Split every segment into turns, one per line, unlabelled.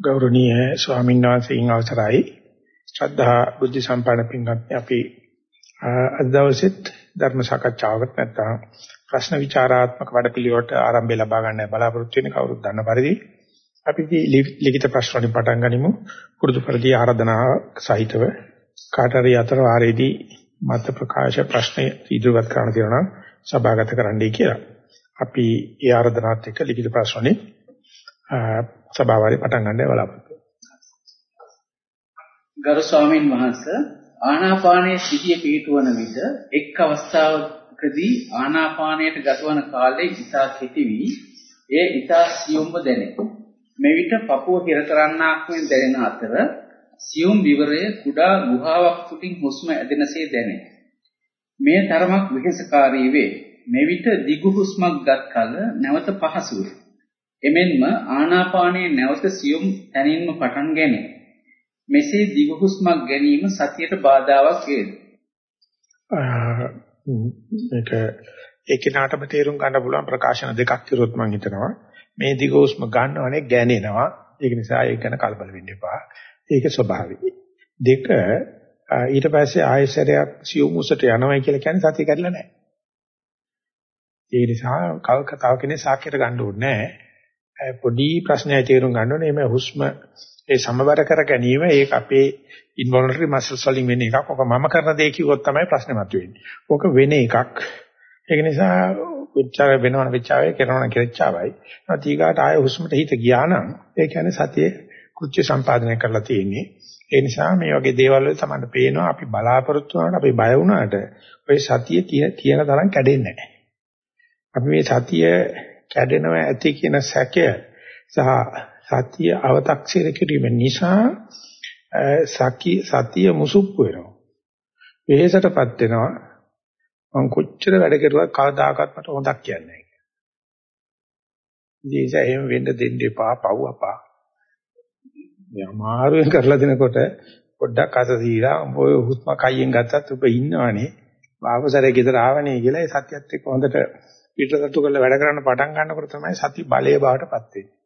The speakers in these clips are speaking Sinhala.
ගෞරවනීය ස්වාමීන් වහන්සේගෙන් අවසරයි. ශ්‍රද්ධා බුද්ධ සම්පන්න පින්වත්නි අපි අද දවසෙත් ධර්ම සාකච්ඡාවකට නැත්නම් ප්‍රශ්න විචාරාත්මක වැඩපිළිවෙලට ආරම්භය ලබා ගන්න බලාපොරොත්තු වෙන කවුරුත් දන්න පරිදි. අපි ලිඛිත ප්‍රශ්න වලින් පටන් ගනිමු. පුරුදු පරිදි ආරාධනාව සහිතව කාටරි අතර වාරයේදී මත ප්‍රකාශ ප්‍රශ්න ඉදිරිපත් කරන්න තියෙනවා නම් සභාගත කරන්නයි කියලා. අපි ඒ ආරාධනාවත් එක්ක ලිඛිත ප්‍රශ්න වලින් සභාවාරේ පටන් ගන්නයි බලාපොරොත්තු
ගරු ස්වාමින් වහන්සේ ආනාපානයේ සිහිය පිහිටුවන විට එක් අවස්ථාවකදී ආනාපානයට ගතවන කාලය ඉතා කෙටි වී එය ඉතා සියුම්ව දැනේ. මෙවිට පපුව හිර කරන්නාක් මෙන් දැනෙන අතර සියුම් විවරය කුඩා ගුහාවක් පුටින් හුස්ම ඇදෙනසේ දැනේ. මේ තරමක් විහිසකාරී වේ. මෙවිට දිගු හුස්මක් ගත් කල නැවත පහසු වේ. එමෙන්ම ආනාපානයේ නැවත සියුම් තැනින්ම පටන් ගැනේ. මෙසේ දිග හුස්මක් ගැනීම සතියට බාධාවක් වේද?
මේක ඒකිනාටම තේරුම් ගන්න පුළුවන් ප්‍රකාශන දෙකක් කිරුවොත් මම හිතනවා මේ දිග හුස්ම ගන්නවනේ ගැනෙනවා. ඒක නිසා ඒක ගැන කලබල වෙන්න එපා. ඒක ස්වභාවිකයි. දෙක ඊට පස්සේ ආයසරයක් සියුම් උසට යනවයි කියලා කියන්නේ සතිය කැඩලා නැහැ. ඒ නිසා කව කෙනෙක් සාක්ෂියට ගන්න ඕනේ නැහැ. පොඩි ප්‍රශ්නයක් තේරුම් ගන්න ඕනේ මේ හුස්ම ඒ සමබර කර ගැනීම ඒක අපේ involuntary muscles වලින් වෙන එකක්. ඔක මම කරන දේ කිව්වොත් තමයි ප්‍රශ්නේ මතුවෙන්නේ. ඕක වෙන එකක්. ඒක නිසා විචාර වෙනවන විචාරය කරනවන කෙරෙච්චාවයි. නැතිගාට ආය හුස්මට හිත ගියා නම් ඒ කියන්නේ සතියේ කෘත්‍ය සම්පාදනය කරලා තියෙන්නේ. ඒ නිසා මේ වගේ දේවල් වල තමයි පේනවා අපි බලාපොරොත්තු වුණාට අපි බය වුණාට ඔය සතිය තියෙන තරම් කැඩෙන්නේ නැහැ. අපි මේ සතිය කැඩෙනවා ඇති කියන සැකය සහ සතිය අව탁සිර කිරීම නිසා සකි සතිය මුසුප්පු වෙනවා. වෙහෙසටපත් වෙනවා. මම කොච්චර වැඩ කරුවත් කවදාකවත් මට හොඳක් කියන්නේ නැහැ. ඉතින් ඒ එහෙම වෙන්න දෙන්න එපා පව් අපා. මේ අමාරුවෙන් කරලා දෙනකොට පොඩ්ඩක් අත දීලා ඔය හුස්ම කයියෙන් ගත්තත් ඔබ ඉන්නවනේ. වාපසරේ ගෙදර ආවනේ කියලා ඒ සත්‍යයත් එක්ක හොඳට පිටරටු කරලා වැඩ කරන්න පටන් ගන්නකොට තමයි සති බලය බවටපත් වෙන්නේ.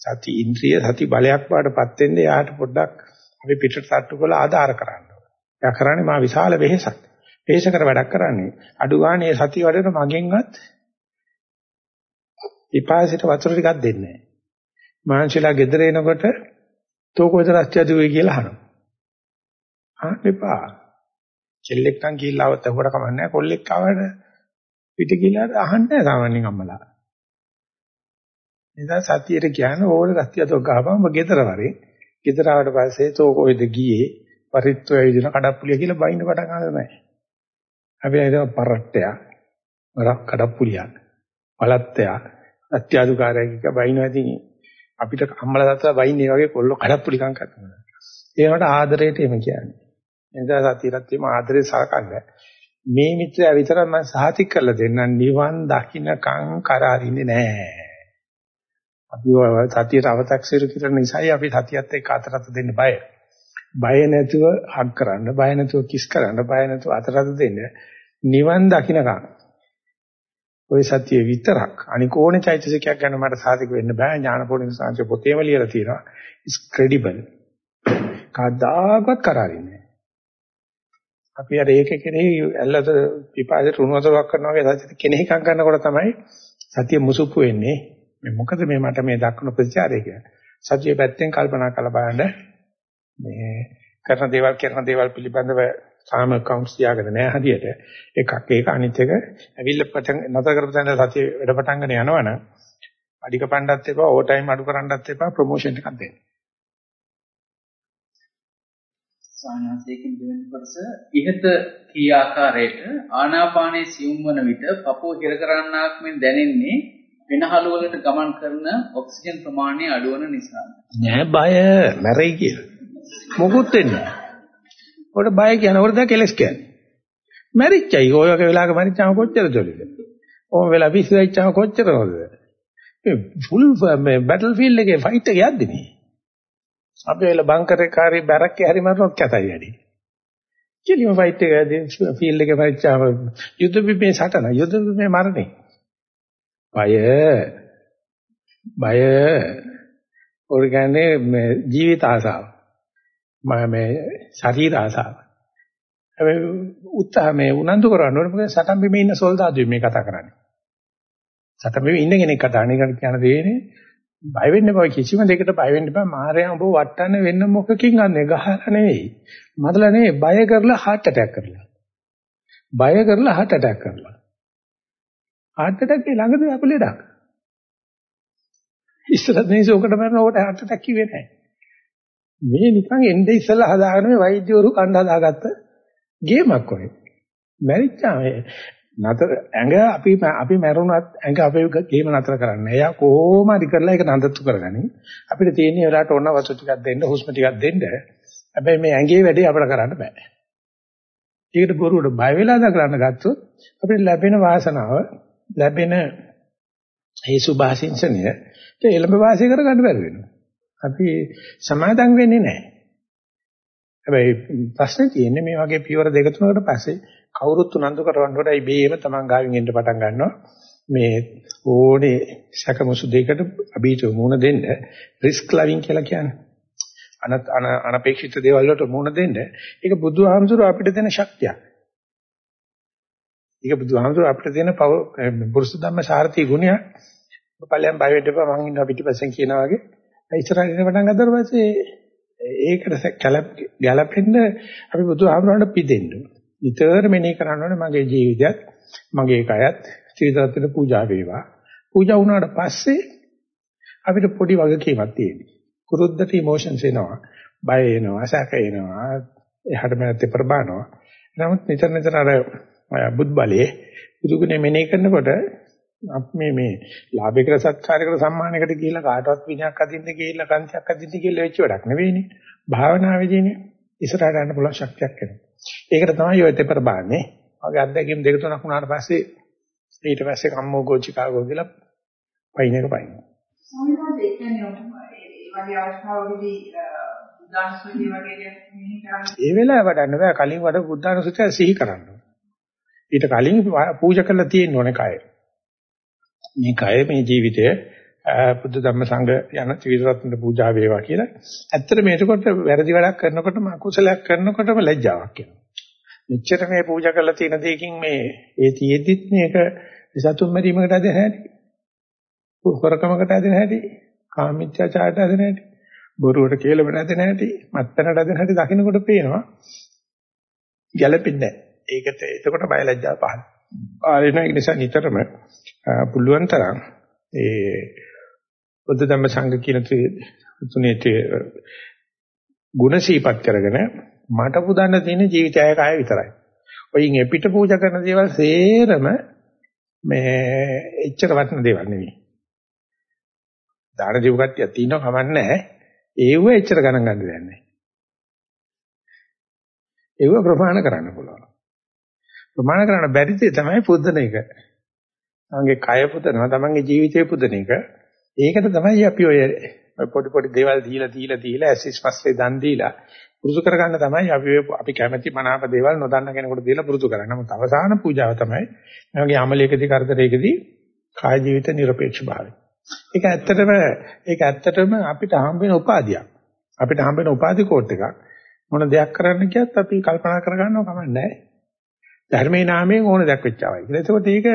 සති ඉන්ද්‍රිය සති බලයක් බවටපත් වෙන්නේ යාට පොඩ්ඩක් අපි පිටරටු කරලා ආධාර කරන්න ඕනේ. එයා කරන්නේ මා විශාල වෙහෙසක්. වෙහෙස කර වැඩක් කරන්නේ. අඩු ගානේ සති වඩේට මගෙන්වත් ඉපාසිට වතුර ටිකක් දෙන්නේ නැහැ. මාංශලා ගෙදර එනකොට තෝකොයිද රස්තියදුවේ කියලා අහනවා. අහන්න එපා. කෙල්ලෙක් නම් ගිහිල්ලා આવත් අපකට කමන්නේ කොල්ලෙක් ආවද පිට කියලා අහන්නේ නැහැ සාමාන්‍යයෙන් අම්මලා. නිසා සතියට කියන්නේ ඕන රස්තියතෝ ගහපම ඔබ ගෙදර වරේ. ගෙදර ආවට පස්සේ තෝ කොහෙද ගියේ? පරිත්‍තය විදින කඩප්පුලිය කියලා බයින්න පටන් ගන්න නැහැ. අපි හිතන පරට්ටයක්, රක් කඩප්පුලියක්, පළත්තයක්, අත්‍යාදුකාරයෙක් කියලා බයින්නවා ඉතින් අපිට අම්මලා තාත්තලා බයින්නේ වගේ කොල්ල කඩප්පුලිකම් කරනවා. ඒකට ආදරයට එම කියන්නේ. එනිසා සතියටත් එම ආදරේ සලකන්නේ. මේ මිත්‍රයා විතරක් මම සහතික කරලා දෙන්නම් නිවන් දකින්නකම් කරාරින්නේ නැහැ. අපි සතියට අව탁සිරු කරන නිසායි අපි සතියත් එක්ක අතරත දෙන්න බය. බය නැතුව හග් කරන්න, බය නැතුව කිස් කරන්න, බය නැතුව අතරත දෙන්න නිවන් දකින්නකම්. ওই සතිය විතරක් අනික ඕනේ චෛතසිකයක් ගන්න මට සාධක වෙන්න බෑ ඥානපෝණික සංසය පොතේම ලියලා තියෙනවා. is credible. කදාකවත් කරාරින්නේ අපි අර ඒක කෙනෙහි ඇල්ලත පිපාසයට උණු වතුරක් කරනවා වගේ සත්‍ය කෙනෙහිකම් කරනකොට තමයි සතිය මුසුප්පු වෙන්නේ. මේ මොකද මේ මට මේ දක්වන ප්‍රතිචාරය කියන්නේ. සතිය පැත්තෙන් කල්පනා කරලා බලන්න මේ කරන දේවල් කරන දේවල් පිළිබඳව සාම කවුන්ට්ස් තියාගෙන නැහැ හදියට. එකක් ඒක අනිත් එක ඇවිල්ලා පටන් නතර කරපතන සතිය වැඩ පටන් ගන්න යනවනම් අධික පණ්ඩත් එපා ඕවර් ටයිම් අඩු කරන්නත් එපා ප්‍රොමෝෂන් එකක් දෙන්න.
සාමාන්‍යයෙන් දෙවෙනි කොටස ඉහත කී ආකාරයට ආනාපානයේ සියුම් වන විට පපුව හිර කරන්නාක් මෙන් දැනෙන්නේ වෙනහළු වලට ගමන් කරන ඔක්සිජන් ප්‍රමාණය අඩු වන නිසා.
නෑ බය මැරෙයි කියලා. මොකුත් වෙන්නේ නෑ. ඔකට බය කියනකොට දැන් කෙලස් කියන්නේ. මැරිච්චයි. ඔය වගේ වෙලාවක මැරිච්චාම කොච්චර ජොලිද? ඕම වෙලා පිස්සු වෙච්චාම කොච්චර හොඳද? මේ ෆුල් මේ බැටල් ෆීල්ඩ් එකේ ෆයිට් එක යද්දි නේ. අපි වෙල බංකරේ කාර්ය බැරක්කේ හරි මරනොත් කැතයි වැඩි. කෙලිම ෆයිට් එකදී ෆීල්ඩ් එකේ ෆයිට්චාම යුද්ධ බිමේ සටන යුද්ධ බිමේ මරණේ. බය බය ඔය කියන්නේ මේ ජීවිත ආසාව. මම මේ ශරීර ආසාව. හැබැයි උත්සාහ මේ උනන්දු කරන්න ඕනේ මොකද සටන් බිමේ ඉන්න සොල්දාදුයි මේ කතා කරන්නේ. සටන් බිමේ ඉන්න කෙනෙක් කතා කරන කියන දෙන්නේ බය වෙන්න එපා කිසිම දෙයකට බය වෙන්න එපා මාරයා ඔබ වටන්න වෙන්න මොකකින් අන්නේ ගහලා නෙවෙයි. මතල නෙවෙයි බය කරලා heart attack කරලා. බය කරලා heart attack කරලා. heart attack ඒ ළඟදී අපු ලෙඩක්. ඉස්සරහ මිනිස්සු ඔකට මරනකොට heart attack කිව්වේ නැහැ. මේ නිකන් එnde ඉස්සලා හදාගෙන මේ වෛද්‍යවරු කණ්ඩ හදාගත්ත ගේමක් වගේ. මැරිච්චා මේ නතර ඇඟ අපි අපි මැරුණත් ඇඟ අපේ ගේම නතර කරන්නේ. එයා කොහොම හරි කරලා ඒක නඳත්තු කරගනි. අපිට තියෙන වෙලාවට ඕන වස්තු ටිකක් දෙන්න, හුස්ම ටිකක් දෙන්න. හැබැයි මේ ඇඟේ වැඩේ අපිට කරන්න බෑ. ඒකට බොරුවට බය වෙලා දා කරන්න ගත්තොත් අපිට ලැබෙන වාසනාව ලැබෙන ඒ සුභාසින්සනය ඒ එළඹ වාසය කරගන්න බැරි වෙනවා. අපි සමාදම් වෙන්නේ නැහැ. හැබැයි ප්‍රශ්නේ තියෙන්නේ මේ වගේ පියවර දෙක තුනකට පස්සේ කවුරුත් උනන්දු කරවන්නකොට ඒ බේම තමන් ගාවින් එන්න පටන් ගන්නවා. මේ ඕනේ සැකමසු දෙකට අභීත මුණ දෙන්න රිස්ක් ලවින් කියලා කියන්නේ. අනත් අනපේක්ෂිත දේවල් වලට මුණ දෙන්න ඒක බුදුහාමුදුරුව අපිට දෙන ශක්තියක්. ඒක බුදුහාමුදුරුව අපිට දෙන පුරුෂ ධම්ම සාරති ගුණය. පළයන් බය වෙන්න එපා මං ඉන්නවා පිටිපස්සෙන් කියනා වගේ. ඉස්සරහින් ඉන්න පටන් ගත්තාට පස්සේ ඒකට ගැළපෙන්න අපි බුදුහාමුදුරන්ට පිදෙන්න. නිතර මෙනෙහි කරන්න ඕනේ මගේ ජීවිතයත් මගේ කයත් ත්‍රිසත්ත්වයට පූජා වේවා. පූජා වුණාට පස්සේ අපිට පොඩි වගකීමක් තියෙනවා. කුරුද්දට ඉමෝෂන්ස් එනවා. බය එනවා, සැක එනවා, එහාට මෙහාට ප්‍රබානවා. නමුත් නිතර නිතර අර බුද් බලයේ බුදුගුණය මෙනෙහි කරනකොට අපි මේ මේ ලාභයකට සත්කාරයකට සම්මානයකට කියලා කාටවත් විනයක් අදින්න කියලා කන්තියක් අදින්න කියලා වෙච්ච වැඩක් නෙවෙයිනේ. භාවනාවේදීනේ ඉස්සරහට යන්න පුළුවන් ශක්තියක් එනවා. ඒකට තමයි ඔය තෙපර බාන්නේ. වගේ අත්දැකීම් දෙක තුනක් වුණාට පස්සේ ඊට පස්සේ කම්මෝ ගෝචිකාගෝ කියලා පයින් එක පයින්.
මොනවද ඒ කියන්නේ ඒ වගේ අවස්ථාවකදී බුද්ධානුස්සතිය වගේ
ඒ වෙලාව වඩන්න බෑ කලින් වඩ බුද්ධානුස්සතිය සිහි කරන්න. ඊට කලින් පූජා කරලා තියෙන්න ඕනේ කය. මේ කය මේ ජීවිතය බුද්ධ ධම්ම සංඝ යන ත්‍රිවිධ පූජා වේවා කියලා. ඇත්තට මේකට වැරදි වැඩක් කරනකොටම අකුසලයක් කරනකොටම ලැජ්ජාවක් එනවා. මෙච්චර මේ පූජා කරලා තියෙන දෙයකින් මේ ඒ තියෙද්දිත් මේක සතුම් මරීමකට අද හැටි. හොරකමකට අද හැටි. කාමීත්‍යාචාරයට අද හැටි. බොරුවට කියලාවට අද හැටි. මත්තනට අද හැටි දකින්නකොට පේනවා. ගැළපෙන්නේ නැහැ. ඒකට එතකොට බය ලැජ්ජා පහළ. ආරේන ඒ නිසා නිතරම පුළුවන් තරම් ඒ බුද්ධ ධම්ම සංඝ කියන තුනේ ගුණ සීපත් කරගෙන මට පුදන්න තියෙන ජීවිතය කය විතරයි. ඔයින් එපිට පූජා කරන දේවල් සේරම මේ එච්චර වටින දේවල් නෙවෙයි. දාන දීප කට්ටිය තියෙනව කමන්නේ ඒව එච්චර ගණන් ගන්න දෙයක් නැහැ. ඒව ප්‍රමාණ කරන්න පුළුවන්. ප්‍රමාණ කරන්න බැරි දේ තමයි පුදන එක. තමන්ගේ කය පුදනවා තමන්ගේ ජීවිතය පුදන එක. ඒකට තමයි අපි ඔය පොඩි පොඩි දේවල් දීලා දීලා දීලා ඇසිස් පස්සේ දන් දීලා පුරුදු කරගන්න තමයි අපි අපි කැමැති මනාප දේවල් නොදන්න කෙනෙකුට දීලා පුරුදු කරන්නේ. නමුත් අවසාන පූජාව තමයි මේ වගේ අමලයකදී කරදරයකදී කාය ජීවිත নিরপেক্ষ භාවය. ඒක ඇත්තටම ඒක ඇත්තටම අපිට හම්බ වෙන උපාධියක්. අපිට හම්බ වෙන උපාධි කෝට් එකක්. මොන දෙයක් කරන්න කියත් අපි කල්පනා කරගන්නව කමක් නැහැ. ධර්මයේ නාමයෙන් ඕන දෙයක් වෙච්චාවයි. ඒකෝට ඒක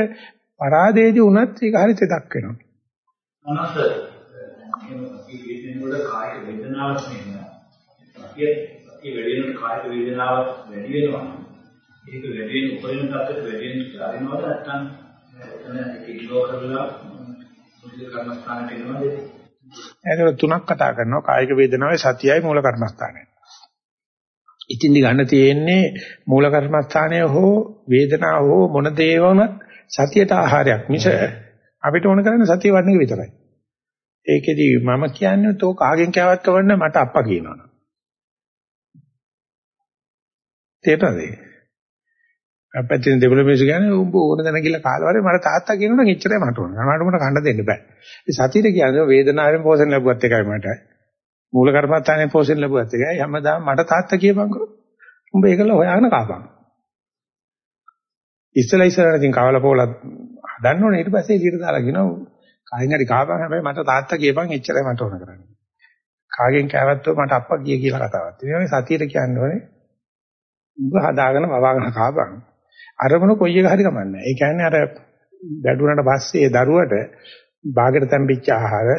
පරාදේදී වුණත් ඒක හරි තෙදක් වෙනවා.
අනස වේදනාවල කායික වේදනාවක් නෙමෙයි. අපි අපි වැඩි වෙන කායික වේදනාවක් වැඩි වෙනවා. ඒක වැඩි වෙන උපරිම තත්ත්වයට වැඩි වෙන කාරිනවද නැත්නම් එතන ඒක ඉග්නෝර් කරලා මුලික කර්මස්ථානට එනවද?
ඒක තුනක් කතා කරනවා කායික වේදනාවේ සතියයි මූල කර්මස්ථානයයි. ඉතින්දි ගන්න තියෙන්නේ මූල කර්මස්ථානය හෝ වේදනාව හෝ මොන දේ වුණත් සතියට ආහාරයක් මිස අපිට ඕන කරන්නේ සතිය වඩන එක විතරයි. ඒකෙදි මම කියන්නේ තෝ කාගෙන් කෑවත් කවන්න මට අප්පා කියනවනේ. තේරෙනවද? අපැත්තෙන් දෙවල මිනිස්සු කියන්නේ උඹ ඕන දැන කියලා කාලවලේ මට තාත්තා කියනවනම් එච්චරයි මට ඕන. මට උඹට කන්න දෙන්න බෑ. ඒ සතියේ කියන්නේ වේදනාවෙන් පෝෂණ ලැබුවත් එකයි මට. මූල කර්මත්තානේ පෝෂණ ලැබුවත් එකයි. හැමදාම මට තාත්තා කියපන්කෝ. උඹ ඒකල හොයාගෙන කාපන්. ඉස්සලා ඉස්සරහට ඉතින් කවල පොලක් හදන්න ඕනේ ඊට පස්සේ ඊට දාලා කියනවා කයින් හරි කාපන් හැබැයි මට තාත්තා කියපන් එච්චරයි මට ඕන කරන්නේ. කාගෙන් කෑවත්තෝ මට අප්පා ගිය කියලා කතාවක් තියෙනවා. මේ සතියට කියන්නේ උඹ හදාගෙන වවාගෙන කාපන්. අරමුණ කොයි එක හරි කමන්නේ. ඒ කියන්නේ අර වැඩුණාට පස්සේ ඒ දරුවට බාගෙට තැම්පිච්ච ආහාර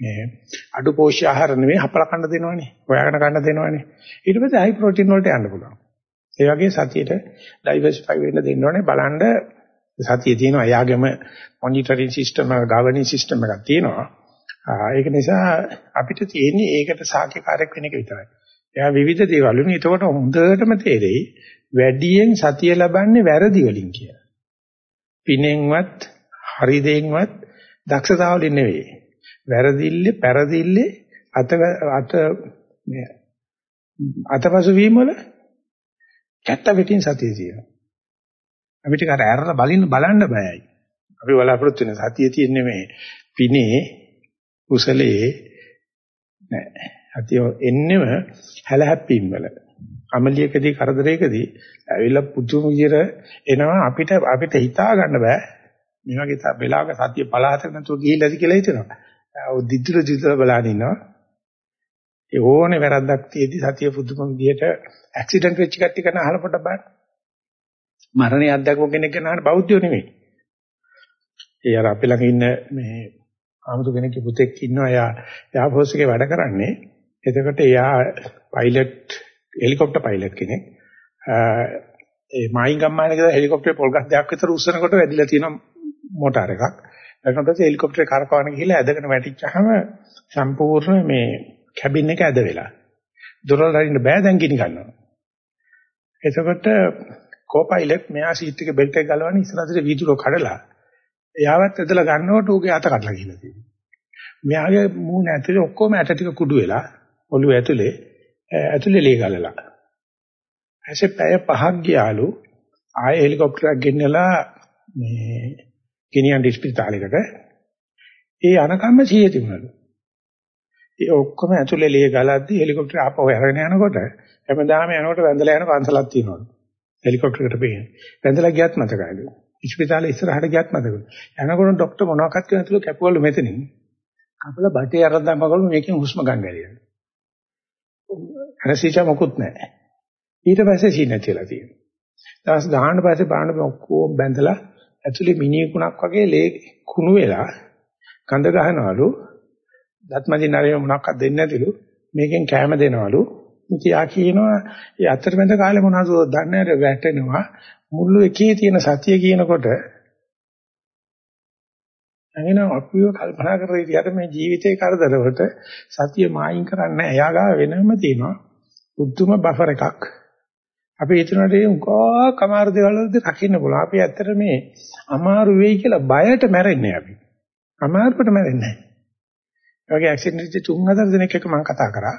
මේ අඩු පෝෂ්‍ය ආහාර නෙවෙයි හපලා කන්න දෙනවනේ. හොයාගෙන කන්න දෙනවනේ. ඊට පස්සේ හයි ප්‍රෝටීන් වලට යන්න පුළුවන්. ඒ වගේ සතියට ඩයිවර්සිෆයි වෙන්න දෙන්න ඕනේ. බලන්න සතිය තියෙනවා. එයාගේම මොනිටරින් සිස්ටම් එක, ගවර්නින් සිස්ටම් එකක් තියෙනවා. ඒක නිසා අපිට තියෙන්නේ ඒකට සාක්ෂිකාරයක් වෙන එක විතරයි. එයා විවිධ දේවල් වලින් එතකොට හොඳටම තේරෙයි වැඩියෙන් සතිය ලබන්නේ වැරදි වලින් කියලා. පිනෙන්වත් හරි දෙයින්වත් දක්ෂතාවලින් නෙවෙයි. වැරදිල්ලේ පෙරදිල්ලේ අත අත අතපසු වීම වල කැත්ත පිටින් සතිය තියෙනවා. අපිට අර ඇරලා බලින්න බලන්න බයයි. අපි බලාපොරොත්තු වෙන සතිය තියෙන්නේ මේ පිනේ කුසලයේ නෑ. සතිය එන්නෙම හැලහැප්පීම් වල. අමලියකදී කරදරයකදී ඇවිල්ලා පුදුම විදියට එනවා අපිට අපිට හිතා ගන්න බෑ. මේ වගේ වෙලාවක සතිය පළහතක නැතුව ගිහිල්ලාද කියලා හිතෙනවා. ඔය දිදුර දිදුර බලන ඉන්නවා. ඒ ඕනේ වැරද්දක් තියේදී සතිය පුදුම විදියට ඇක්සිඩන්ට් වෙච්ච කට්ටිය කරන අහල පොඩ බලන්න. මරණය අත්දැකපු කෙනෙක් ගැන අහන බෞද්ධයෝ නෙමෙයි. ඒ අර අපි ළඟ ඉන්න මේ ආමුතු කෙනෙක්ගේ පුතෙක් ඉන්නවා එයා යාෆෝස් එකේ වැඩ කරන්නේ. එතකොට එයා පයිලට් හෙලිකොප්ටර් පයිලට් කෙනෙක්. ඒ මායින් ගම්මානේ කියලා හෙලිකොප්ටරේ පොල්ගස් දෙකක් විතර උස්සනකොට වැදිලා තියෙන මෝටාර එකක්. ඊට පස්සේ හෙලිකොප්ටරේ කරකවන ගිහිල්ලා ඇදගෙන වැටිච්චාම සම්පූර්ණ මේ කැබින් එක ඇද වෙලා. දොරවල් හරින්න බෑ දැන් ගිනි ගන්නවා. එතකොට කෝපයිලට් මෙයා සීට් එකේ බෙල්ට් එක ගලවන්නේ ඉස්සරහට වීදුර කඩලා එයාවත් ඇදලා ගන්නකොට ඌගේ අත කඩලා ගිහලා තියෙනවා. මෙයාගේ මූණ ඇතුලේ ඔක්කොම ඇට ටික කුඩු වෙලා ඔළුව ඇතුලේ ඇතුලේ ලේ ගලලා. ඇසේ පැය පහක් ගියාලු ආයෙ හෙලිකොප්ටරයක් ගෙන්නලා මේ ගෙනියන් ඉස්පිරිතාලයකට ඒ අනකම්ම සිහිය තිබුණලු. ඒ ඔක්කොම ඇතුලේ ලේ ගලද්දි හෙලිකොප්ටරය ආපහු අරගෙන යනකොට හැමදාම යනකොට වැඳලා යන පන්සලක් තියෙනවලු. හෙලිකොප්ටරයකට පේන. වැඳලා ගියත් මතකයිලු. ඉස්පිරිතාලේ ඉස්සරහට ගියත් මතකයි. යනකොට ડોක්ටර් මොනවක්වත් කියනතුළු කැපුවලු මෙතනින්. කපල බටේ අරන් දැම්මගලු මේකෙන් හුස්ම ගන්න බැරියලු. අනසීචා මොකුත් නැහැ. ඊට පස්සේ සීන නැතිලා තියෙනවා. දවස් ගහන්න පස්සේ බාහන ඔක්කොම බැඳලා ඇතුලේ මිනිකුණක් වගේ ලේ කුණු වෙලා කඳ ගහනවලු දත්මදි නරේ මොනක්වත් දෙන්නේ නැතිලු මේකෙන් කැම දෙනවලු ඉතින් ආ කියනවා ඒ අතරමැද කාලේ මොනවද දන්නේ නැහැ වැටෙනවා මුළු එකේ තියෙන සතිය කියනකොට අනින අපිව කල්පනා කරලා ඉතියට මේ ජීවිතේ කරදරවලට සතිය මායින් කරන්නේ නැහැ. එයා ගාව වෙනම තියෙනවා. උතුම් බෆර් එකක්. අපි හිතනට උකා කමාර දේවල් වලදී රකින්න පුළුවන්. අපි ඇත්තට මේ අමාරු වෙයි කියලා බයට මැරෙන්නේ අපි. අමාරුවට මැරෙන්නේ නැහැ. ඒ වගේ ඇක්සිඩන්ට් වෙච්ච තුන් හතර දිනක් එක මම කතා කරා.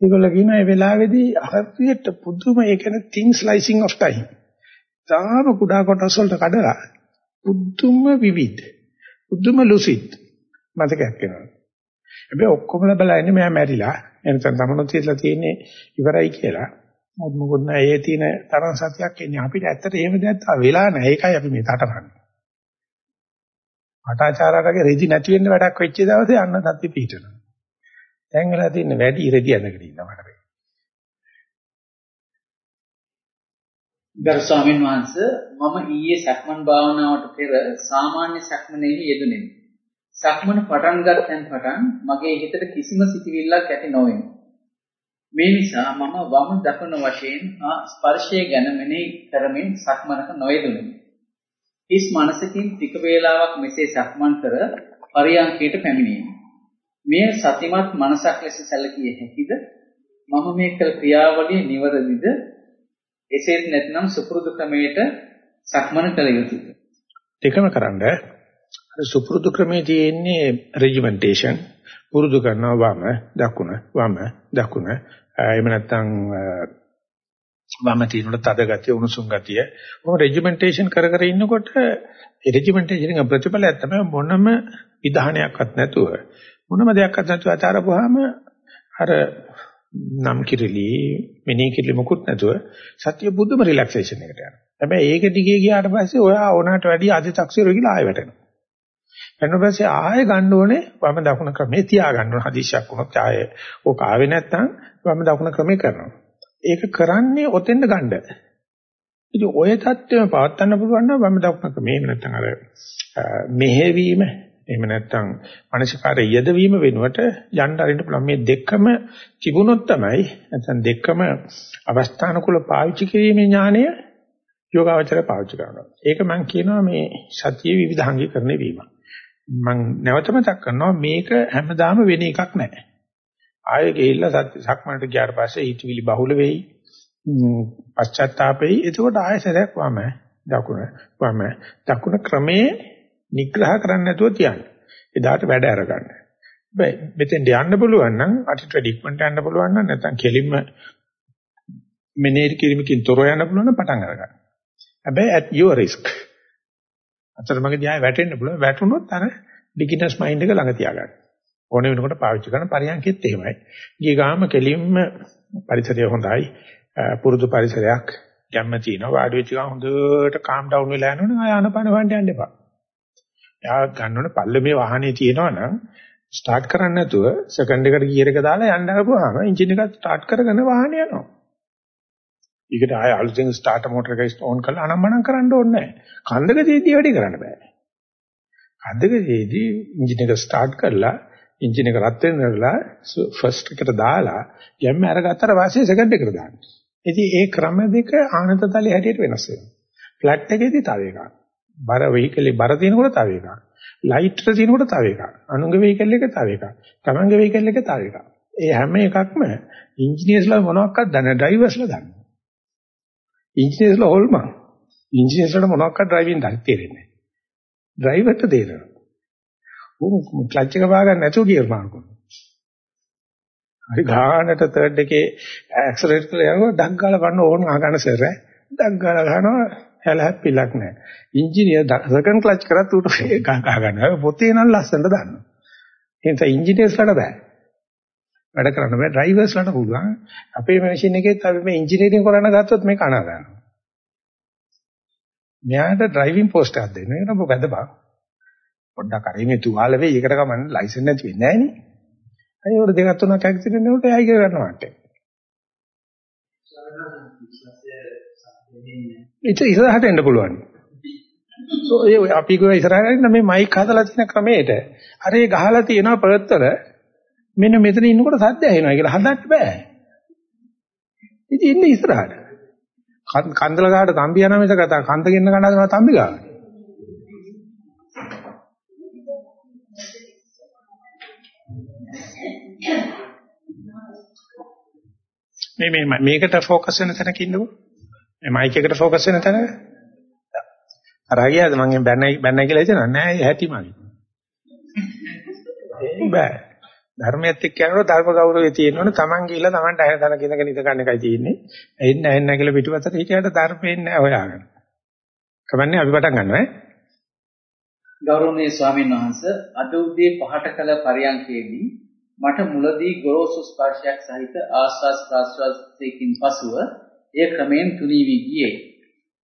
ඒගොල්ලෝ කියන මේ වෙලාවේදී හරියට පුදුම ඒ කියන්නේ thin slicing of time. තාම කුඩා කොටස් වලට කඩලා පුදුම විවිධ පුදුම lucid මතකයක් වෙනවා. හැබැයි ඔක්කොම ලබලා ඉන්නේ මෙයා මැරිලා. එනසම් තමනුත් කියලා තියෙන්නේ ඉවරයි කියලා. මොකද මොකද නෑ ඒ තියෙන තරම් සතියක් එන්නේ අපිට ඇත්තට එහෙම දෙයක් තා වෙලා නැහැ. ඒකයි අපි මේ තටමන්නේ. අටාචාරාටගේ රෙදි නැති වෙන්න වැඩක් වෙච්ච දවසේ අන්න සත්‍ය පිහිටනවා. දැන් වෙලා තියෙන්නේ වැඩි රෙදි අඳගෙන ඉන්නවා මට.
ගරු ස්වාමීන් වහන්සේ මම ඊයේ සක්මන් භාවනාවට පෙර සාමාන්‍ය සක්මනේහි යෙදුණෙමි. සක්මන පටන් ගත්තන් පටන් මගේ හිතට කිසිම සිතිවිල්ලක් ඇති නොවෙමි. මේ නිසා මම වම දකුණ වශයෙන් ආ ස්පර්ශය ගැන මෙනෙහි කරමින් සක්මනක නොයෙදුණෙමි. හිස් මනසකින් ටික වේලාවක් මෙසේ සක්මන් කර පරියන්කයට පැමිණීමි. මෙය සතිමත් මනසක් ලෙස සැලකිය හැකිද? මම මේ කළ ක්‍රියාවලිය නිවැරදිද? එසේත් නැත්නම් සුපුරුදු ක්‍රමයට සක්මන කළ යුතුද?
දෙකම කරන්න. සුපුරුදු ක්‍රමයේ තියෙන්නේ රෙජිමෙන්ටේෂන් පුරුදු කරනවා වම දකුණ වම දකුණ එහෙම නැත්නම් වම තියෙනකොට තද ගතිය උණුසුම් ගතිය ඔය රෙජිමෙන්ටේෂන් කර කර ඉන්නකොට ඒ රෙජිමෙන්ටේෂන් එක ප්‍රතිඵලයක් තමයි මොනම විධානයක්වත් නැතුව මොනම දෙයක්වත් නැතුව අතාරපුවාම අර නම් කිරිලි මිනී කිරිලි මොකුත් නැතුව සත්‍ය බුදුම රිලැක්සේෂන් එකට යනවා. හැබැයි ඒක දිගේ ගියාට පස්සේ ඔයා ඕනකට වැඩි අධිතක්සිර කියලා ආයෙ වැටෙනවා. ඊට පස්සේ ආයෙ ගන්න ඕනේ වම දකුණ ක්‍රමේ තියා ගන්න ඕන හදිස්සියක් වුණොත් ආයෙ ඕක ආවේ නැත්නම් වම දකුණ ක්‍රමේ කරනවා. ඒක කරන්නේ ඔතෙන්ද ගන්න. ඉතින් ඔය தත්ත්වෙම පවත්වන්න පුළුවන් නම් වම දකුණ ක්‍රමේ නැත්නම් අර මෙහෙවීම එහෙම නැත්නම් මානසිකාරය යෙදවීම වෙනුවට යන්න අරින්න පුළුවන් මේ දෙකම තිබුණොත් තමයි නැත්නම් දෙකම අවස්ථානුකූල පාවිච්චි කිරීමේ ඥානය යෝගාවචරය පාවිච්චි කරනවා. ඒක මම කියනවා මේ සතිය විවිධාංගීකරණය වීම. මම නැවත මතක් කරනවා මේක හැමදාම වෙන එකක් නැහැ. ආයෙ ගිහිල්ලා සත්‍ය සක්මනට ගියාට පස්සේ හිතවිලි බහුල වෙයි. පශ්චාත්තාපෙයි. එතකොට ආයෙ සරයක් වම දකුණ වම දකුණ ක්‍රමේ නිග්‍රහ කරන්න නැතුව තියන්න. එදාට වැඩ අරගන්න. බෑ මෙතෙන්ට යන්න පුළුවන් නම් අටිට ඩික්මන්ට යන්න පුළුවන් නම් නැත්නම් කෙලින්ම මෙනෙහි කිරීමකින් තොරව යන්න පුළුවන් නම් පටන් අරගන්න. හැබැයි at your risk. අතරමඟදී ආයෙ වැටෙන්න පුළුවන්. වැටුනොත් අර beginners mind එක ළඟ තියාගන්න. ඕන වෙනකොට පාවිච්චි කරන පරියන්කෙත් එහෙමයි. ගිය ගාම කෙලින්ම පරිසරය හොඳයි. පුරුදු පරිසරයක් ගැම්ම තියෙනවා. වාඩි වෙච්ච ගමන් හොඳට calm down වෙලා යනවනම් ආය ආනපන වණ්ඩ යන්න එපා. යා ගන්න ඕනේ පල්ලමේ වාහනේ තියෙනවා නම් ස්ටාර්ට් කරන්න නැතුව සෙකන්ඩ් එකට ගියර් එක දාලා යන්න හපුවාම එන්ජින් එක ස්ටාර්ට් කරගෙන වාහනේ යනවා. ඊකට ආය අලුතෙන් ස්ටාර්ටර් මෝටර එක ඕන් කරලා අනම්මනම් කරන්න ඕනේ නැහැ. කන්දකදීදී වැඩි කරන්න බෑ. කන්දකදීදී එන්ජින් එක ස්ටාර්ට් කරලා එන්ජින් එක රත් වෙනදලා ෆස්ට් එකට දාලා යම් අරගත්තට පස්සේ සෙකන්ඩ් එකට දාන්න. ඉතින් ඒ ක්‍රම දෙක ආනතතලයේ හැටියට වෙනස් වෙනවා. ෆ්ලැට් එකේදී තව එකක්. බර වෙහිකලේ බර තියෙනකොට තව එකක්. ලයිට් එක තියෙනකොට තව එකක්. අනුංග වෙහිකල් එක තව එකක්. තමන්ගේ වෙහිකල් එක තව එකක්. ඒ හැම එකක්ම ඉංජිනේර්ස්ලා මොනවක්වත් දන්නේ නැහැ ඩ්‍රයිවර්ස්ලා දන්නේ. ඉංජිනේර්ස්ලා හොල්මන්. ඉංජිනේර්ස්ලාට මොනවක්වත් ඩ්‍රයිවිං දන්නේ තේරෙන්නේ නැහැ. ඩ්‍රයිවර්ට තේරෙනවා. ඌ ක්ලච් එක බාගන්න නැතුව ගියර් මාරු කරනවා. හරි ගානට තර්ඩ් එකේ ඇක්සලරේටර් කරලා යනවා ඩක් ගාලා ගන්න ඕන ආගන්න සර් ඈ. ඩක් ගාලා ගන්නවා හැල හැප්පිලක් නැහැ. ඉංජිනේර් සෙකන්ඩ් ක්ලච් කරත් ඌට ගා ගන්නවා. පොතේ නම් ලස්සනට දන්නවා. ඒ නිසා ඉංජිනේර්ස්ලාට බෑ. වැඩ කරන්න බෑ ඩ්‍රයිවර්ස්ලාට පුළුවන්. අපේ මැෂින් එකෙත් අපි මේ ඉංජිනේරින් කරන්න ගත්තොත් මේක අනා ගන්නවා. මෙයාට ඩ්‍රයිවිං පෝස්ට් එකක් දෙන්න. ඒක නම් වැදපන්. පොඩ්ඩක් අර මේ තුවාල වෙයි. ඒකට කමන්න ලයිසන් නැති වෙන්නේ නැහැ නේ. අනේ උඩ දෙකක් තුනක් ඇක්සිඩන්ට් වලට එයි කියලා ගන්නවා මට. ඉත ඉස්සරහට එන්න පුළුවන්. ඒ අපි ගෝ ඉස්සරහට මේ මයික් හදලා තියෙන ක්‍රමයට අර ඒ ගහලා තියෙනවා පර්ත්වල මෙන්න මෙතන ඉන්නකොට සද්ද ඇහෙනවා කියලා හදන්න බෑ. ඉතින් ඉන්නේ ඉස්සරහට. කන්දල ගාට තම්බි යන මිසක කන්ද ගෙන්න ගන්නවා තම්බි ගාවට. මේ මේ මේකට ફોකස් වෙන තැනක ඉන්නකෝ. මේ මයික් එකට ફોකස් වෙන තැනක. අර ගියාද මං බැන්නයි බැන්නයි කියලා හිතනවා නෑ ඇති මගේ. ඒ බෑ. ධර්මයේත් එක්ක යනකොට ධර්ම ගෞරවය තියෙනවනේ Taman ගිහිල්ලා Tamanට ඇහෙන තැනක ඉඳගෙන ඉඳ ගන්න එකයි තියෙන්නේ. එන්න එන්න කියලා පිටුපතට හිටියට ධර්මෙන්නේ නෑ හොයාගන්න. කමන්නේ අපි පටන් ගන්නවා ඈ.
ගෞරවනීය ස්වාමීන් වහන්ස අද උදේ පහට කළ පරියන්කේදී මට මුලදී ගොරෝසු ස්පර්ශයක් සහිත ආස්වාස් ප්‍රාස්වාසයෙන් පසුව එය ක්‍රමයෙන් තුනී වී ගියේ.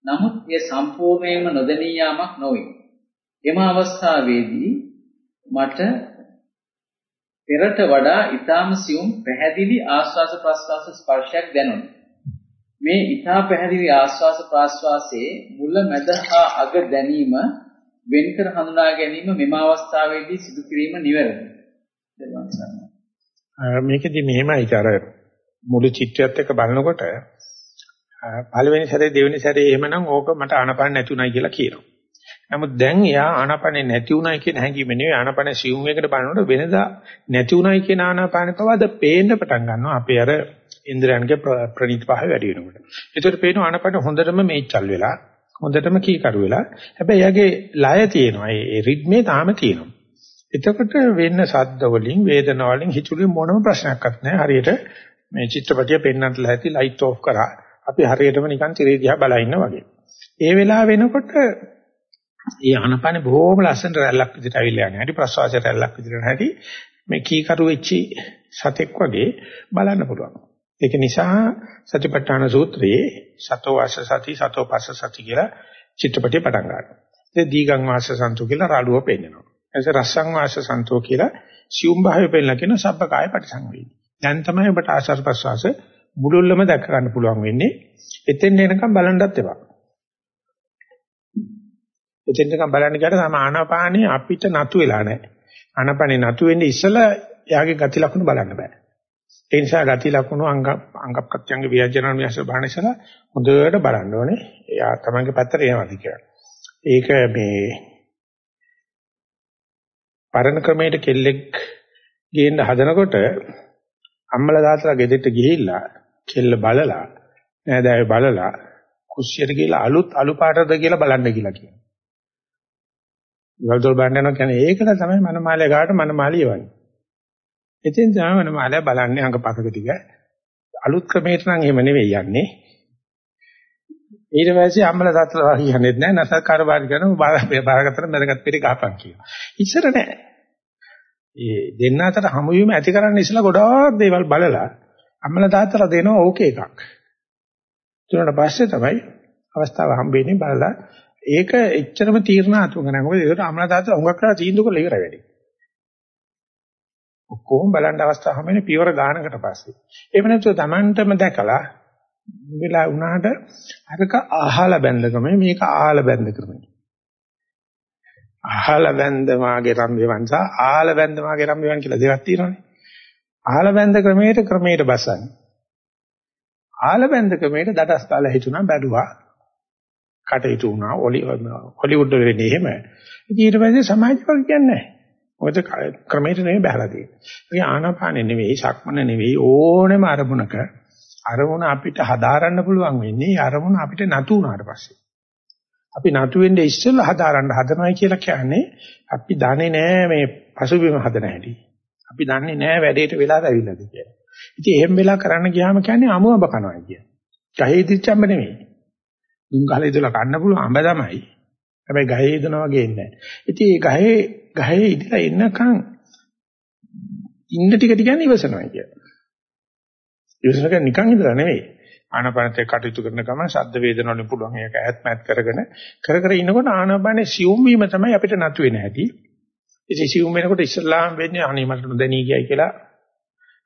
නමුත් එය සම්පූර්ණයෙන්ම නොදැනී යාමක් නොවේ. එම අවස්ථාවේදී මට පෙරට වඩා ඊටාම සියුම් පැහැදිලි ආස්වාස ප්‍රාස්වාස ස්පර්ශයක් දැනුණා. මේ ඊටා පැහැදිලි ආස්වාස ප්‍රාස්වාසයේ මුල මැද හා අග දැනීම වෙන්කර හඳුනා ගැනීම මෙම අවස්ථාවේදී සිදු කිරීම නිවැරදියි.
මේකෙදි මෙහෙමයි අර මුළු චිත්‍රයත් එක්ක බලනකොට පළවෙනි සැරේ දෙවෙනි සැරේ එහෙමනම් ඕක මට ආනපන නැතුණයි කියලා කියනවා. නමුත් දැන් එයා ආනපනේ නැති උනායි කියන හැඟීම නෙවෙයි ආනපනේ සියුම් එකට බලනකොට වෙනදා නැති උනායි කියන ආනපනේ පවද පේන්න පටන් ගන්නවා අපේ අර ඉන්ද්‍රයන්ගේ ප්‍රණීත පහ වැඩි වෙනකොට. ඒතකොට පේනවා ආනපනේ හොඳටම මේචල් වෙලා හොඳටම කීකරු වෙලා හැබැයි එයාගේ ලය තියෙනවා. ඒ රිද්මේ තාම තියෙනවා. එතකොට වෙන්න සද්ද වලින් වේදනා වලින් හිතුවේ මොනම ප්‍රශ්නයක්වත් නැහැ. හරියට මේ චිත්‍රපටිය පෙන්වන්නට ඇති ලයිට් ඔෆ් කරා. අපි හරියටම නිකන් තිරේ දිහා බලා ඉන්නා වගේ. ඒ වෙලාව වෙනකොට ඒ ආනපනේ බොහොම ලස්සනට රැල්ලක් විදිහට ඇවිල්ලා යන හැටි ප්‍රසවාසයට රැල්ලක් විදිහට යන හැටි මේ කීකරු වෙච්චි සතෙක් වගේ බලන්න පුළුවන්. ඒක නිසා සතිපට්ඨාන සූත්‍රයේ සතෝ වාස සති සතෝ පස්ස සති කියලා චිත්‍රපටිය පටන් ගන්නවා. ඒ දීගං වාස සන්තු කියලා රාළුව පෙන්නනවා. එස රසං වාස සන්තෝ කියලා සියුම් භාවය පෙන්නලා කියන සබ්බකාය පරිසංවේදී. දැන් තමයි ඔබට ආශාර ප්‍රසවාස මුළුල්ලම දැක ගන්න පුළුවන් වෙන්නේ. එතෙන් එනකම් බලන්නත් එපා. එතෙන් එනකම් බලන්න ගියාට තම ආනාපානිය අපිට නතු වෙලා නැහැ. ආනාපානිය නතු වෙන්නේ ඉස්සලා එයාගේ ගති ලක්ෂණ බලන්න බෑ. ඒ නිසා ගති ලක්ෂණ අංග අංග ප්‍රත්‍යංග ව්‍යජනන විශ්ස බාහනසල හොඳට බලන්න ඕනේ. එයා තමන්ගේ පැත්තට එනවාද කියලා. ඒක මේ පරණ ක්‍රමයට කෙල්ලෙක් ගේන්න හදනකොට අම්මලා දාතලා ගෙදෙට්ට ගිහිල්ලා කෙල්ල බලලා නෑදෑයෝ බලලා කුස්සියට ගිහලා අලුත් අලු පාටද කියලා බලන්න කියලා කියනවා. ඉවල්දොල් බලන්න යනවා කියන්නේ ඒකට තමයි මනමාලය ගාට මනමාලිය වන්නේ. ඉතින් තමයි මනමාලය බලන්නේ අංගපසක ටික. අලුත් ක්‍රමයට නම් එහෙම නෙවෙයි යන්නේ. ඊට පස්සේ අම්මලා තාත්තලා කියන්නේ නැහැ නැසත් කාර්යභාර කරන බාරගත්තට මැදගත් පිළි ගහපන් කියනවා. ඉස්සර නෑ. ඒ දෙන්න අතර හමු වීම ඇති කරන්න ඉස්සලා ගොඩාක් දේවල් බලලා අම්මලා තාත්තලා දෙනවා ඕකේ එකක්. ඊට පස්සේ තමයි අවස්ථාව හම්බෙන්නේ බලලා ඒක එච්චරම තීරණාත්මක නෑ. මොකද ඒකට අම්මලා තාත්තලා හුඟක් කරලා තීන්දුව කරලා ඉවරයි වැඩි. ඔක්කොම බලන්න අවස්ථාව හම්බෙන්නේ පියවර ගානකට පස්සේ. එහෙම නැත්නම් Tamanටම දැකලා වෙලා වුණාට අරක අහලා බැඳ ක්‍රමය මේක අහලා බැඳ ක්‍රමය. අහලා බැඳ මාගේ රම්බෙවන් සහ අහලා බැඳ මාගේ රම්බෙවන් කියලා දෙකක් තියෙනවානේ. අහලා බැඳ ක්‍රමයට ක්‍රමයට බසන්නේ. අහලා බැඳ ක්‍රමයට දඩස් කාලා හිටුණා බැලුවා. කටයුතු වුණා හොලිවුඩ් වල වෙන්නේ එහෙම. ඉතින් ඊට පස්සේ සමාජිකව කියන්නේ නැහැ. මොකද ක්‍රමයට නෙමෙයි බහලා තියෙන්නේ. ඒ ආනාපානෙ නෙවෙයි, සක්මන නෙවෙයි ඕනෙම අරමුණක අරමුණ අපිට හදාරන්න පුළුවන් වෙන්නේ අරමුණ අපිට නතු වුණාට පස්සේ. අපි නතු වෙන්නේ ඉස්සෙල්ලා හදාරන්න හදනවයි කියලා කියන්නේ අපි දන්නේ නැහැ මේ පසුබිම හදන හැටි. අපි දන්නේ නැහැ වැඩේට වෙලා ඇවිල්ලාද කියලා. ඉතින් එහෙම වෙලා කරන්න ගියාම කියන්නේ අමුඹ කනවා කියන. ගහේ දිච්චම්බ නෙමෙයි. දුම් ගහලා ඉදලා කන්න පුළුවන් අඹ තමයි. හැබැයි ගහේ ඉදනවා වගේ ඉන්නේ නැහැ. ඉතින් මේ ගහේ ගහේ ඉදලා එන්නකන් ඉන්න ටික ටික කියන්නේ ඉවසනවා කියන්නේ. ඉවසනක නිකන් ඉඳලා නෙවෙයි. ආනාපානത്തെ කටයුතු කරන ගමන් ශබ්ද වේදන වලින් පුළුවන් ඒක ඈත්මත් කරගෙන කර කර ඉනකොට ආනාපානේ සියුම් වීම තමයි අපිට නතු වෙන හැටි. ඉතින් සියුම් වෙනකොට ඉස්ලාම් වෙන්නේ අනේ මට නොදැනී ගියයි කියලා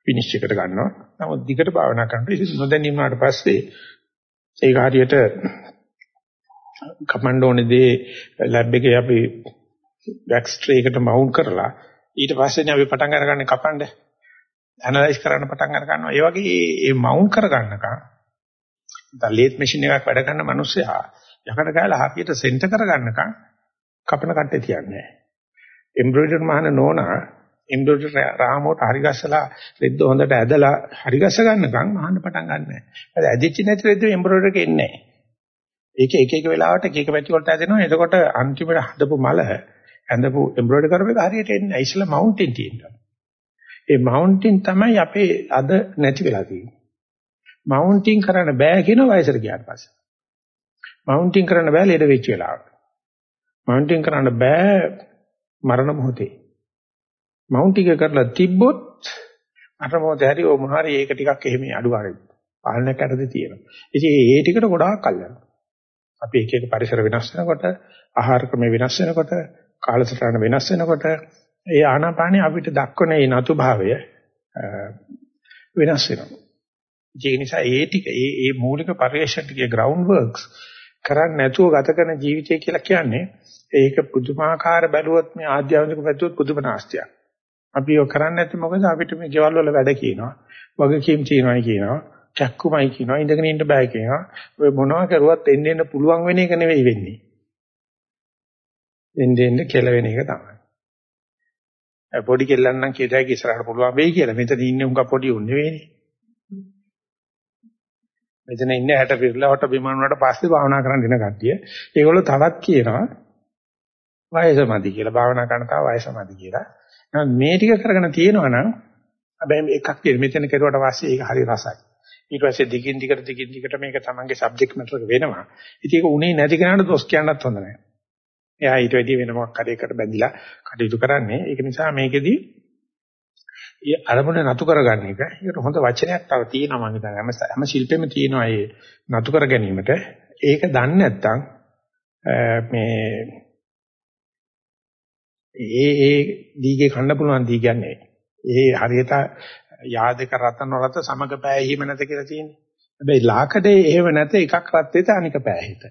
විනිශ්චයකට ගන්නවා. නමුත් දිගට භාවනා කරනකොට ඉතින් නොදැනීම වුණාට පස්සේ ඒක හරියට කමණ්ඩෝනේදී ලැබ් එකේ අපි වැක්ස් ට්‍රේ එකට මවුන්ට් කරලා ඊට පස්සේනේ අපි පටන් අරගන්නේ කපන්න ඇනලයිස් කරන්න පටන් අර ගන්නවා. ඒ වගේ මේ මවුන්ට් කරගන්නකම් දැන් ලේත් මැෂින් එකක් වැඩ කරන මිනිස්සයා යකඩ කෑල්ල හරියට සෙන්ටර් කරගන්නකම් කපන කට්ටේ තියන්නේ. එම්බ්‍රොයිඩර් මහන නෝනා එම්බ්‍රොයිඩර් රාමෝට හරි ගස්සලා රෙද්ද හොඳට ඇදලා හරි ගස්ස ගන්නකම් මහන්න පටන් ගන්නෑ. ඒත් ඇදිච්ච නැති රෙද්ද එම්බ්‍රොයිඩර් එකේ එන්නේ නැහැ. ඒක එක එක වෙලාවට එක එක පැති වලට ඇදෙනවා. එතකොට අන්තිමට හදපු මල ඇඳපු එම්බ්‍රොයිඩර් කරපු එක හරියට එන්නේ නැහැ. ඉස්සලා මවුන්ටින් තියෙනවා. ඒ මවුන්ටින් තමයි අපේ අද නැති වෙලා තියෙන්නේ. මවුන්ටින් කරන්න බෑ කියන වයසට ගියාට පස්සේ. මවුන්ටින් කරන්න බෑ ලෙඩ වෙච්ච වෙලාවට. මවුන්ටින් කරන්න බෑ මරණ මොහොතේ. මවුන්ටින් කරලා තිබ්බොත් මරණ මොහොතේ හරි ඔය මොහරි ඒක ටිකක් එහෙම අඩුවාරයි. පාලනයක් යටතේ තියෙනවා. ඉතින් ඒ ටිකට ගොඩාක් කල් යනවා. අපි එක එක පරිසර වෙනස් වෙනකොට, ආහාර ක්‍රම වෙනස් වෙනකොට, කාලසටහන වෙනස් වෙනකොට ඒ ආනාපානිය අපිට දක්වන ඒ නතු භාවය වෙනස් වෙනවා. ඒ නිසා ඒ ටික ඒ ඒ මූලික පරිශ්‍රණ ටිකේ ග්‍රවුන්ඩ් වර්ක්ස් කරන්නේ නැතුව ගත කරන ජීවිතය කියලා කියන්නේ ඒක පුදුමාකාර බැලුවොත් මේ ආධ්‍යාත්මික පැත්තොත් පුදුම නාස්තියක්. අපි ඒක කරන්නේ නැති මොකද අපිට මේ ගෙවල් වල වැඩ කියනවා. වගකීම් තියෙනවායි කියනවා. චක්කුමයි කියනවා. ඉඳගෙන ඉන්න බෑ කියනවා. ඔය මොනවා කරුවත් එන්න එන්න පුළුවන් වෙන එක නෙවෙයි වෙන්නේ. එන්න එන්න කෙලවෙන එක තමයි. පොඩි කෙල්ලන් නම් කීයටයි ඉස්සරහට පුළුවන් වෙයි කියලා. මෙතන ඉන්නේ උංග පොඩි උන් නෙවෙයිනේ. මෙතන ඉන්නේ 60 පිරලවට බිමන් වලට පස්සේ භාවනා කරන්න දෙන කට්ටිය. ඒගොල්ලෝ තවත් කියනවා වයසමදි කියලා. භාවනා කරන තාව වයසමදි කියලා. නමුත් මේ ටික කරගෙන තියෙනවා නම් හැබැයි එකක් තියෙන මෙතන කෙරුවට පස්සේ ඒක හරි රසයි. ඊට පස්සේ දිගින් දිගට දිගින් දිගට මේක තමන්ගේ සබ්ජෙක්ට් මැටර් එක වෙනවා. ඉතින් ඒක උනේ නැති කෙනාට දොස් කියන්නත් හොඳ නැහැ. එයා ඊට වැඩිය වෙන මොකක් හරි එකට බැඳිලා කටයුතු කරන්නේ. ඒක නිසා මේකෙදී ඒ අරමුණ නතු කරගන්න එක. ඒකට හොඳ වචනයක් තව තියෙනවා මම හිතන්නේ. හැම හැම ශිල්පෙම තියෙනවා ඒ නතු කර ගැනීමට. ඒක දන්නේ නැත්නම් මේ ඒ ඒ දීගේ කන්න පුළුවන් දී කියන්නේ. ඒ හරියට යාදක රතන රත සමග පෑහීම නැත කියලා තියෙන්නේ. හැබැයි ලාකඩේ එහෙම නැත එකක් රත් වෙත අනික පෑහිත.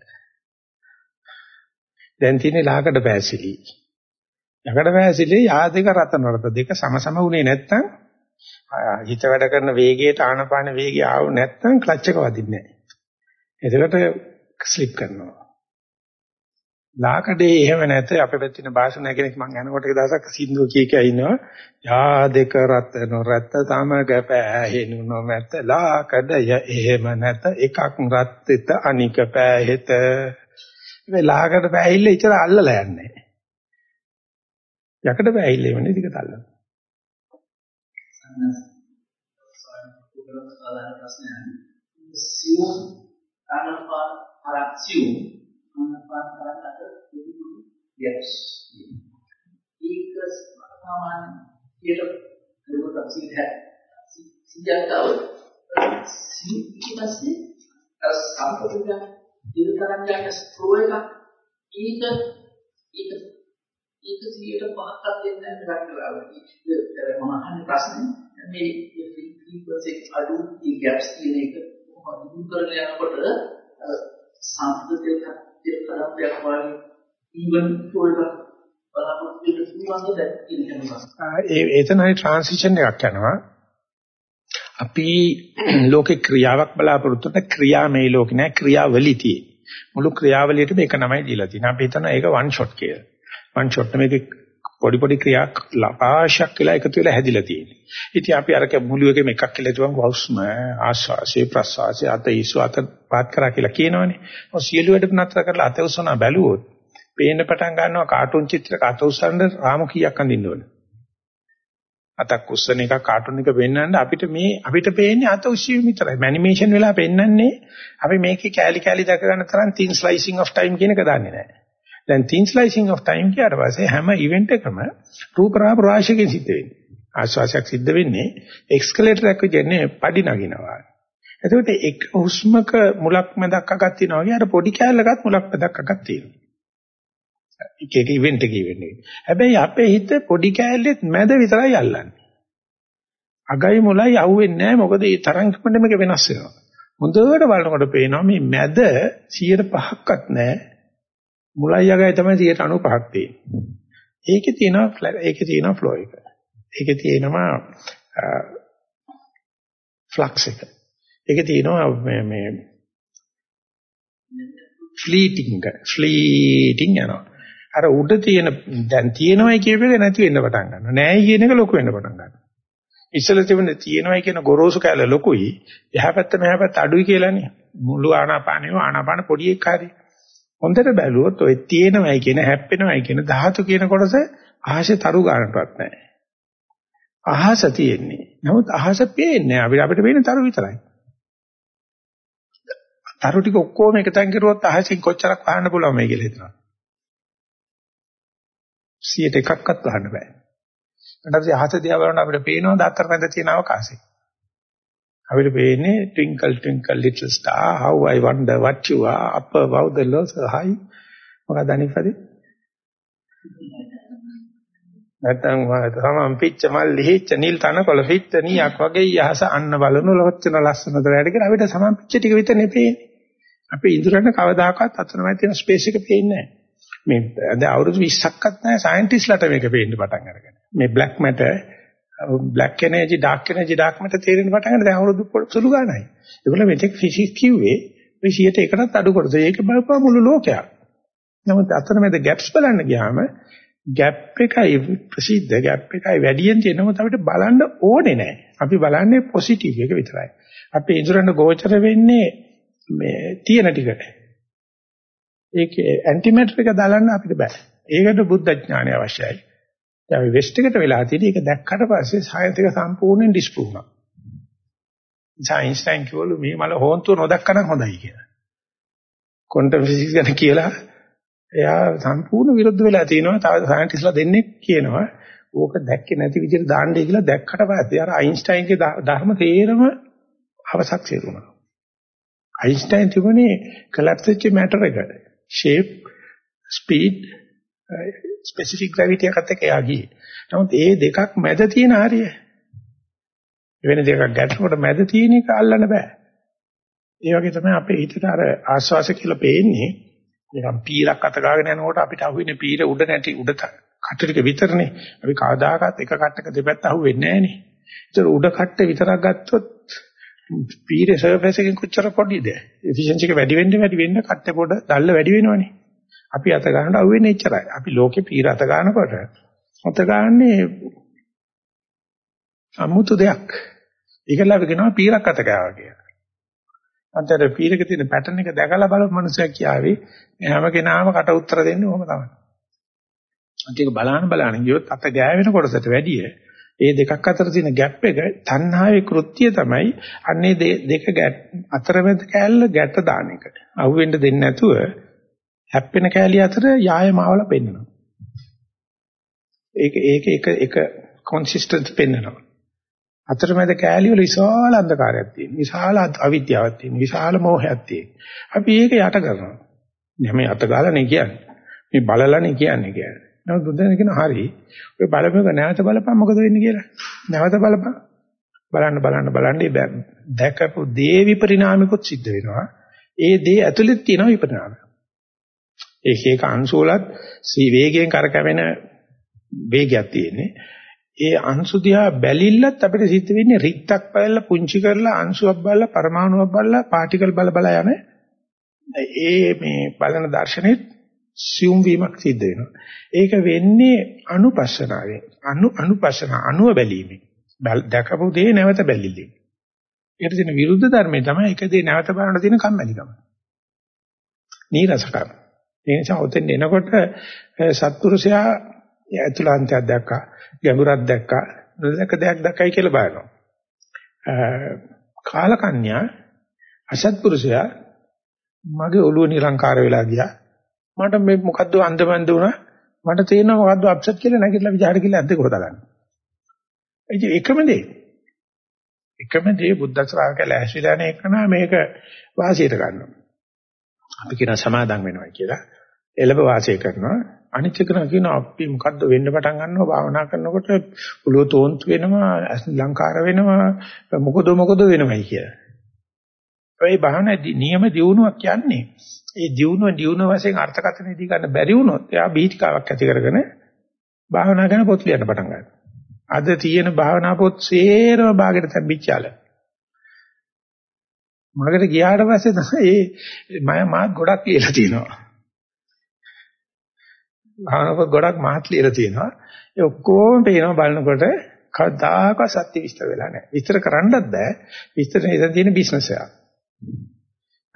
දැන් තියෙන්නේ ලාකඩ පෑසිලි. ලාකඩ පෑසිලි යාදක රතන රත දෙක සමසම වුණේ නැත්තම් හිත වැඩ කරන වේගයට ආනපාන වේගය ආව නැත්තම් ක්ලච් එක වදින්නේ නැහැ. එතකොට ස්ලිප් කරනවා. ලාකඩේ එහෙම නැත අපේ පැත්තේ භාෂණ කෙනෙක් මම යනකොට එක දවසක් සින්දුව කිය කිය ඉන්නවා. යා දෙක රත් නොරත් තමග පෑහෙනු නොමැත ලාකඩය එහෙම නැත එකක් රත්ෙත අනික පෑහෙත. මේ ලාකඩ පෑහිල්ල ඉතල අල්ලලා යන්නේ. යකඩ පෑහිල්ල එවනේ දිගට අල්ලන
සියුම් අනපා හරක්සියුම් ආනාපාන කරකට පුදු පුදු gaps. ඒක සාමාන්‍ය විදියට ලෝක සිද්ධ සිද්ධාව සිද්ධිපස්සේ අර සම්පූර්ණ දිනතරංගයක ස්ට්‍රෝ එක ඒක ඒක ඒක 105ක් දෙන්න ගන්නවා. ඒක මම අහන්නේ ප්‍රශ්නේ මේ ෆ්‍රීකවන්සි අඩු ഈ gaps තියෙන එක කොහොමද දුරු කරලා යනකොට සම්පූර්ණ දෙයක් කලබලයක් වගේ ඊවන් ෆෝල්ඩර් බලාපොරොත්තු වෙන්න පුළුවන්ද
ඒ එතනයි ට්‍රාන්සිෂන් එකක් යනවා. අපි ලෝකේ ක්‍රියාවක් බලාපොරොත්තු වෙන ක්‍රියා මේ ලෝකේ නෑ ක්‍රියාවලිතියි මුළු ක්‍රියාවලියටම එක නමයි දීලා තියෙන්නේ. අපි හිතනවා ඒක වන් ෂොට් කියලා. වන් ෂොට් මේක පොඩි පොඩි ක්‍රියා ලපාශයක් කියලා එකතු වෙලා හැදිලා තියෙන්නේ. ඉතින් අපි අරක මුළු එකෙම එකක් කියලා හිතුවම හුස්ම ආශ්වාසය ප්‍රශ්වාසය අත ඊසු අත පාත් කරා කියලා කියනවනේ. ඔය සියලු වැඩ නතර කරලා අත උසන බැලුවොත් පේන්න පටන් ගන්නවා කාටුන් චිත්‍රයක අත උස්සන්න රාමු කීයක් අඳින්න ඕන. අතක් උස්සන එක කාටුන් එක පෙන්වන්න අපිට මේ අපිට පේන්නේ අත උස්සීම විතරයි. ඇනිමේෂන් වෙලා පෙන්වන්නේ අපි මේකේ කෑලි කෑලි දැක ගන්න තරම් thin slicing of time කියන එක දන්නේ නැහැ. දැන් thin slicing of time කියාට පස්සේ හැම ඉවෙන්ට් එකම රූප රාම රාශියකින් සිද්ධ වෙන්නේ. ආශ්වාසයක් සිද්ධ වෙන්නේ එක්ස්කලේටර් එකක කියන්නේ පඩි නගිනවා. එතකොට එක් හුස්මක මුලක් මැදක් අගක් තියෙනවා වගේ අර පොඩි කැලලකත් මුලක් මැදක් අගක් තියෙනවා. එක එක ඉවෙන්ට් එකේ වෙන්නේ. හැබැයි අපේ හිත පොඩි කැලලෙත් මැද විතරයි අල්ලන්නේ. අගයි මුලයි අහුවෙන්නේ නැහැ මොකද මේ තරංග මේක වෙනස් වෙනවා. හොඳට බලනකොට පේනවා මේ මැද 105ක්වත් නැහැ. මුලයි යගයි තමයි 95ක් තියෙන්නේ. ඒකේ තියෙනවා ඒකේ තියෙනවා ෆ්ලෝ එක. ඒකේ තියෙනවා ෆ්ලක්ස් එක. ඒකේ තියෙනවා මේ මේ ෆ්ලීටිං ෆ්ලීටිං යනවා. අර උඩ තියෙන දැන් තියෙනවයි කියප එක නැති වෙන්න පටන් ගන්නවා. නෑයි කියන එක ලොකු වෙන්න පටන් ගන්නවා. ඉස්සල තිබුණ තියෙනවයි කියන ගොරෝසු කැල ලොකුයි. එහා පැත්ත මෙහා පැත්ත අඩුයි කියලානේ. මුළු ආනාපානෙම ආනාපාන පොඩි එකක් හරි. හොඳට බැලුවොත් ඔය තියෙනවයි කියන හැප්පෙනවයි කියන ධාතු කියන කොටස අහස තරු ගන්නටවත් නැහැ. අහස තියෙන්නේ. නමුත් අහස පේන්නේ අපිට අපිට පේන්නේ තරු විතරයි. තරු ටික ඔක්කොම එකතෙන් කරුවොත් අහසින් කොච්චරක් වහන්න පුළුවන් මේ කියලා හිතනවා. 100ට එකක්වත් වහන්න බෑ. ඊට පස්සේ අහස දිහා බලනකොට අපිට පේනවා දත්තර මැද තියෙන අවකාශය. අපිට පේන්නේ twinkle twinkle little star how i wonder what you are up above the low so high. මොකක්ද අනිත් පදේ නැත්තම් තමන් පිච්ච මල් ලිහිච්ච නිල් තනකොළ පිච්ච නියක් වගේ යහස අන්න බලන ලොච්චන ලස්සනද වැඩ කියලා අපිට සමන් පිච්ච ටික විතරනේ පේන්නේ අපේ ඉඳුරන්න කවදාකවත් අතනමයි තියෙන ස්පේස් එක පේන්නේ නැහැ. මේ දැන් අවුරුදු 20ක්වත් නැහැ සයන්ටිස්ට්ලාට මේක පේන්න පටන් අරගෙන. මේ black matter black energy dark energy dark matter තේරෙන්න පටන් ගන්න දැන් අවුරුදු සුළු ගානයි. ඒගොල්ලෝ මෙතෙක් ෆිසික්ස් කිව්වේ මේ 100ට එකටත් අඩු කරද. ඒක බලපුවා මුළු ලෝකයක්. නමුත් අතන මැද ගැප්ස් බලන්න ගියාම ගැප් එකයි ප්‍රසිද්ධ ගැප් එකයි වැඩියෙන් තියෙනවද අපිට බලන්න ඕනේ නැහැ. අපි බලන්නේ පොසිටිව් එක විතරයි. අපි ඉදරන්න ගෝචර වෙන්නේ මේ තියෙන ටිකට. ඒකේ ඇන්ටිමැටර් එක දාලන්න අපිට බෑ. ඒකට බුද්ධ ඥානය අවශ්‍යයි. දැන් අපි වෙස්ට් එකට වෙලා තියෙන්නේ ඒක දැක්කට පස්සේ සයන්ස් එක සම්පූර්ණයෙන් ඩිස්ප්‍රූව් වුණා. අයින්ස්ටයින් කිව්වලු මේ මල හොන්තුව නොදක්කනම් හොඳයි කියලා. ක්වොන්ටම් ෆිසික්ස් ගැන කියලා එයා සම්පූර්ණ විරුද්ධ වෙලා තිනවා. තව සයන්ටිස්ලා දෙන්නේ කියනවා ඕක දැක්කේ නැති විදිහට දාන්නයි කියලා දැක්කට පස්සේ අර අයින්ස්ටයින්ගේ ධර්ම තේරම අවසක් සිරුණා. අයින්ස්ටයින් තිබුණේ කොලැප්ස් වෙච්ච මැටර් එක. shape, speed, ස්පෙસિෆික් ග්‍රැවිටි එකත් එක්ක එයා ගියේ. නමුත් ඒ දෙකක් මැද තියෙන හරිය වෙන දෙකක් ගැටෙනකොට මැද තියෙන එක අල්ලන්න බෑ. ඒ වගේ තමයි අපේ හිතට අර ආස්වාස කියලා පේන්නේ නිකන් පීරක් අත ගාගෙන යනකොට අපිට අහුවෙන්නේ පීර උඩ නැටි උඩ කට ටික විතරනේ. අපි කවදාකවත් එක කට්ටක දෙපැත්ත අහුවෙන්නේ නැහනේ. ඒතර උඩ කට්ට විතරක් ගත්තොත් පීරේ සර්ෆස් එකෙන් කොච්චර පොඩිද? එෆිෂියන්සි එක වැඩි වෙන්න වැඩි වෙන්න කට්ට පොඩ දැල්ල වැඩි වෙනවනේ. අපි අත ගන්නට අහුවෙන්නේ එච්චරයි. අපි ලෝකේ පීර අත ගන්නකොට අත ගන්නනේ අමුතු දෙයක්. ඒකල අපි කියනවා පීරක් අත ගාවා කියලා. අන්තර පීරක තියෙන පැටර්න් එක දැකලා බලපු මනුස්සයෙක් කියාවේ හැම කෙනාම කට උත්තර දෙන්නේ ඔහොම තමයි. අන්තික බලන්න බලන්න ගියොත් අත ගෑවෙන කොටසට වැඩිය ඒ දෙකක් අතර තියෙන ગેප් එක තණ්හාවේ කෘත්‍යය තමයි අන්නේ දෙක අතරමැද කෑල්ල ගැට දාන එක. අහුවෙන්න දෙන්නේ නැතුව හැප්පෙන කෑලි අතර යායමාවල පෙන්වනවා. ඒක ඒක එක එක කන්සිස්ටන්ට් පෙන්වනවා. අතරමැද කෑලි වල විශාල අන්ධකාරයක් තියෙනවා. විශාල අවිද්‍යාවක් තියෙනවා. විශාල මෝහයක් තියෙනවා. අපි ඒක යට කරනවා. මේ අත ගාලානේ කියන්නේ. මේ බලලානේ කියන්නේ කියන්නේ. නමුත් බුදුන් කියන හරි. ඔය බලපෑම නැවත බලපන් මොකද වෙන්නේ කියලා. නැවත බලපන්. බලන්න බලන්න බලන්න දැකපු දේ විපරිණාමිකුත් සිද්ධ වෙනවා. ඒ දේ ඇතුළේ තියෙන විපරිණාමය. ඒක ඒක අංශු වලත් සී වේගයෙන් කරකැවෙන වේගයක් තියෙන්නේ. ඒ අංශු දිහා බැලිල්ලත් අපිට සිද්ධ වෙන්නේ රිත්තක් බලලා පුංචි කරලා අංශුවක් බලලා පරමාණුවක් බලලා පාටිකල් බල බල යන ඒ මේ බලන දර්ශනෙත් සියුම් වීමක් සිද්ධ වෙනවා. ඒක වෙන්නේ අනුපස්සනාවෙන්. අනු අනුපස්සන අනුව බැලීමෙන්. දැකපු දේ නැවත බැලිල්ලෙන්. ඒකට තියෙන විරුද්ධ ධර්මයේ තමයි එක දේ නැවත බලන්න තියෙන කම්මැලිකම. නීරසකම. ඒ නිසා ඔතෙන් එනකොට සත්පුරුෂයා ඇතුළාන්තයක් දැක්කා, ගැඹුරක් දැක්කා, නොදැක දෙයක් දැක්කයි කියලා බලනවා. කාලකන්‍යා අසත්පුරුෂයා මගේ ඔළුව නිරංකාර වෙලා ගියා. මට මේ මොකද්ද අන්දමන්ද වුණා. මට තේරෙනවා මොකද්ද අප්සෙට් කියලා නැගිටලා විචාර කියලා ඇද්ද කොහොද ගන්න. ඒ එකම දේ. එකම දේ බුද්ධ ශ්‍රාවකලා ඇසිලා නේ කරන මේක වාසියට ගන්නවා. අපි කියන සමාදම් වෙනවා කියලා. එළඹ වාසය කරනවා. අනිත් එක කියනවා අපි මොකද්ද වෙන්න පටන් ගන්නවා භාවනා කරනකොට ඔළුව තෝන්තු වෙනවා ලංකාර වෙනවා මොකද මොකද වෙනවයි කියලා. ඒ භාවනා නියම දියුණුවක් කියන්නේ ඒ දියුණුව දියුණුව වශයෙන් අර්ථකථන දී ගන්න බැරි වුණොත් එයා බීතිකාවක් ඇති කරගෙන භාවනා කරන පොත් ලියන්න පටන් ගන්නවා. අද තියෙන භාවනා පොත් සේරම භාගයට තැබිච්චාල. මගට ගියාට පස්සේ තමයි මේ මම මාත් ගොඩක් ලියලා තියෙනවා. භාවනා පොත් ගොඩක් මාත් ලියලා තියෙනවා. ඒ ඔක්කොම පේනවා බලනකොට කවදාකවත් සත්‍ය විස්තර වෙලා නැහැ. විස්තර කරන්නත් බෑ. විස්තර නේද තියෙන බිස්නස් එකක්.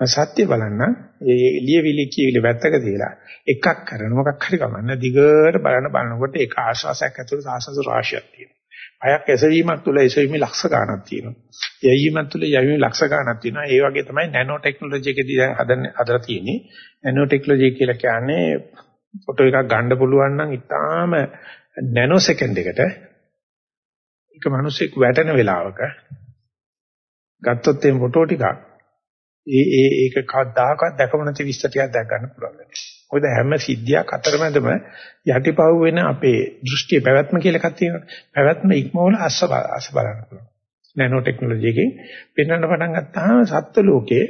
සත්‍ය බලන්න ඒ ලියවිලි කියවිලි වැත්තක තියලා එකක් කරන මොකක් හරි කමන්න දිගට බලන බලනකොට ඒක ආශාසයක් ඇතුළත ආශාස රාශියක් තියෙනවා. අයක් එසවීමක් තුළ එසවීම ලක්ෂ ගණනක් තියෙනවා. යැවීමක් තුළ යැවීම ලක්ෂ ගණනක් තියෙනවා. ඒ වගේ තමයි නැනෝ ටෙක්නොලොජි එකේදී දැන් හදන්නේ හදලා තියෙන්නේ. නැනෝ ටෙක්නොලොජි කියලා කියන්නේ ෆොටෝ එකක් ගන්න පුළුවන් නම් ඉතාලම නැනෝ සෙකන්ඩ් එකට එක මිනිස්සෙක් වැටෙන වෙලාවක ගත්තොත් මේ ෆොටෝ ටිකක් ඒ ඒ ඒක කවදාකවත් දැකම නැති විස්තර ටිකක් දැක් ගන්න පුළුවන් වෙනවා. මොකද හැම සිද්ධියක් අතරමැදම යටිපව් වෙන අපේ දෘෂ්ටිය පැවැත්ම කියලා එකක් තියෙනවා. පැවැත්ම ඉක්මවල අස්ස අස්ස බලන්න පුළුවන්. නැනෝ ටෙක්නොලොජි එකෙන් පෙන්වන්න පටන් ගත්තාම සත්ත්ව ලෝකේ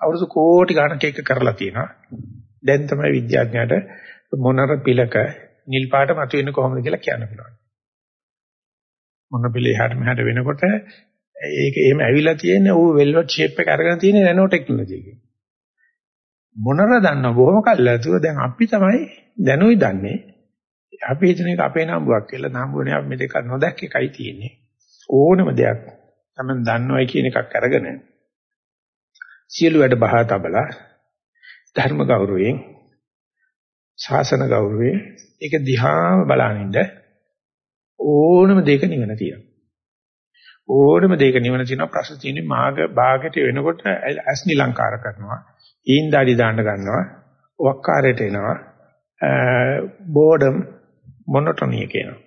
අවුරුදු කෝටි ගණනක එක කරලා තියෙනවා. දැන් තමයි විද්‍යාඥයාට මොනර පිලක නිල් පාට මතුවෙන්නේ කොහොමද කියලා කියන්න පුළුවන්. මොන පිළේ හැට මෙහාට වෙනකොට ඒක එහෙම ඇවිල්ලා තියෙන්නේ ඌ වෙල්වට් ෂේප් එක අරගෙන තියෙන නැනෝ ටෙක්නොලොජි එකේ. මොනර දන්නව බොහොම කල්ලාතුව දැන් අපි තමයි දැනුයි දන්නේ. අපි හිතන එක අපේ නම්බුවක් කියලා නම්බුවනේ අපි මේක නොදැක්ක එකයි තියෙන්නේ. ඕනම දෙයක් තමයි දන්නවයි කියන එකක් අරගෙන සියලු වැඩ බහා තබලා ධර්ම ගෞරවයෙන් ශාසන ගෞරවයෙන් ඒක දිහාම බලනින්න ඕනම දෙයක නිවන තියෙනවා. ඕනම දෙයක නිවන තියෙනවා. ප්‍රශ්න තියෙන්නේ මාග භාගයට වෙනකොට ඇස් නිලංකාර කරනවා ඊන්දාඩි දාන්න ගන්නවා වක්කාරයට එනවා බෝඩම් මොනොටොනිය කියනවා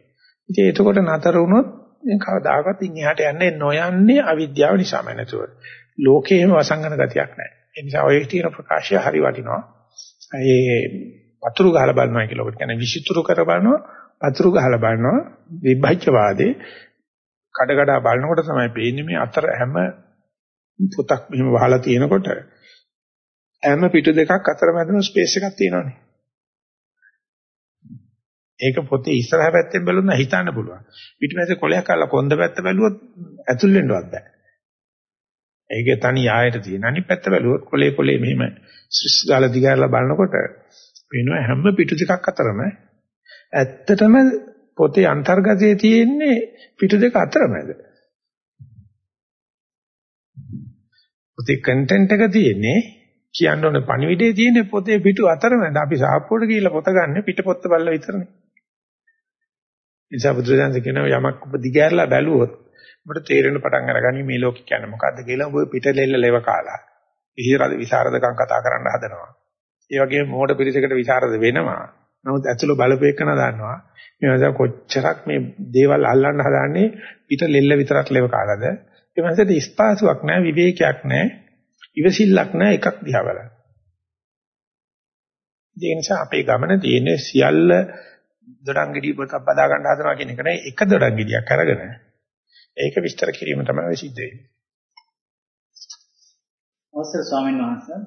ඉතින් එතකොට නතර වුණොත් කවදාකවත් ඉන්නහට යන්නේ නොයන්නේ අවිද්‍යාව නිසාම නැතුව. ලෝකේම වසංගන ගතියක් නැහැ. ඒ නිසා ඔය තියෙන ප්‍රකාශය හරි වටිනවා ඒ වතුරු ගහලා බලනවා කියලා ඔකට කියන්නේ විසිතුරු කර බලනවා වතුරු ගහලා බලනවා විභජ්‍යවාදේ කඩ කඩ බලනකොට තමයි පේන්නේ මේ අතර හැම පොතක් මෙහෙම වහලා තියෙනකොට හැම පිටු දෙකක් අතර මැදම ස්පේස් එකක් තියෙනවානේ. ඒක පොතේ ඉස්සරහ පැත්තෙන් බැලුවොත් හිතන්න පුළුවන්. පිටිපස්සේ කොලයක් අල්ල කොන්ද පැත්ත බැලුවොත් ඇතුල් වෙන්නවත් බෑ. ඒක තනි ආයෙට තියෙන. අනිත් පැත්ත බැලුවොත් කොලේ කොලේ මෙහෙම ස්විස් ගාලා දිගාරලා බලනකොට වෙනවා හැම පිටු දෙකක් අතරම ඇත්තටම පොතේ අන්තර්ගතයේ තියෙන්නේ පිටු දෙක අතරමැද. පොතේ කන්ටෙන්ට් එක තියෙන්නේ කියන්න ඕන පණිවිඩේ තියෙන්නේ පොතේ පිටු අතරමැද. අපි සාප්පුවට ගිහිල්ලා පොත ගන්න පිට පොත්ත බලලා විතරනේ. නිසා බුදුරජාණන් කියනවා යමක් ඔබ දිගහැරලා බැලුවොත් ඔබට තේරෙන පටන් අරගනි මේ ලෝකෙ කියන්නේ මොකද්ද කියලා ඔබ පිටලෙල්ල ලෙව කාලා. විහිරද විසරදකම් කතා කරන්න හදනවා. ඒ වගේම මෝඩ පිළිසකට විසරද වෙනවා. නමුත් ඇතුළ බලපෑකන දන්නවා. මේ වගේ කොච්චරක් මේ දේවල් අල්ලන්න හදාන්නේ පිටලෙල්ල විතරක් ලෙව කාලාද. ඒ වන්සට ස්පාසුවක් නැහැ විවේකයක් නැහැ. ඉවසිල්ලක් නැහැ එකක් දිහා බලන්න. ඒ නිසා අපේ ගමන තියෙන්නේ සියල්ල දොඩංගිඩිය පොතක් බදා ගන්න හදනවා කියන එක නෙවෙයි එක දොඩංගිඩියක් අරගෙන ඒක විස්තර කිරීම තමයි සිද්ධ වෙන්නේ.
අවසර ස්වාමීන් වහන්සේ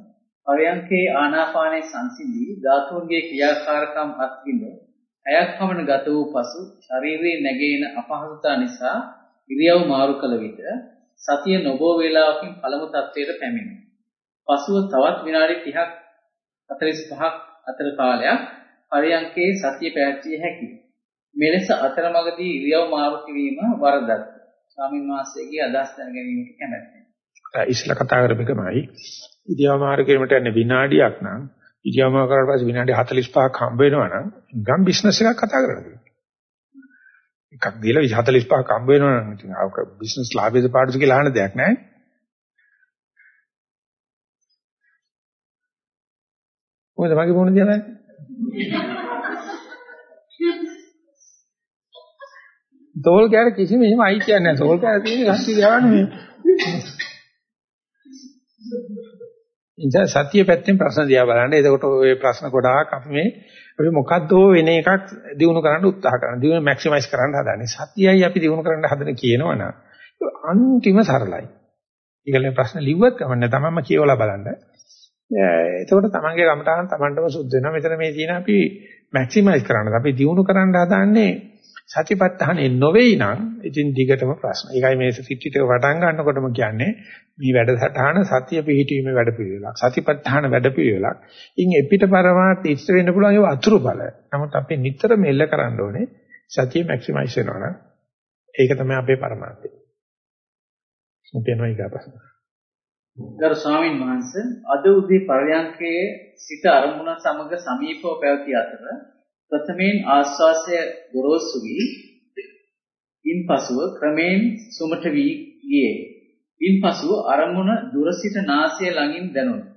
පරයන්කේ ආනාපානයේ සංසිඳී ධාතුන්ගේ ක්‍රියාකාරකම් අත්විඳ අයක් පමණ ගත වූ පසු ශරීරයේ නැගෙන අපහසුතා නිසා ඉරියව් මාරු කළ විට සතිය නොබෝ වේලාවකින් පළමු තත්ත්වයට පැමිණේ. පසුව තවත් විනාඩි 30ක් 45ක් අතර කාලයක් පරයන්කේ සතිය පැවැත්විය හැකියි. මෙලෙස අතරමඟදී ඉරියව් මාරු කිරීම වරදක්. ස්වාමීන් වහන්සේගේ අදහස් දැන ගැනීමට කැමැත්තෙන්.
ඉස්සලා කතා කරපෙකමයි. ඉරියව් මාරු කිරීමට යන්නේ විනාඩියක් නම් ඉරියව් මාරු කරලා පස්සේ විනාඩි 45ක් හම්බ වෙනවා නම් ගම් බිස්නස් එකක් කතා කරන්නේ. එකක් දීලා 45ක් හම්බ වෙනවා නම් ඉතින් ආක බිස්නස් ලාභයද පාඩුද කියලා අහන දෙයක් නැහැ. මොකද මගේ මොන දිහා තෝල් කෑර කිසිම එහෙම අයිතියක් නැහැ. තෝල් කෑර තියෙන්නේ සත්‍ය ගානේ. ඉතින් සත්‍ය පැත්තෙන් ප්‍රශ්න දිහා බලන්න. එතකොට ওই ප්‍රශ්න ගොඩාක් අපි මේ අපි මොකද්ද වෙන එකක් දිනු කරන්න උත්සාහ කරනවා. දිනු මැක්සිමයිස් කරන්න හදන්නේ. සත්‍යයයි අපි දිනු කරන්න හදන කියනවනම් අන්තිම සරලයි. ඊගලේ ප්‍රශ්න ලිව්වත් කමන්නේ තමන්ම කියවලා බලන්න. එතකොට තමන්ගේ කමටහන් තමන්ටම සුද්ධ වෙනවා. මෙතන මේ තියෙන අපි මැක්සිමයිස් කරන්න. අපි දිනු කරන්න හදන්නේ සතිපත්තහනේ නොවේයි නම් ඉතින් දිගටම ප්‍රශ්න. ඒකයි මේ සිටිට වටන් ගන්නකොටම කියන්නේ මේ වැඩසටහන සතිය පිහිටීමේ වැඩපිළිවෙලක්. සතිපත්තහන වැඩපිළිවෙලක්. ඉන් එපිට පරමාර්ථ ඉෂ්ට වෙන්න පුළුවන් ඒ අතුරු බල. නමුත් අපි නිතරම එල්ල කරන්න ඕනේ සතිය මැක්සිමයිස් වෙනවනම් ඒක තමයි අපේ පරමාර්ථය. මුපේනවා ඊගා ප්‍රශ්න.
ගරු ස්වාමින් වහන්සේ අද උදේ පරයන්කයේ සිට අරමුණ සමග සමීපව පැවති අතර ප්‍රථමයෙන් ආස්වාසය ගොරෝසු වී ඉන්පසුව ක්‍රමයෙන් සුමට වී ගියේ. ඉන්පසුව අරමුණ දුර සිට නාසය ළඟින් දැනුණි.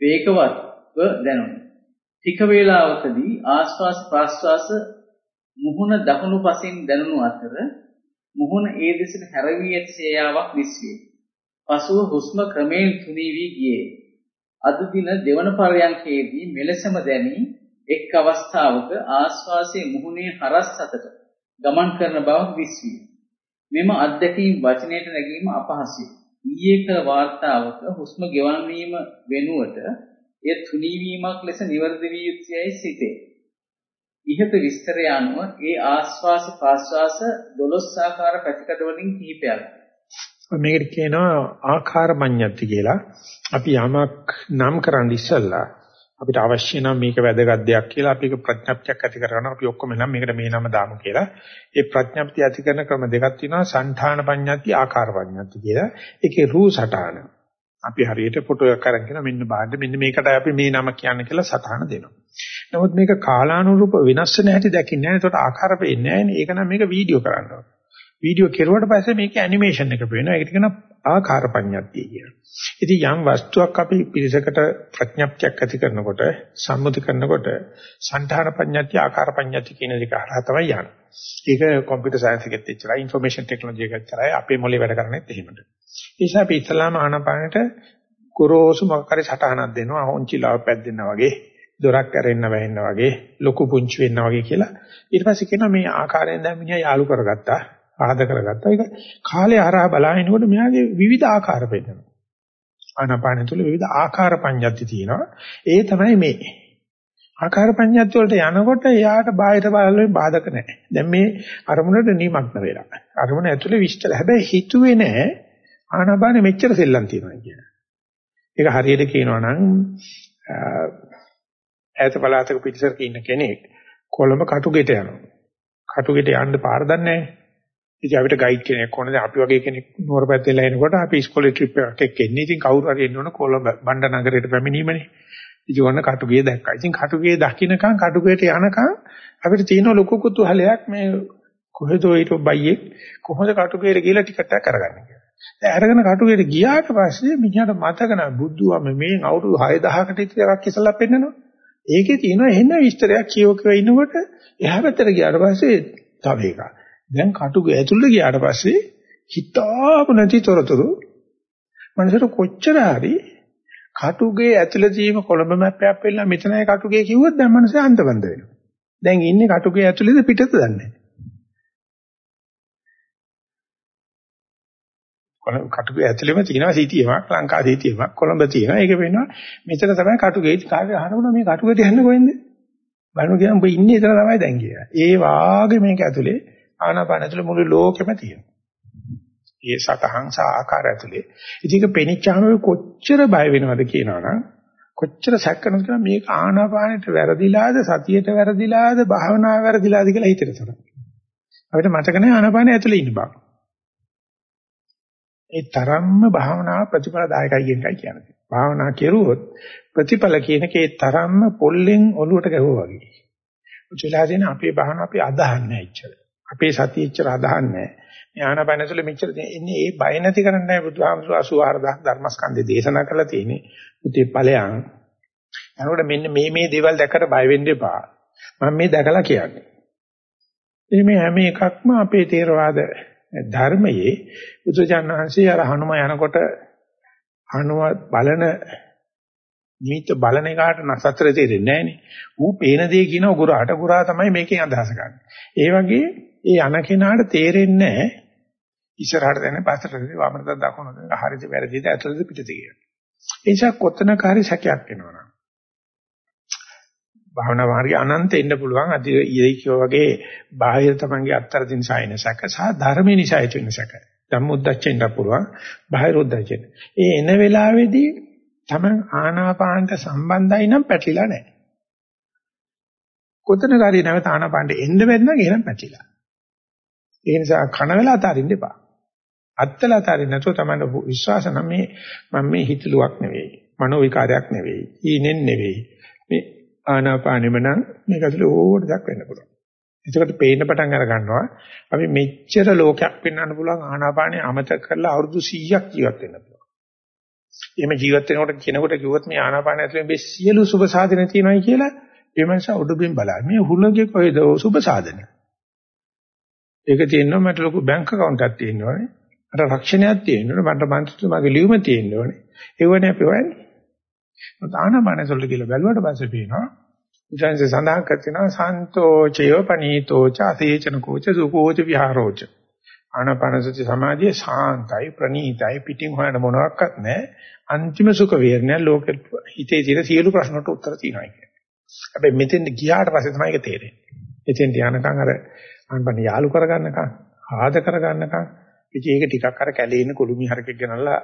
වේගවත්ව දැනුණි. ටික වේලාවකදී ආස්වාස් ප්‍රාස්වාස මුහුණ දකුණු පසින් දැනුණු අතර මුහුණ ඒ දෙසට හැරවී ඇති සේයාවක් දිස්විය. පසුව හුස්ම ක්‍රමයෙන් තුනී වී ගියේ. අද දින දෙවන පරයන්කේදී මෙලෙසම දැනී එක් අවස්ථාවක ආස්වාසයේ මුහුණේ හරස් අතට ගමන් කරන බවක් දිස්විය. මෙම අත්දැකීම් වචනයට නැගීම අපහසුය. ඊයේ කළ වාර්තාවක හුස්ම ගෙවන් වීම වෙනුවට එය තුනී වීමක් ලෙස නිවැරදි විය යුතුයයි සිටේ. ඉහත විස්තරය අනුව ඒ ආස්වාස ප්‍රාස්වාස 12 ආකාර පැතිකඩ වලින් කිහිපයක්.
මේකට කියනවා ආකාර මඤ්ඤත්ති කියලා. අපි යමක් නම් කරන් ඉස්සල්ලා අපිට අවශ්‍ය නම් මේක වැදගත් දෙයක් කියලා අපි ඒක ප්‍රඥප්තියක් ඇති කරගන්නවා. අපි ඔක්කොම නම් මේකට මේ නම දාමු කියලා. ඒ ප්‍රඥප්තිය ඇති කරන ක්‍රම දෙකක් තියෙනවා. සංඨාන පඤ්ඤාති ආකාර පඤ්ඤාති කියලා. ඒකේ රූ සටහන. අපි හරියට ෆොටෝ එකක් අරන් කියන මෙන්න බලන්න මෙන්න මේකටයි අපි මේ නම කියන්නේ කියලා සටහන දෙනවා. නමුත් මේක කාලානුරූප වෙනස් වෙන හැටි දකින්නේ නැහැ. ඒකට ආකාර පේන්නේ නැහැ. ඒක නම් මේක වීඩියෝ කරන්න ඕනේ. වීඩියෝ කෙරුවට පස්සේ මේකේ ඇනිමේෂන් එක පේනවා. ඒකට කියනවා ආකාර පඤ්ඤාතිය කියනවා. ඉතින් යම් වස්තුවක් අපි පිරිසකට ප්‍රඥප්තියක් ඇති කරනකොට සම්මුති කරනකොට සංඨාන පඤ්ඤාතිය ආකාර පඤ්ඤාතිය කියන දෙක හරහා තමයි යන්නේ. ඒක කම්පියුටර් සයන්ස් එකෙත් එච්චරයි ইনফরমේෂන් ටෙක්නොලොජි එකෙත් එච්චරයි අපේ මොලේ වැඩ කරන්නේත් එහෙමද. ඒ නිසා අපි ඉස්ලාම ආනපානට ගොරෝසු මොකක් හරි සටහනක් දෙනවා හොන්චි ලාව පැද්දෙනා වගේ දොරක් ඇරෙන්න වැහෙන්න වගේ ලොකු පුංචි වෙන්න වගේ කියලා ඊට පස්සේ කියනවා මේ ආකාරයෙන් දැන් මිනිහා යාළු කරගත්තා ආද කරගත්තා. ඒක කාලේ හරහා බලහිනකොට මෙයාගේ විවිධ ආකාර පෙන්නනවා. ආනාපාන තුල විවිධ ආකාර පඤ්ඤාති තියෙනවා. ඒ තමයි මේ. ආකාර පඤ්ඤාති වලට යනකොට එයාට බාහිර බලවලින් බාධක නැහැ. දැන් මේ අරමුණට නිමග්න වෙලා. අරමුණ ඇතුලේ විස්තර. හැබැයි හිතුවේ නැහැ ආනාපානෙ මෙච්චර සෙල්ලම් තියෙනවා කියන ඒක හරියට කියනවා නම් ඈත පළාතක පිටිසරක ඉන්න කෙනෙක් කොළඹ කටුගෙට යනවා. කටුගෙට යන්න පාර දන්නේ නැහැ. ඉතින් අපිට ගයිඩ් කෙනෙක් ඕනද අපි වගේ කෙනෙක් නුවර පැත්තේ එනකොට අපි ඉස්කෝලේ ට්‍රිප් එකක් එක්කෙන්නේ. ඉතින් කවුරු හරි එන්න ඕන කොළඹ බණ්ඩ නගරයට පැමිණීමනේ. ඉතින් ඔන්න කටුගේ දැක්කා. ඉතින් කටුගේ දකින්නකම් කටුගේට යනකම් අපිට තියෙන ලොකු කුතුහලයක් මේ කොහෙදෝ ඊට බයියෙක් කොහොමද කටුගේට ගිහලා ටිකට් එකක් කරගන්නේ කියලා. දැන් අරගෙන කටුගේට ගියාට පස්සේ මිනිහට මතක නැහැ බුද්ධුවම මේ අවුරුදු 6000කට විතරක් ඉස්සලා පෙන්නනවා. ඒකේ තියෙන එන්න විස්තරයක් කියව කියව ඉන්නකොට එහා පැත්තට ගියාට පස්සේ තව එකක්. දැන් කටුගේ ඇතුළට ගියාට පස්සේ හිතාපු නැති තොරතුරු මනසට කොච්චර හරි කටුගේ ඇතුළතීම කොළඹ මැප් එකක් පෙන්නලා මෙතනයි කටුගේ කිව්වොත් දැන් මනසේ අන්තබන්ද වෙනවා. දැන් ඉන්නේ කටුගේ ඇතුළේද පිටතද දන්නේ නැහැ. කටුගේ ඇතුළෙම තියෙනවා සිටියමක් ලංකා සිටියමක් කොළඹ තියෙනවා ඒක වෙනවා මෙතන තමයි කටුගේ කාගේ අහනකොට මේ කටුගේට යන්නේ කොහෙන්ද බලමු කියන ඔබ ඉන්නේ එතන තමයි දැන් කියලා ඒ වාගේ මේක ඇතුලේ ආනාපාන ඇතුලේ මුළු ලෝකෙම තියෙනවා ඒ සතහන් සහ ආකාර ඇතුලේ ඉතින් ඒක පෙනිච්චාම කොච්චර බය වෙනවද කියනවනම් කොච්චර සැකනද කියලා මේක ආනාපානෙට වැරදිලාද සතියට වැරදිලාද භාවනාව වැරදිලාද කියලා හිතෙන තරම් අපිට මතක නැහැ ආනාපානෙ ඇතුලේ ඉන්න බෑ ඒ තරම්ම භාවනාව ප්‍රතිඵලදායකයි කියන එකයි කියන්නේ. භාවනා කෙරුවොත් ප්‍රතිඵල කියන එකේ තරම්ම පොල්ලෙන් ඔලුවට ගැහුවා වගේ. උචලා දෙන අපේ භාවනාව අපි අදහන්නේ නැහැ ඉච්චර. අපේ සතිය ඉච්චර අදහන්නේ නැහැ. ඥානපන තුළ මෙච්චර ඉන්නේ ඒ බය නැති කරන්නයි බුදුහාමුදුර 84000 ධර්මස්කන්ධය දේශනා කරලා තියෙන්නේ. උතේ ඵලයන්. එනකොට මෙන්න මේ මේ දේවල් දැකලා බය වෙන්න එපා. මම මේ දැකලා කියන්නේ. මේ හැම එකක්ම අපේ තේරවාද ධර්මයේ බුදුචාන් වහන්සේ අර හනුම යනකොට හනුම බලන නිමිත්ත බලන එකට නසතර තේරෙන්නේ නැහනේ. ඌ පේන දේ කියන ගුරාට ගුරා තමයි මේකෙන් අදහස ගන්න. ඒ වගේ ඒ යන කෙනාට තේරෙන්නේ නැහැ. ඉස්සරහට දැන පස්සට වමනට දකුණට හරිද වැරදිද ඇතුළද පිටද කියලා. ඒ නිසා කොතනක හරි සැකයක් එනවා. භාවනා මාර්ගය අනන්ත එන්න පුළුවන්. අද ඊයේ කියෝ වගේ බාහිර තමන්ගේ අත්තර දින සායන සැක සහ ධර්මයේ නිසා ඇති වෙන සැක. ධම්මොද්දච්චෙන්ද පුළුවන්. බාහිර උද්දච්චෙන් ඒ එන වෙලාවේදී තමන් ආනාපානට සම්බන්ධයි නම් පැටලිලා නැහැ. කොතනක හරි නැවත ආනාපානට එන්න බැරි නම් එහෙනම් පැටලිලා. ඒ නිසා කන වෙලා අතාරින්න එපා අත්තල අතාරින්න නැතුව තමන්ට විශ්වාස නම් මේ මම මේ හිතලුවක් නෙවෙයි මනෝ විකාරයක් නෙවෙයි ඊනෙන් නෙවෙයි මේ ආනාපානෙම නම් මේක ඇතුලේ ඕවට දක් වෙන්න පුළුවන්. එතකොට පේන්න පටන් අර ගන්නවා අපි මෙච්චර ලෝකයක් පෙන්වන්න පුළුවන් ආනාපානෙ අමතක කරලා අවුරුදු 100ක් ජීවත් වෙන්න පුළුවන්. එහෙම ජීවත් වෙනකොට කෙනෙකුට කිව්වොත් මේ ආනාපාන ඇතුලේ මේ සියලු සුබ සාධන තියෙනවායි කියලා ඒ මනස උඩුබිම් බලයි. මේ හුලගේ කොහෙද සුබ සාධන? ඒක තියෙනවා මට ලොකු බැංක account එකක් තියෙනවානේ. මට රක්ෂණයක් තියෙනවානේ. මට මන්ත්‍රතුමාගේ ලියුම තියෙනවානේ. ඒවනේ අපි හොයන්නේ. ආනාපාන සොල්ල කියලා බැලුවට පස්සේ පේනවා ඉතින්සේ සඳහන් කරනවා සන්තෝචය පනීතෝච අසේචන කෝච සුකෝච විහාරෝච ආනාපාන සති සමාධිය සාන්තයි ප්‍රණීතයි පිටින් හොයන මොනවත් නැහැ අන්තිම සුඛ වේරණය ලෝකෙ හිතේ තියෙන සියලු ප්‍රශ්නට උත්තර තියෙනවා කියන්නේ. හැබැයි මෙතෙන් ගියාට පස්සේ තමයි ඒක තේරෙන්නේ. එතෙන් ධානකම් අර ආනපන යාලු කරගන්නකම් ආද කරගන්නකම් ඉතින් ඒක ටිකක් අර කැලේ ඉන්න කුළුමි හරකෙක් ගනනලා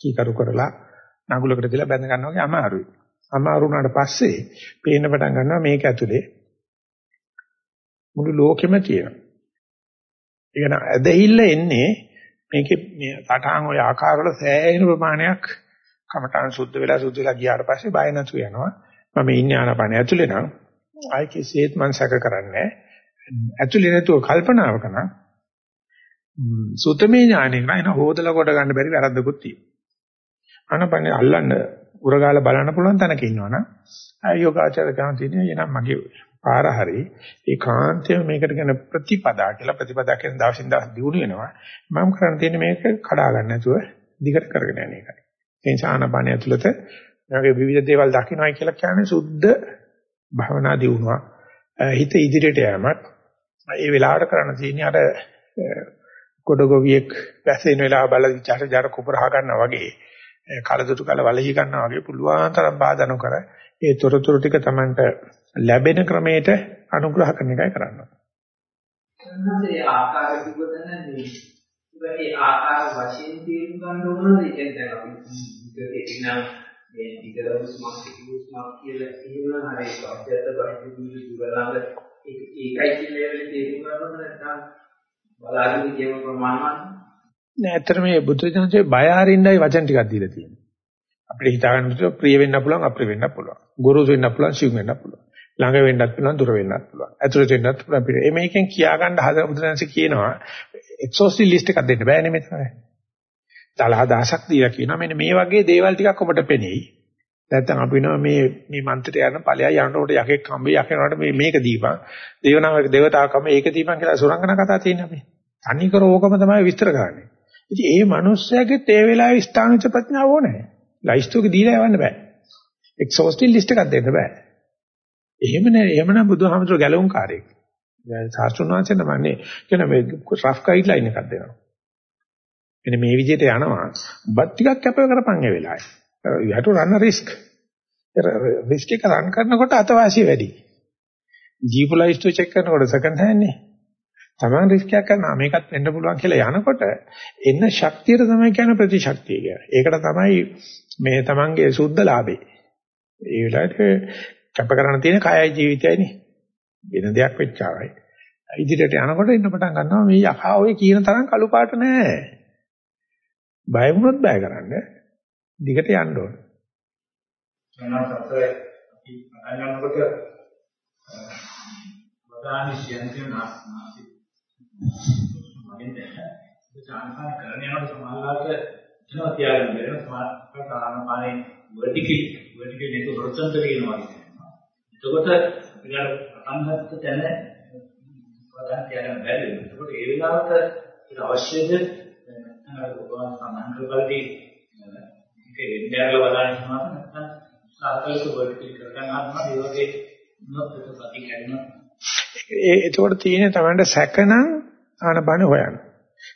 කීකරු කරලා නගුලකට දාලා බැඳ ගන්නවා වගේ අමාරුයි. අමාරු වුණාට පස්සේ පේන්න පටන් ගන්නවා මේක ඇතුලේ මුළු ලෝකෙම තියෙනවා. ඒ කියන ඇදහිල්ල එන්නේ මේකේ මේ සටහන් ඔය ආකාරවල සෑහෙන ප්‍රමාණයක් කමඨාන් සුද්ධ වෙලා සුද්ධ වෙලා ගියාට පස්සේ බය නැතු වෙනවා. මම ඉන්නේ ආනපන ඇතුලේ නම් ආයි කිසිත් මං සැක කරන්නේ ඇතුලේ නැතුව කල්පනාවක නම් සුතමේ ඥානෙක නේන හොදලා කොට ගන්න බැරි වැරද්දකුත් තියෙනවා. ආනපනේ අල්ලන්න උරගාලා බලන්න පුළුවන් තැනක ඉන්නවනම් යෝගාචර ගන්න තියෙන්නේ එනම් මගේ පාර හරි ඒකාන්තයෙන් මේකට කියන ප්‍රතිපදා කියලා ප්‍රතිපදා කියන දවසින් දවස් දියුණු වෙනවා. මම කරන්න තියෙන්නේ මේක කඩා ගන්න නැතුව දිගට කරගෙන යන එකයි. ඒ නිසා ආනපනේ ඇතුළත මේ වගේ විවිධ දේවල් දකින්නයි කියලා කියන්නේ සුද්ධ භවනා දියුණුවක්. හිත ඉදිරියට යෑමක්. ඒ වෙලාවට කරන්න තියෙන්නේ අර කොඩගොවියෙක් වැසෙන වෙලාව බලලා විචාර ජර කුපරහ ගන්නවා වගේ කලදුතු කල වලහි ගන්නවා වගේ පුළුවන් තරම් බාධා නොකර ඒ තොරතුරු ටික Tamanට ලැබෙන ක්‍රමයට අනුග්‍රහ කරන එකයි කරන්න ඕනේ.
එන්නසේ ආකාර කිව්වදන්නේ ඒ ආකාර වශයෙන් තේරුම් ගන්න ඕනද? ඒ කියන්නේ දැන් අපි ඉතින් මේ ඉතල උස්මක් කිව්ස්මක් කියලා කියනවා හරි සත්‍යත බහිදු දුරලඟ ඒකයි කියන ලෙවලේ තේරුම් ගන්නවද නැත්නම් බලාගෙන කියව ප්‍රමාණවත්
නෑ ඇත්තට මේ බුදුරජාණන්සේ බය අරින්නයි වචන ටිකක් දීලා තියෙනවා. අපිට හිතා ගන්න පුළුවන් ප්‍රිය වෙන්න පුළුවන් අප්‍රිය වෙන්න පුළුවන්. ගුරුසු වෙන්න පුළුවන් සිව් වෙන්න පුළුවන්. ළඟ වෙන්නත් පුළුවන් දුර වෙන්නත් පුළුවන්. ඇතුළත වෙන්නත් පුළුවන් පිට. මේකෙන් කියා ගන්න හදන බුදුරජාණන්සේ කියනවා එක්සෝස්ටි ලිස්ට් එකක් දෙන්න බෑනේ මෙතන. 10000ක් දීලා කියනවා මෙන්න මේ වගේ දේවල් ටිකක් ඔබට පෙනෙයි. නැත්තම් අපි වෙනවා මේ මේ මන්ත්‍රය යන ඵලයයි යනකොට යකෙක් හම්බේ යකනකොට මේ මේක දීපන්. දේවනාමක දේවතාවකම ඒක දීපන් කියලා සුරංගන කතා තියෙනවා අපි. තනිකර ඕකම තමයි විස්තර කරන්නේ. ඉතින් ඒ මිනිස්සයාගේ තේ වෙලාවේ ස්ථානික ප්‍රඥාව ඕනේ. ලයිස්ට් එක දීලා යවන්න බෑ. එක්සෝස්ටිව් ලිස්ට් එකක් දෙන්න බෑ. එහෙම නෑ එහෙමනම් බුදුහාමතුරු ගැලවුම් කාර්යයක්. දැන් සාස්ත්‍රුණ වංශයෙන් තමයි කියන මේ රෆ් ගයිඩ්ලයින් එකක් දෙනවා. මෙන්න මේ විදිහට යනවා. බත් ටිකක් කැප කරපන් ඒ වෙලාවේ. You have to run a risk. Risk එක රන් කරනකොට අතවාසිය වැඩි. ජීපු ලයිස්ට් එක චෙක් කරනකොට සෙකන්ඩ් හෑන්ඩ් නේ. Taman රිස්ක් එකක් කරනවා මේකත් වෙන්න පුළුවන් කියලා යනකොට එන්න ශක්තියට තමයි කියන ප්‍රතිශක්තිය කියන්නේ. ඒකට තමයි මේ Tamanගේ සුද්ධ ලාභේ. ඒ වෙලාවට කැප කරන්න තියෙන කායයි ජීවිතයයිනේ. වෙන දෙයක් වෙච්චාවයි. ඉදිරියට යනකොට ඉන්න පටන් ගන්නවා මේ යකා ඔය කියන තරම් කළු පාට නෑ. බය වුණොත් බය කරන්න. දිගට යන්න ඕන.
වෙනස් අතර අපි පටන් ගන්නකොට වදානි සියන්තිය නාස්ති මගෙන් ජානකන කරන යනකොට සමාජලාට එනවා තියාගෙන බැරෙන සමාජ කාරණාපානේ vertically vertically නෙක horizontal කියනවා කියනවා. එතකොට ඊළඟ පටන් ගත්ත තැන වදාන තියාගෙන බැරි වෙනවා. එතකොට ඒ වෙලාවට ඒක අවශ්‍යද නැත්නම් අර ඔබ සමාන කරගල්දී ඒක වෙන්නෑරලා වදාන සමාන නැත්නම් සාකල්ප vertically කරගන්න ආත්ම ඒ වගේ නොත් ප්‍රතිපatti කරනවා.
ඒ එතකොට තියෙන තමන්ට සැකනම් ආනබන හොයන්න.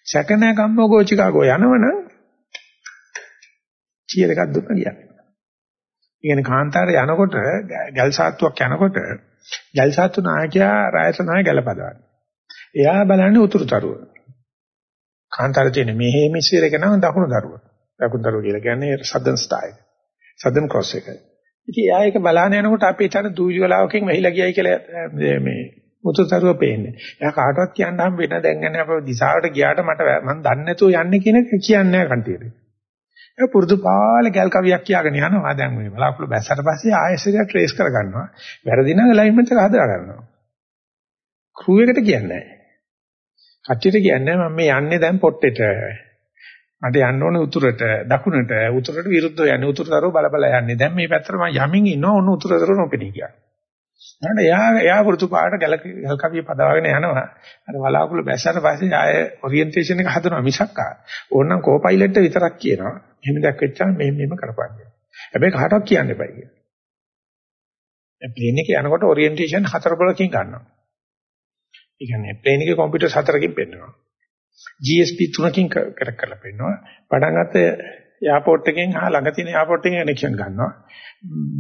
සැකන කම්මෝ ගෝචිකාගෝ යනවනම් චීර එකක් දුන්න ගියා. ඉගෙන කාන්තාරේ යනකොට ගල් සාත්තුවක් යනකොට ගල් සාත්තු නායකයා රායත නාය ගලපදවන්න. එයා බලන්නේ උතුරු තරුව. කාන්තාරේ තියෙන මේ හේමිස්ෆියර් එක නම් දකුණු තරුව. දකුණු තරුව කියලා කියන්නේ සදර්න් ස්ටයිල්. සදර්න් ක්‍රොස් එක. ඉතින් එයා ඒක බලන්න යනකොට අපි හිතන දූජි වලාවකින් වැහිලා ගියයි කියලා මේ උතුරුතරුව පේන්නේ. එයා කාටවත් කියන්න හම් වෙන දැන් යන්නේ අපේ දිශාවට ගියාට මට මම දන්නේ නැතුව යන්නේ කියන එක කියන්නේ නැහැ කන්ටියට. ඒ පුරුදු පාල ගල් කවියක් කියාගෙන යනවා දැන් මේ බලාපොරොත්තු බැස්සට පස්සේ ආයෙසරිය ට්‍රේස් කරගන්නවා. වැරදි නම් අලයින්මන්ට් එක හදා ගන්නවා. ක්‍රූ එකට කියන්නේ නැහැ. කට්ටියට කියන්නේ මම මේ යන්නේ දැන් පොට්ටෙට. මට යන්න ඕනේ උතුරට දකුණට උතුරට විරුද්ධව යන්නේ උතුරතරව බල බල යන්නේ. දැන් මේ පැත්තට මම යමින් ඉන්නවා ඔන්න උතුරතර නොපෙනී කියන්නේ. නේද? එයා එයා වෘතු පාට ගල ගල් කවිය පදවාගෙන යනවා. අර වලාකුළු බැස්සට පස්සේ ආය ඔරියන්ටේෂන් එක හදනවා මිසක් ආ. ඕනනම් කෝපයිලට් විතරක් කියනවා. එහෙම දැක්වෙච්චාම මෙහෙම මෙහෙම කරපන්නේ. හැබැයි කාටවත් කියන්න එපා කියලා. ඒ ප්ලේන් එකේ යනකොට ඔරියන්ටේෂන් හතර බලකින් ගන්නවා. ඒ කියන්නේ ප්ලේන් එකේ කම්පියුටර් හතරකින් පෙන්නනවා. GSP තුනකින් කර කරලා පෙන්නනවා. පටන් ගත්ත එයාපෝට් එකෙන් හා ළඟ තියෙන එයාපෝට් එකෙන් කනෙක්ෂන් ගන්නවා.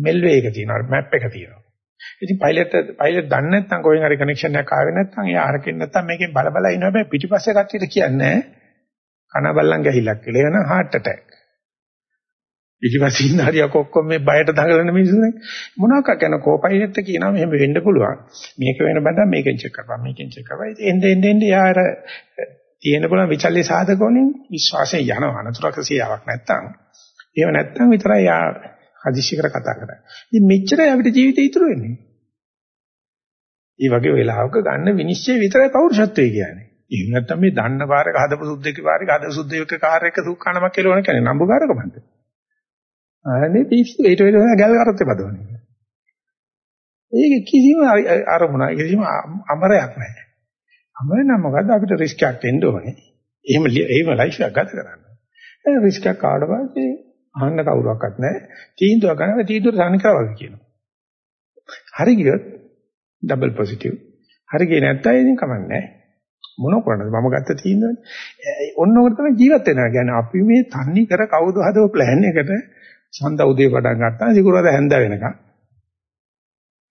මෙල්වේ එක තියෙනවා. මැප් එක තියෙනවා. ඉතින් පයිලට් පයිලට් දන්නේ නැත්නම් කොහෙන් හරි කනෙක්ෂන් එකක් ආවේ නැත්නම් එයා අරකින් නැත්නම් මේකෙන් බල බල ඉන්න හැබැයි පිටිපස්සේ කට්ටියට කියන්නේ කන බල්ලන් ගැහිලක් කියලා. ඒක නම් heart attack. පිටිපස්සේ ඉන්න හරියක් ඔක්කොම මේ බයට දඟලන මිනිස්සුනේ මොනවාක් කරන කෝපයිලට් කියනවා මෙහෙම වෙන්න පුළුවන්. මේක වෙන බඳ මේකෙන් චෙක් කරපන් මේකෙන් චෙක් කරපන්. ඉතින් එන්න එන්න එන්න යා අර තියෙන බලන විචල්්‍ය සාධක වලින් විශ්වාසයෙන් යනවා. අනතුරක සියාවක් නැත්තම්. එහෙම නැත්තම් විතරයි යා හදිස්සි කර කතා කරන්නේ. ඉතින් මෙච්චරයි අපිට ජීවිතේ ඉතුරු වෙන්නේ. මේ වගේ වෙලාවක ගන්න විනිශ්චය විතරයි පෞරුෂත්වය කියන්නේ. එහෙම නැත්තම් මේ දන්න පාරක හදපු සුද්දෙක් පාරක හදපු සුද්දෙක් කාර් එක දුක්ඛනමක් කියලා වණ කියන්නේ නම්බුකාරකමද? අනේ පිස්සු ඊට වෙලා ගල් කරත්තේ බදවන්නේ. ඒක කිසිම අරමුණ කිසිම අමරයක් නැහැ. අමර නම් මොකද්ද අපිට රිස්ක් එකක් එන්න ඕනේ. එහෙම එහෙම ලයිෆ් එකක් ගත කරන්න. ඒ රිස්ක් එක කාඩ පස්සේ අහන්න කවුරක්වත් නැහැ. තීන්දුවක් ගන්න තීන්දුවට සාන කරවල කියනවා. හරි ගියොත් ඩබල් පොසිටිව්. හරි ගියේ නැත්නම් ඉතින් කමන්නේ මොන කරන්නද මම ගත්ත තීන්දුවනේ. ඔන්න ඔකට තමයි ජීවත් වෙනවා. කියන්නේ අපි මේ තන්නේ කර කවුද හදව ප්ලෑන් එකට සඳ උදේ පටන් ගත්තා සිකුරාදා හැන්ද වෙනකන්.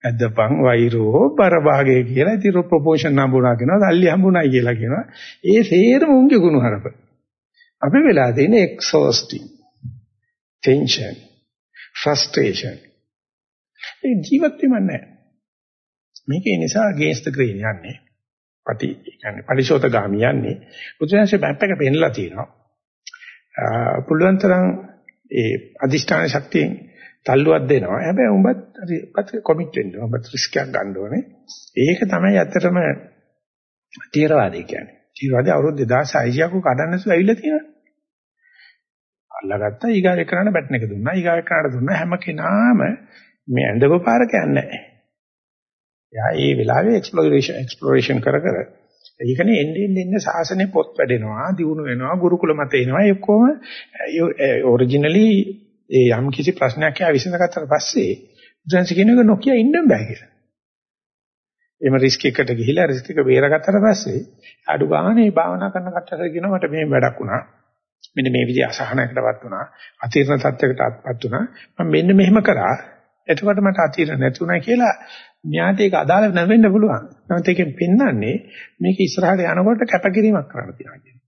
ඇද්දපන් වෛරෝ පරභාගය කියලා ඉතින් ප්‍රොපෝෂන් හම්බුණා කියනවා සල්ලි හම්බුණා කියලා කියනවා. ඒ සේරම උන්ගේ ගුණ හරප. අපි වෙලා තියෙන exhausting tension frustration ඒ ජීවත් වෙන්නේ නැහැ. මේක ඒ නිසා against the grain යන්නේ. පටි කියන්නේ පරිශෝතගාමි යන්නේ. බුදුන්සේ මැප් එක පෙන්නලා තියෙනවා. පුළුවන් තරම් ඒ අදිෂ්ඨාන ශක්තියෙන් තල්ලුවක් දෙනවා. හැබැයි උඹත් හරිපත් කොමිට් වෙන්න. උඹත් රිස්ක් එකක් ගන්න ඕනේ. ඒක තමයි ඇත්තටම තීරවාදී කියන්නේ. තීරවාදී අවුරුදු 2600ක කඩන්න නැතුව ඇවිල්ලා තියෙනවා. අල්ලගත්තා ඊගාව එක්කනට බැටන් එක දුන්නා. ඊගාව එක්කනට දුන්නා. හැම කෙනාම මේ ඇඳව පාර කියන්නේ නැහැ. එයා ඒ වෙලාවේ එක්ස්ප්ලෝරේෂන් එක්ස්ප්ලෝරේෂන් කර කර ඒකනේ එන්නේ එන්නේ සාසනේ පොත් වැඩෙනවා, දිනු වෙනවා, ගුරුකුල මත එනවා. ඒ ඔක්කොම ඔරිජිනලි ඒ යම් කිසි ප්‍රශ්නයක් යා විසඳගත්තට පස්සේ බුදුන්ස කියනක නොකිය ඉන්න බෑ කියලා. එimhe රිස්ක් එකකට ගිහිලා රිස්ක් එක බේරගත්තට පස්සේ අඩු ගානේ භාවනා කරන කට්ටියට කියනවා මට මේ වැඩක් වුණා. මෙන්න මේ විදිහ අසහනයකටවත් වුණා. අතීර්ණ තත්යකටපත් වුණා. මම මෙන්න මෙහෙම කරා. එතකොට මට අතීර්ණ නැති වුණා කියලා න්යායට ඒක අදාළ නැවෙන්න පුළුවන්. නමුත් ඒකෙන් පෙන්වන්නේ මේක ඉස්සරහට යනකොට කැපකිරීමක් කරන්න තියෙනවා කියන්නේ.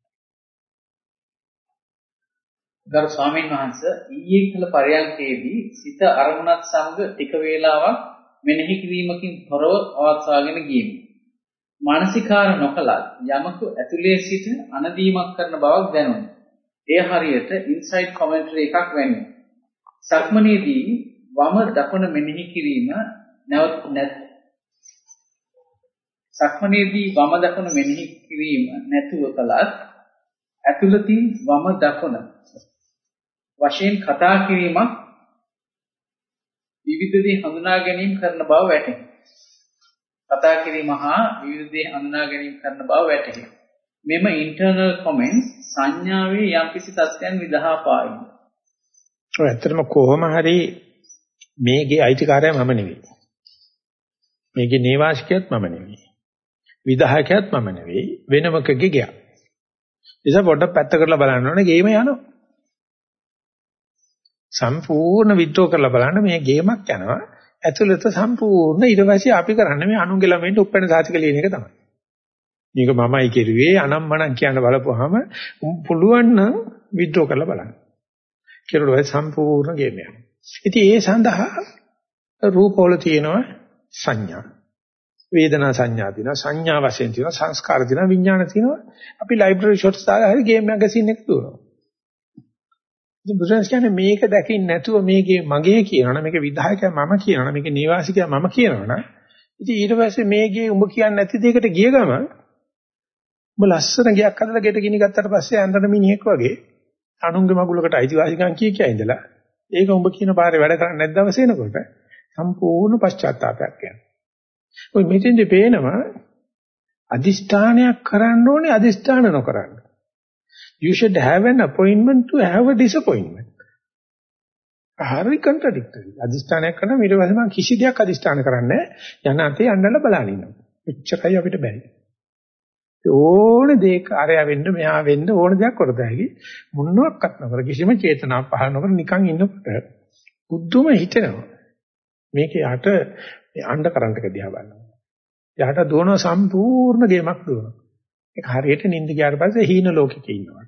ගරු ස්වාමීන් වහන්ස ඊයේ කළ පරයන්කේදී සිත අරමුණත් සමග ටික වේලාවක් මෙනෙහි කිරීමකින් තොරව පවත්වාගෙන ගියෙමි. මානසිකාර නොකලත් යමක ඇතුලේ සිට අනදීමක් කරන බවක් දැනුණා. එය හරියට ඉන්සයිඩ් කමෙන්ටරි එකක් වැනි. සක්මනේදී වම දකුණ මෙනෙහි කිරීම නැවත නැත්. සක්මනේදී වම දකුණ මෙනෙහි කිරීම නැතුව කලත් ඇතුළතින් වම දකුණ වශයෙන් කතා කිරීමක් විවිධ දේ හඳුනා ගැනීම කරන බව වැටහේ. කතා කිරීම හා විවිධ දේ හඳුනා ගැනීම කරන බව වැටහේ. මෙම ඉන්ටර්නල් කමෙන්ට්ස් සංඥාවේ යම්කිසි තත්ත්වයන් විදහා පායි.
ඔය ඇත්තටම කොහොම හරි මේකේ අයිතිකාරය මම නෙවෙයි. මේකේ නේවාසිකයත් මම නෙවෙයි. විධායකයත් මම නෙවෙයි. වෙනමකගේ ගයක්. නිසා පොඩ්ඩක් පැත්ත කරලා බලන්න ඕනේ ගේම යනවා. සම්පූර්ණ විද්‍රෝ කරලා බලන්න මේ ගේමක් යනවා. ඇතුළත සම්පූර්ණ ඊට පස්සේ අපි කරන්නේ මේ අනුන්ගේ ළමයින්ට උපැන්න සාතික ලියන එක තමයි. මේක මමයි කෙරුවේ අනම්මනම් කියන බලපුවාම පුළුවන් නම් විද්‍රෝ කරලා බලන්න. කෙරුවා සම්පූර්ණ ගේම යනවා. ඉතින් ඒ සඳහා රූපවල තියෙනවා සංඥා. වේදනා සංඥා තියෙනවා සංඥා වශයෙන් තියෙනවා සංස්කාර තියෙනවා විඥාන තියෙනවා. අපි ලයිබ්‍රරි ෂොට්ස් දාලා හරි ගේම් මැගසින් එක දුවනවා. ඉතින් බුදුරජාණන් කියන්නේ මේක දැකින් නැතුව මේකේ මගේ කියනවනේ මේක විධායකයා මම කියනවනේ මේක නිවාසිකයා මම කියනවනේ ඉතින් ඊට පස්සේ මේකේ උඹ කියන්නේ නැති දෙයකට ගිය ගම උඹ ලස්සන ගයක් හදලා ගෙට ගිනි ගත්තට පස්සේ ඇඳන මිනිහෙක් වගේ අනුන්ගේ මගුලකට අයිතිවාසිකම් කිය කිය ඉඳලා ඒක උඹ කියන පාරේ වැඩ කරන්නේ නැද්ද අවසෙනකොට සම්පූර්ණ පශ්චාත්තාවයක් යනවා. ඔය මෙතෙන්දී පේනවා අදිෂ්ඨානයක් කරන්න ඕනේ අදිෂ්ඨාන නොකරන්න. You should have an appointment to have a disappointment. හරි කන්ට්‍රඩික්ටරි. අදිෂ්ඨානයක් කරන ඊට පස්සේ මම කිසි දෙයක් අදිෂ්ඨාන කරන්නේ යන අතේ යන්නලා බලන ඉන්නවා. එච්චරයි අපිට බැරි. ඕන දෙයක අරය වෙන්න මෙහා වෙන්න ඕන දෙයක් කරදැයි මොනවත් නොකර කිසිම චේතනාවක් පහළ නොකර නිකන් ඉන්නකොට බුද්ධුම හිතෙනවා. මේක යට අණ්ඩ කරන්ට් එක දිහා බලනවා. යට දුවන සම්පූර්ණ ගේමක් දුවනවා. ඒක හරියට නිින්ද ගියාට පස්සේ හීන ලෝකෙක ඉන්නවා.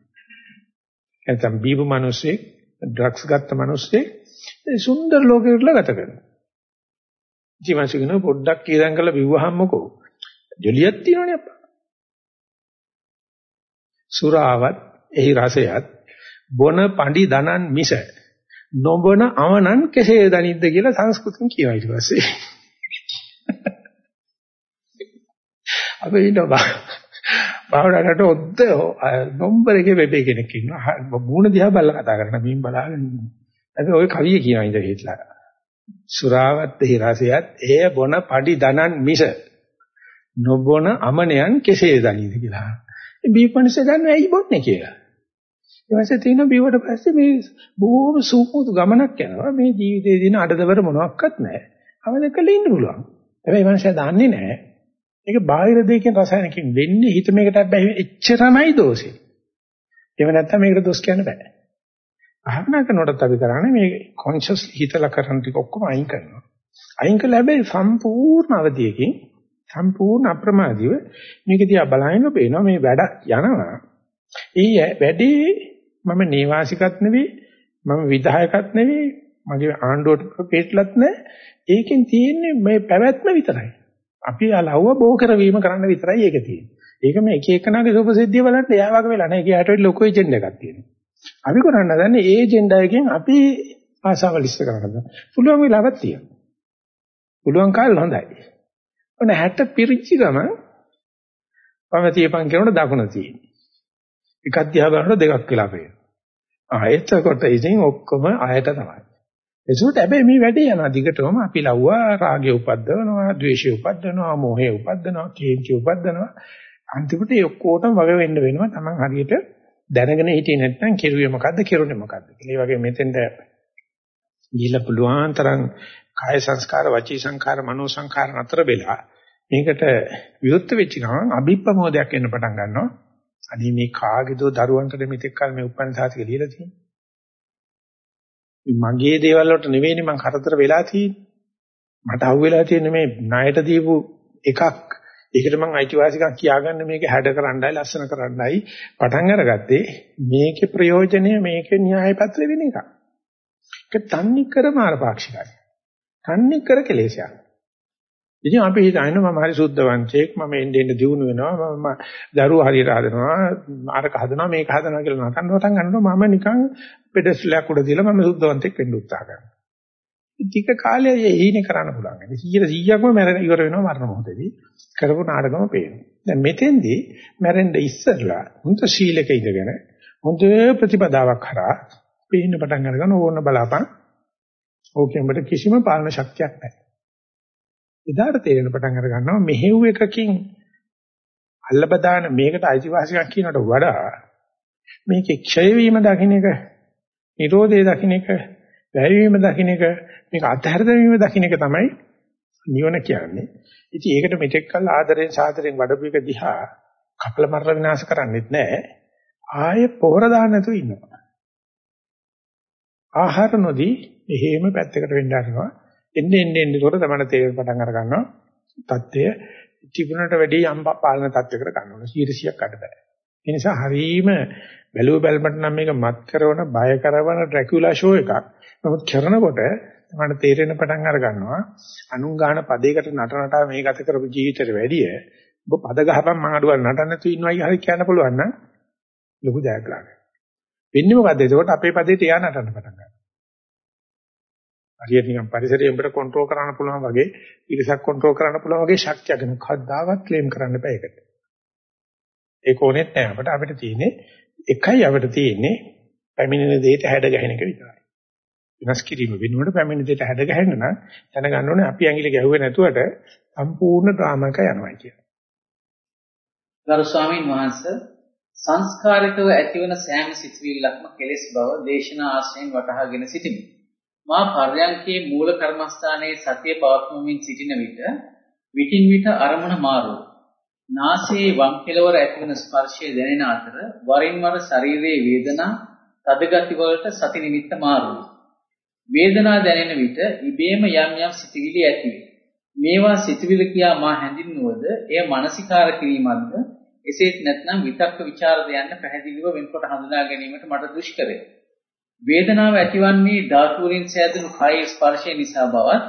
නැත්නම් බීබු මිනිස්සෙක්, ඩ්‍රග්ස් ගත්ත මිනිස්සෙක් සුන්දර ලෝකයකට ගත කරනවා. ජීවන්සිකන පොඩ්ඩක් කීරම් කරලා බිව්වහම්මකෝ. ජොලියක් තියෙනවනේ අප්පා. සුරාවත් එහි රසයත් බොන පඬි දනන් මිස නොබන අවනන් කෙසේ දනිද්ද කියලා සංස්කෘතින් කියනවා ඊට පස්සේ. අපි ඉන්නවා භාවනාවට ඔද්ද නොම්බරේ වෙබේ කෙනෙක් ඉන්නවා. මූණ දිහා බලලා කතා කරන මීන් බලාගෙන ඉන්නවා. අපි ওই කවිය කියනවා ඉඳ හිටලා. සුරාවත් හිරසයත් එය බොන padi දනන් මිස නොබොන අමනයන් කෙසේ දනීද කියලා. මේ බීපණිස දන්නේ ඇයි බොන්නේ කියලා. ඊපස්සේ තියෙන බීවට පස්සේ මේ බොහොම සූපුතු ගමනක් යනවා. මේ ජීවිතයේ දින අඩදවර මොනවත් නැහැ. අවලකල ඉන්න පුළුවන්. හැබැයි මනුස්සයා දන්නේ නැහැ. ඒක බාහිර දෙයකින් රසායනිකින් වෙන්නේ හිත මේකට බැහැ එච්චරමයි දෝෂේ. එහෙම නැත්නම් මේකට දොස් කියන්න බෑ. භාවනා කරනකොටත් අපි කරන්නේ මේ කොන්ෂස් හිතලා කරන ටික ඔක්කොම අයින් කරනවා. අයින් කළා හැබැයි සම්පූර්ණ අවධියකින් සම්පූර්ණ අප්‍රමාදීව මේක දිහා බලනකොට පේනවා මේ වැඩක් යනවා. ඒ වැඩේ මම නේවාසිකත් නෙවෙයි මම විධායකත් නෙවෙයි මගේ ආණ්ඩුවට පිටලත් නැහැ. ඒකෙන් තියෙන්නේ මේ පැවැත්ම විතරයි. අපි අලව්ව බෝ කරවීම කරන්න විතරයි ඒක තියෙන්නේ. ඒක මේ එක එකනාගේ සුපසිද්ධිය බලන්න එයා වගේ වෙලා නැහැ. ඒකේ හැට ලොකු එජෙන්ඩ එකක් තියෙනවා. අපි කරන්න හදන්නේ ඒ එජෙන්ඩ එකෙන් අපි ආසාවල් ඉස්ස කරගන්න. පුළුවන් වෙලාවක් තියෙනවා. පුළුවන් කාලේ හොඳයි. ඔන්න 60 පිරිච්ච ගම වම තියපන් කියනකොට දකුණ තියෙන්නේ. එකක් දිහා බලනකොට දෙකක් වෙලා පේනවා. ආ එතකොට ඉතින් ඔක්කොම ආයත තමයි. ඒසොට හැබැයි මේ වැඩේ යන දිගටම අපි ලව්වා රාගය උපද්දවනවා, ද්වේෂය උපද්දවනවා, මෝහය උපද්දවනවා, කේන්ති උපද්දවනවා. අන්තිමට ඒ ඔක්කොටම වග වෙන්න වෙනවා. Taman හරියට දැනගෙන හිටියේ නැත්නම් කෙරුවේ මොකද්ද, කෙරුනේ මොකද්ද කියලා. ඒ වගේ මෙතෙන්ද ගිහිල්ලා පුළුවන් තරම් කාය සංස්කාර, වචී සංස්කාර, මනෝ සංස්කාර අතර වෙලා මේකට විරුද්ධ වෙච්ච ගමන් අභිප්‍රමෝදයක් එන්න පටන් ගන්නවා. අනේ මේ කාගේදෝ දරුවන්ට මෙතෙක් කල මේ උපන් සාතික ලියලා තියෙන්නේ. මගේ දේවල් වලට නෙවෙයිනේ මං කරදර වෙලා තියෙන්නේ. මට අහුවෙලා තියෙන්නේ මේ ණයට දීපු එකක්. ඒකට මං අයිතිවාසිකම් කියාගන්න මේක හැඩ කරන්නයි ලස්සන කරන්නයි පටන් අරගත්තේ. මේකේ ප්‍රයෝජනය මේකේ න්‍යාය පත්‍ර වෙන එකක්. ඒක තන්නේ කර මාරපාක්ෂිකයි. තන්නේ කර කෙලෙසයක්. ඉතින් අපි හිතන්නේ මම හරි සුද්ධවංශයෙක් මම එන්නේ එන්නේ දිනු වෙනවා මම දරුවෝ හරියට හදනවා අරක හදනවා මේක හදනවා කියලා නටන්න පටන් ගන්නවා මම නිකන් පෙඩස්ලයක් උඩ දාලා මම සුද්ධවංශයෙක් වෙන්න උත්සාහ කරනවා. ටික කාලයක් ඒහිනේ කරන්න පුළුවන්. ඉතින් 100%ක්ම මැරෙන ඉවර වෙනවා මරණ මොහොතේදී. කරපු නාටකම පේනවා. දැන් මෙතෙන්දී මැරෙන්න ඉස්සරලා හොඳ ශීලක ඉඳගෙන හොඳ ප්‍රතිපදාවක් කරා පේන්න පටන් අරගෙන ඕන බලාපන්. ඕකෙන් ඔබට කිසිම පාලන ශක්තියක් නැහැ. එදාට තේරෙන පටන් අර ගන්නවා මෙහෙව් එකකින් අල්ලබදාන මේකට අයිතිවාසිකම් කියනට වඩා මේකේ ක්ෂය වීම දකින්න එක නිරෝධය දකින්න එක වැයවීම දකින්න එක මේක අත්හැර දැමීම දකින්න එක තමයි නිවන කියන්නේ. ඉතින් ඒකට මෙතෙක් කල් ආදරෙන් සාදරෙන් වඩපු එක දිහා කපල මරලා විනාශ කරන්නෙත් නැහැ. ආයේ පොහොර දාන්න නැතුව ඉන්නවා. ආහාර නොදී එහෙම පැත්තකට වෙන්න හදනවා. එන්නේ එන්නේ එන්නේ උඩ තමයි තේරෙන්න පටන් අර ගන්නවා. தත්ත්වය තිබුණට වැඩි යම් පාලන තත්ත්වයකට ගන්න ඕන. 100ක් අඩ බෑ. ඒ නිසා හරීම බැලුව බැලමට නම් මේක මත් කරන බය කරවන ඩ්‍රැකියුලා ෂෝ එකක්. නමුත් කරනකොට තමයි තේරෙන්න පටන් අර ගන්නවා. අනුන් ගන්න පදයකට නට නටා මේ ගත කරපු ජීවිතේට වැඩිය ඔබ පද ගහපන් මං අඩුවක් නටන්න තු ඉන්නවයි හරි කියන්න පුළුවන් නම් ලොකු ජයග්‍රහණයක්. වෙන්නේ මොකද්ද? එතකොට අපේ පදේට එයා නටන්න පටන් ගන්නවා. හරියට නිකන් පරිසරය උඹට කන්ට්‍රෝල් කරන්න පුළුවන් වගේ ඉරිසක් කන්ට්‍රෝල් කරන්න පුළුවන් වගේ ශක්තියක් ගැන කවදාවත් ක්ලේම් කරන්න බෑ ඒකට. ඒක ඕනෙත් නෑ අපිට අපිට තියෙන්නේ එකයි අපිට තියෙන්නේ පැමිණෙන දෙයට හැඩ ගැහෙන එක විතරයි. වෙනස් කිරීම වෙනුවට පැමිණෙන දෙයට හැඩ ගැහෙන්න නම් දැනගන්න ඕනේ අපි ඇඟිලි ගැහුවේ නැතුවට සම්පූර්ණ ඩ්‍රාමාවක් යනවා කියලා.
ගරු ස්වාමීන් වහන්සේ සංස්කාරිකව ඇතිවන සෑම සිතුවිල්ලක්ම කෙලෙස් බව දේශනා ආශ්‍රයෙන් වටහාගෙන සිටිමි. මා පර්යංකේ මූල කර්මස්ථානයේ සතිය පවත්වමින් සිටින විට විටින් විට අරමුණ මාරු. නාසයේ වම් කෙළවර ඇතිවන ස්පර්ශය දැනෙන අතර වරින් වර ශරීරයේ වේදනා තදගති වලට සති නිමිත්ත මාරු. වේදනා දැනෙන විට ඉබේම යම් යම් සිතිවිලි ඇති මේවා සිතිවිලි කියා මා හැඳින්නුවද එය මානසිකාර කිරීමක්ද එසේත් නැත්නම් විතක්ක ਵਿਚාර දයන්න පැහැදිලිව වෙන්කොට හඳුනා ගැනීමට මට දුෂ්කරය. වේදනාව ඇතිවන්නේ ධාතු වලින් සෑදුණු කාය ස්පර්ශය නිසා බවත්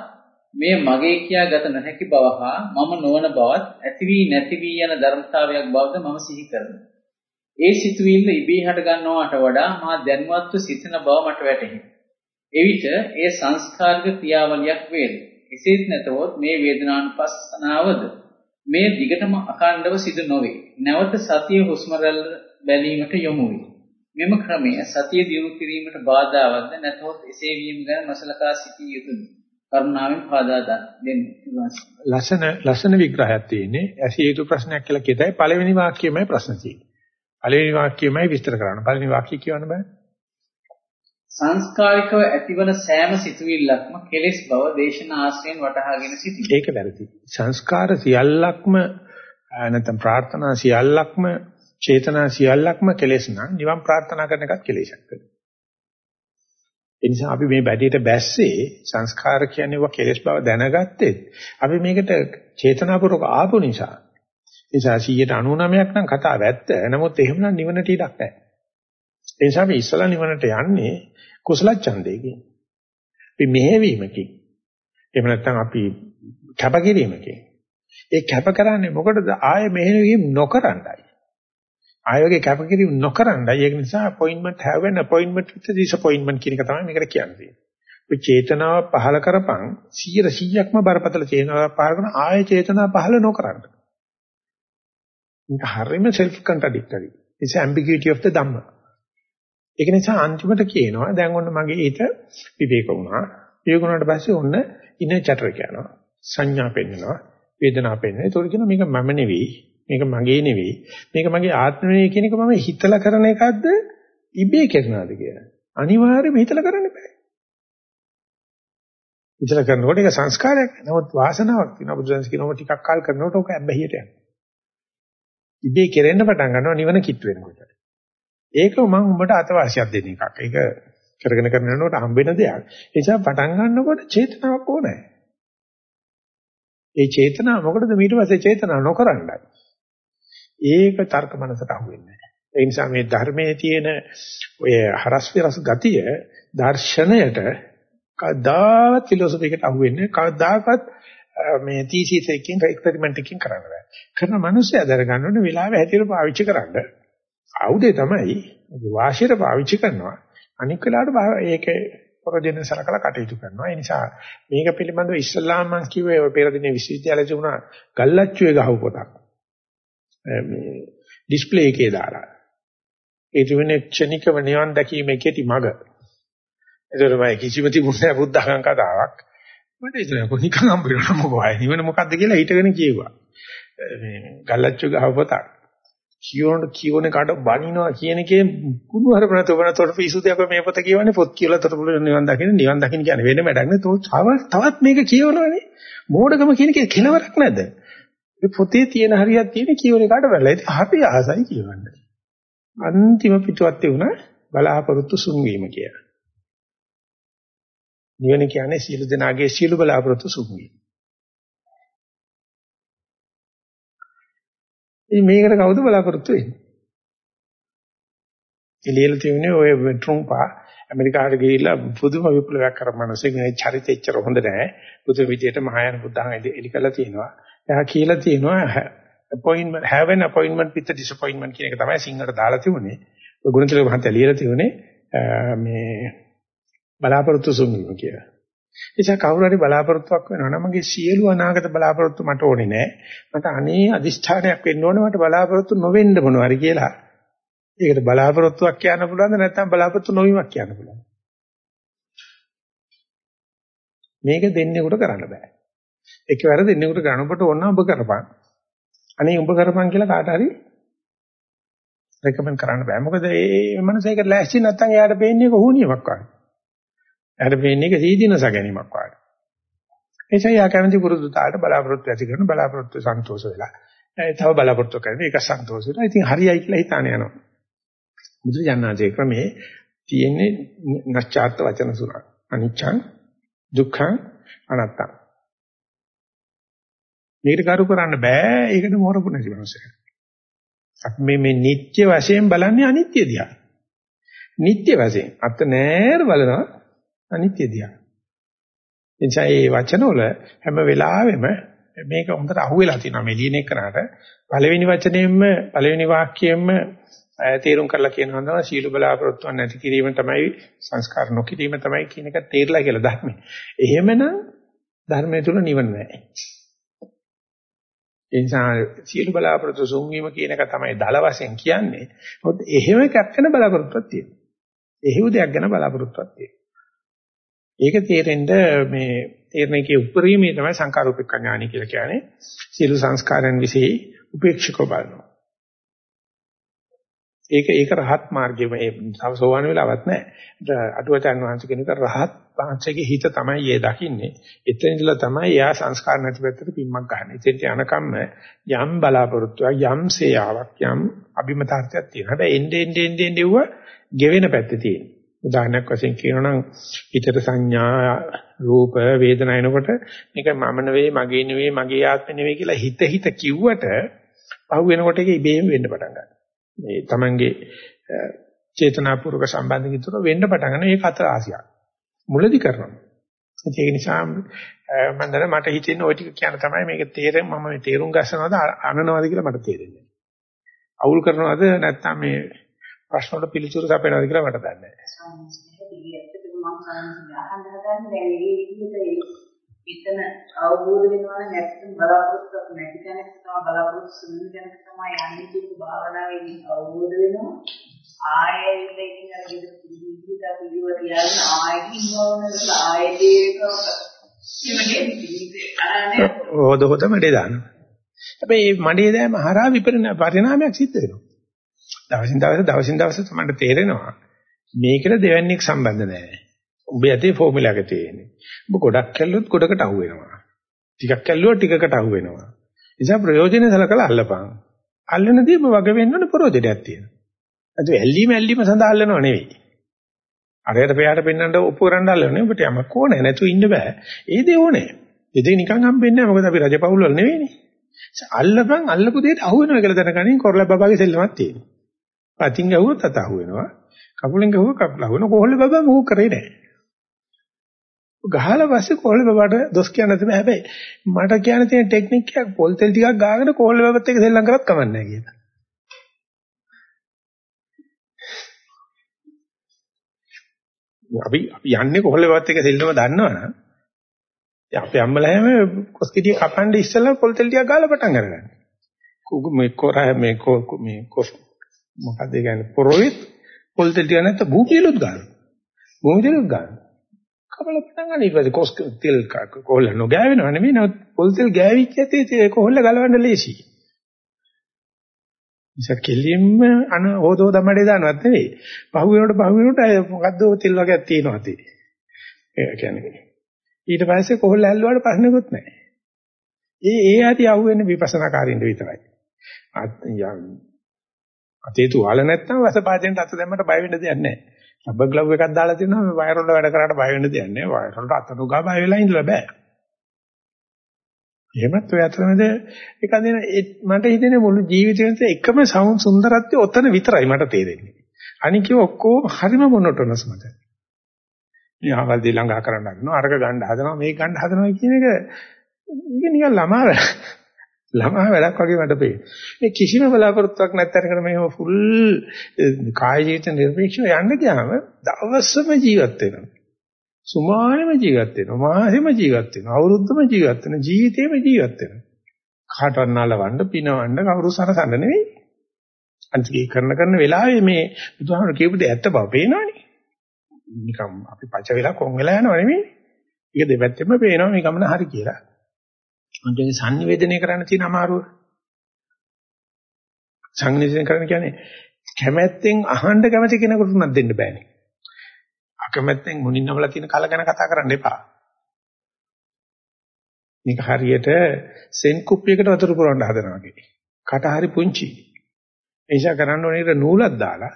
මේ මගේ කියාගත නොහැකි බව හා මම නොවන බවත් ඇති වී නැති වී යන ධර්මතාවයක් බවද මම සිහි කරනවා. ඒ සිතුවිල්ල ඉබේ හට ගන්නවට වඩා මා දැන්වත්ව සිතන බව මට වැටහි. එවිට ඒ සංස්කාරක ක්‍රියාවලියක් වේද. එසේත් නැතහොත් මේ වේදනානුපස්සනාවද මේ දිගටම අකණ්ඩව සිදු නොවේ. නැවත සතිය හුස්ම රැල්ල බැලීමට යොමු වේ. මෙම ක්‍රමය සතිය දියුණු කිරීමට බාධාවත්ද නැතහොත් එසේ වීම ගැන නොසලකා සිටිය යුතුද? කරුණාවෙන් පාදා දෙන්න.
ලස්සන ලස්සන විග්‍රහයක් තියෙන්නේ. ඇසිය යුතු ප්‍රශ්නයක් කියලා කියතයි පළවෙනි වාක්‍යයමයි ප්‍රශ්න තියෙන්නේ. පළවෙනි වාක්‍යයමයි විස්තර කරන්න. පළවෙනි වාක්‍යය කියවන්න බෑ.
සංස්කාරිකව ඇතිවන සෑම සිතුවිල්ලක්ම කෙලෙස් බව දේශනා ආශ්‍රයෙන් වටහාගෙන සිටියි.
ඒක වැරදි. සංස්කාර සියල්ලක්ම නැත්නම් ප්‍රාර්ථනා සියල්ලක්ම චේතනා සියල්ලක්ම කෙලෙස් නම් නිවන් ප්‍රාර්ථනා කරන එකත් කෙලෙසක් වෙනවා. ඒ නිසා අපි මේ බැදීට බැස්සේ සංස්කාර කියන්නේ වා කෙලෙස් බව දැනගත්තෙත් අපි මේකට චේතනාපූර්වක ආපු නිසා නිසා 199ක් නම් කතාව ඇත්ත. නමුත් එහෙමනම් නිවනට ඉඩක් නැහැ. ඒ නිසා අපි ඉස්සලා නිවනට යන්නේ කුසල ඡන්දයකින්. අපි මෙහෙවීමකින්. එහෙම නැත්නම් අපි කැපකිරීමකින්. ඒ කැප කරන්නේ මොකටද? ආයෙ මෙහෙවීම නොකරන්නයි. ආයෝගේ කැපකිරීම නොකරන්නයි. ඒක නිසා appointment have an appointment with the disappointment කියන එක තමයි මේකට කියන්නේ. ඔය චේතනාව පහල කරපන් 100%ක්ම බරපතල චේතනාව පහල කරන ආය චේතනාව පහල නොකරන්න. මේක හරියම self contradictory. it's ambiguity of the dhamma. ඒක නිසා අන්තිමට කියනවා දැන් ඔන්න මගේ ඊට විවේක වුණා. විවේක වුණාට පස්සේ ඔන්න ඉන චතර කියනවා. සංඥා පෙන්නනවා. වේදනා පෙන්නනවා. ඒතකොට කියනවා මේක මම නෙවෙයි. මේක මගේ නෙවෙයි. මේක මගේ ආත්ම නෙවෙයි කියන එක මම හිතලා කරන එකක්ද ඉබේ කරනවාද කියලා. අනිවාර්යයෙන්ම හිතලා කරන්න බෑ. හිතලා කරනකොට ඒක සංස්කාරයක්. නමුත් වාසනාවක් තියෙනවා. බුදුසසුන කියනවා ටිකක් කාල කරනකොට ඕක ඇබ්බැහියට යනවා. ඉබේ කෙරෙන්න පටන් ගන්නවා නිවන කිට් වෙනකොට. ඒක මම උඹට අතවාසියක් දෙන එකක්. ඒක කරගෙන කරගෙන යනකොට හම්බ වෙන දෙයක්. ඒ නිසා පටන් ගන්නකොට චේතනාවක් ඕනේ. ඒ චේතනාව මොකටද ඊට පස්සේ චේතනාව නොකරන්නයි. ඒක තර්ක මනසට අහු වෙන්නේ නැහැ. ඒ නිසා මේ ධර්මයේ තියෙන ඔය හරස් විරස් ගතිය දර්ශනයට කවදාවත් ෆිලොසොෆිකට අහු වෙන්නේ කවදාකවත් මේ තීසීස් එකකින් එක්ස්පෙරිමන්ට් එකකින් කරන්න බෑ. කරන මිනිස්සු අදර ගන්න ඕනේ වෙලාව හැටියට පාවිච්චි කරන්න. ආයුධය තමයි වාසියට පාවිච්චි කරනවා. අනික් වෙලාවට ඒක පොරදෙන සලකලා කටයුතු කරනවා. ඒ නිසා මේක පිළිබඳව ඉස්ලාම් මං කිව්වේ ඔය පෙර දිනේ විශ්වවිද්‍යාලයේ වුණා ගල්ලච්චුවේ ගහව පොතක්. මේ ඩිස්ප්ලේ එකේ දාලා. ඒ තුනේ ක්ෂණිකව නිවන් දැකීමේ කෙටි මග. ඒතර මම කිසිම තිබුණේ බුද්ධඝම් කතාවක්. මට ඒක කොනිකන් හම්බ වෙනවා මොකවයි නිවන මොකද්ද කියලා හිතගෙන කියෙව්වා. මේ ගල්ලච්චු ගහව පොතක්. කියවන කියවන කාට බනිනවා කියන එකේ කුණු හරපන තොබනතොට පිසු දෙයක් මේ පොත කියවන්නේ පොත් කියලා තොට නිවන් දකින්න නිවන් දකින්න කියන්නේ වෙන වැඩක් නේ. තෝ තවත් මේක කියවනවනේ. මෝඩකම කියන එකේ කෙලවරක් නැද්ද? ඒ පොතේ තියෙන හරියක් තියෙන කියවන එකට වෙලා. ඒක හරි ආසයි කියවන්න. අන්තිම පිටුවත් වුණා බලාපොරොත්තු සුන් වීම කියලා. නිවන කියන්නේ සියලු දෙනාගේ සියලු බලාපොරොත්තු සුන් වීම. ඉතින් මේකට කවුද බලාපොරොත්තු වෙන්නේ? එළියල තියෙන්නේ ඔය බෙඩ්රූම් පා ඇමරිකාවට ගිහිල්ලා පුදුම විප්ලවයක් කරපු මිනිස්සු මේ චරිතය එච්චර හොඳ නැහැ. බුදු විදියට මහායාන බුද්ධහම එලි කළා තියෙනවා. එයා කියලා තියෙනවා appointment have an appointment with the disappointment කියන එක තමයි සිංහලට දාලා තිබුණේ. ඔය ගුණතිලක මහත්තයා ලියලා තිබුණේ මේ බලාපොරොත්තු සුන්වීම කියලා. එනිසා කවුරු හරි බලාපොරොත්තුවක් වෙනවා නම් මගේ සියලු අනාගත බලාපොරොත්තු මට ඕනේ නෑ. මට අනේ අදිෂ්ඨානයක් වෙන්න ඕනේ මට බලාපොරොත්තු නොවෙන්න මොනවා හරි කියලා. ඒකට බලාපොරොත්තුවක් කියන්න පුළුවන්ද නැත්නම් බලාපොරොත්තු නොවීමක් කියන්න පුළුවන්ද? මේක දෙන්නෙකුට කරන්න බෑ. එකවර දෙන්නෙකුට ගන්නකොට ඕන ඔබ කරපන්. අනේ ඔබ කරපන් කියලා කාට හරි රෙකමන්ඩ් කරන්න බෑ. මොකද මේ මනසේක ලෑස්ති නැත්නම් එයාට පේන්නේ කොහොනියක් වගේ. එයාට පේන්නේ ඒක සීදීනස ගැනීමක් වගේ. එනිසා යා කැමති පුරුදු තාලට බලාපොරොත්තු ඇති කරන බලාපොරොත්තු සන්තෝෂ වෙලා. තව බලාපොරොත්තු කරන එක සන්තෝෂ වෙලා. ඉතින් හරියයි කියලා හිතාන යනවා. බුදු ජානනාදී ක්‍රමේ තියෙන්නේ නැස්චාර්ත වචන සුණක්. අනිච්චං දුක්ඛං අනත්තං. මේකට කරු කරන්න බෑ. ඒකට මොරපු නැති මනුස්සයෙක්. අපි මේ මේ නිත්‍ය වශයෙන් බලන්නේ අනිත්‍ය දිහා. නිත්‍ය වශයෙන් අත නෑර බලනවා අනිත්‍ය දිහා. එනිසා මේ වචනවල හැම වෙලාවෙම මේක හොඳට අහුවෙලා තියෙනවා මේ ලියන එකනට පළවෙනි වචනයෙන්ම පළවෙනි වාක්‍යයෙන්ම තේරුම් කරලා කියනවා නම් සීල බලාපොරොත්තු නැති කිරීම තමයි සංස්කාර නොකිරීම තමයි කියන එක තේරලා කියලා ධර්මයේ. එහෙමනම් ධර්මයේ තුල නිවන නැහැ. ඒ නිසා සීල බලාපොරොත්තු සුන්වීම කියන එක තමයි දල වශයෙන් කියන්නේ. මොකද එහෙම එකක් ගැන බලාපොරොත්තුවක් තියෙනවා. එහෙව් දෙයක් ගැන බලාපොරොත්තුවක් තියෙනවා. ඒක තේරෙන්න මේ තේරණයේ උපරිමයේ තමයි සංකාරූපික ඥානයි කියලා කියන්නේ. සීල සංස්කාරයන් વિશે උපේක්ෂකව බලනවා. ඒක ඒක රහත් මාර්ගයේ මේ තව සෝවාන් වෙලාවක් නැහැ. අටුවචන් වහන්සේ කෙනෙක් රහත් වහන්සේගේ හිත තමයි ඒ දකින්නේ. එතන ඉඳලා තමයි එයා සංස්කාර නැති පැත්තට පිම්මක් ගන්න. ඉතින් යනකම්ම යම් බලාපොරොත්තුවක් යම් සේයාවක් යම් අභිමතාර්ථයක් තියෙනවා. හැබැයි එන්නේ එන්නේ එන්නේ එන්නේ ගෙවෙන පැත්තේ තියෙනවා. උදාහරණයක් වශයෙන් කියනවා නම් හිතට සංඥා රූප වේදනා එනකොට මේක මම නෙවෙයි මගේ නෙවෙයි මගේ ආත්මෙ නෙවෙයි කියලා හිත හිත කිව්වට පහු වෙනකොට ඒක ඉබේම වෙන්න පටන් ගන්නවා. මේ Tamange චේතනාපූර්වක සම්බන්ධකින් තුර වෙන්න පටන් ගන්න ඒක අතර ආසියක්. මුලදි කරනවා. ඒක නිසා මම දැන මට හිතෙන්නේ ওই ටික කියන තමයි මේක තේරෙම මම මේ තේරුම් ගන්නවද අනනවද කියලා මට තේරෙන්නේ. අවුල් කරනවද නැත්නම් මේ ප්‍රශ්න වලට පිළිතුරු සපයනවද කියලා මට දන්නේ
නැහැ. එතන අවබෝධ වෙනවා නම් නැත්නම් බලාපොරොත්තු නැති කෙනෙක් තමයි බලාපොරොත්තු සුළු කෙනෙක් තමයි යන්නේ කියන භාවනාවේදී අවබෝධ වෙනවා ආයෙ ඉතින් අර විදිහට පිළිවෙල තියන ආයෙ ඉන්නවනේ ආයෙ ඒක
හොද හොද මඩේ දානවා. හැබැයි මේ මඩේ දැම හරහා විපරිණාමයක් සිද්ධ වෙනවා. දවසින් දවස දවසින් දවස තමයි තේරෙනවා. මේකට දෙවන්නේක් සම්බන්ධ නැහැ. ඔබ ඇතේ ෆෝමියුලා එක තියෙන්නේ. ඔබ ගොඩක් කැල්ලුවොත් ගොඩකට අහු වෙනවා. ටිකක් කැල්ලුවොත් ටිකකට අහු වෙනවා. නිසා ප්‍රයෝජනෙ සලකලා අල්ලපන්. අල්ලනදී ඔබ වග වෙන්න ඕනේ ප්‍රයෝජනයක් තියෙනවා. අද ඇල්ලීම ඇල්ලීම සඳහා අල්ලනව නෙවෙයි. අරයට පෙයාට පෙන්නන්න ඔප්පු කරන්න අල්ලන්නේ ඔබට යමක් ඕනේ නැතු ඉන්න බෑ. ඒ දේ ඕනේ. ඒ දේ නිකන් හම්බෙන්නේ නැහැ. මොකද අපි රජපෞල් වල නෙවෙයිනේ. අල්ලපන් අල්ලපු දෙයට අහු වෙනවා කියලා දැනගනින් කොරලා බබාගේ සෙල්ලමක් තියෙනවා. අතින් ගහුවොත් අත අහු වෙනවා. කකුලෙන් ගහුවොත් කකුල අහු වෙනවා. කොහොල්ල බබා මොකක් කරේ නැහැ. ගහලා පස්සේ කොහොල්ල බබාට දොස් කියන්න තිබෙන හැබැයි මට කියන්න තියෙන ටෙක්නික් එකක් පොල් තෙල් ටිකක් ගාගෙන කොහොල්ල බබත් එක්ක සෙල්ලම් කරත් කමන්නේ නැහැ කියලා. අපි අපි යන්නේ කොහොල්ල බබත් එක්ක සෙල්ලම දන්නවනම් අපේ අම්මලා හැම කොස්කිටිය කපන්න ඉස්සෙල්ලා පොල් තෙල් ටිකක් ගාලා පටන් අරගන්න. කුගු මේ කොරා මේ කො මේ කොස් මොකක්ද කියන්නේ පොරොවිත් පොල් තෙල් ටික නැත්නම් භූමියලුත් ගන්න. භූමියලුත් ගන්න. කපල පටන් ගන්න ඊට පස්සේ කොස් තෙල් කොහොල්ල නොගෑවෙනව නෙමෙයි නමුත් පොල් තෙල් ගෑවිච්ච ඇතේ කොහොල්ල ගලවන්න ලේසි. ඉතින් කෙලින්ම අන හොදෝ දමඩේ දානවත් නෙවෙයි. පහු වෙනකොට පහු වෙනකොට මොකද්ද තෙල් වර්ගයක් තියෙනවා තේ. ඒ කියන්නේ ඊට පස්සේ කොහොල්ල ඇල්ලුවාට ප්‍රශ්නකුත් නැහැ. ඒ ඒ ඇති අහුවෙන්නේ විපස්සනාකාරින්ද විතරයි. අතේ තුවාල නැත්නම් වසපාදෙන්ට අත දැම්මට බය වෙන්න දෙයක් නැහැ. රබර් ග්ලව් එකක් දාලා තියෙනවා මේ වයර් වල වැඩ කරාට බය වෙන්න දෙයක් නැහැ. වයර් වලට අත නුගා බය වෙලා ඉඳලා බෑ. එහෙමත් ඔය අතරමැද එක දින මට හිතෙන්නේ මුළු ජීවිතේම එකම සවුන්ඩ් සුන්දරත්වය ඔතන විතරයි මට තේරෙන්නේ. අනිකේ ඔක්කොම හරිම මොනොටොනස් මට. මේ ආවල්දී ළඟා කරන්න හදනවා අරක ගන්න හදනවා මේක ගන්න හදනවා කියන එක ඒක නිකන් ළමා ළමා වැඩක් වගේ මට පේනවා. මේ කිසිම බලාපොරොත්තුවක් නැත්තරකට මේ ෆුල් කාය ජීවිත නිර්පේක්ෂව යන්න ගියාම දවසම ජීවත් වෙනවා. සුමානෙම ජීවත් වෙනවා. මාසෙම ජීවත් වෙනවා. අවුරුද්දම ජීවත් වෙනවා. ජීවිතේම ජීවත් වෙනවා. කාටවත් නලවන්න, පිනවන්න කවුරු සරසන්න නෙවෙයි. අන්තිකේ කරන කරන වෙලාවේ මේ බුදුහාමර කියපු දේ ඇත්ත බව පේනවනේ. නිකම් අපි පච වෙලා කොන් වෙලා යනව නෙවෙයි. ඒක දෙපැත්තෙම පේනවා මේ ගමන හරි කියලා. මොකද සංනිවේදනය කරන්න තියෙන අමාරුව. සංනිවේදනය කරන්න කියන්නේ කැමැත්තෙන් අහන්න කැමති කෙනෙකුට උනත් දෙන්න බෑනේ. අකමැත්තෙන් මුණින් නමලා තියෙන කල ගැන කතා කරන්න එපා. මේක හරියට සෙන් කුප්පියකට වතුර පුරවන්න හදනවා වගේ. කට හරි පුංචි. ඒෂා කරන්න ඕනේ නූලක් දාලා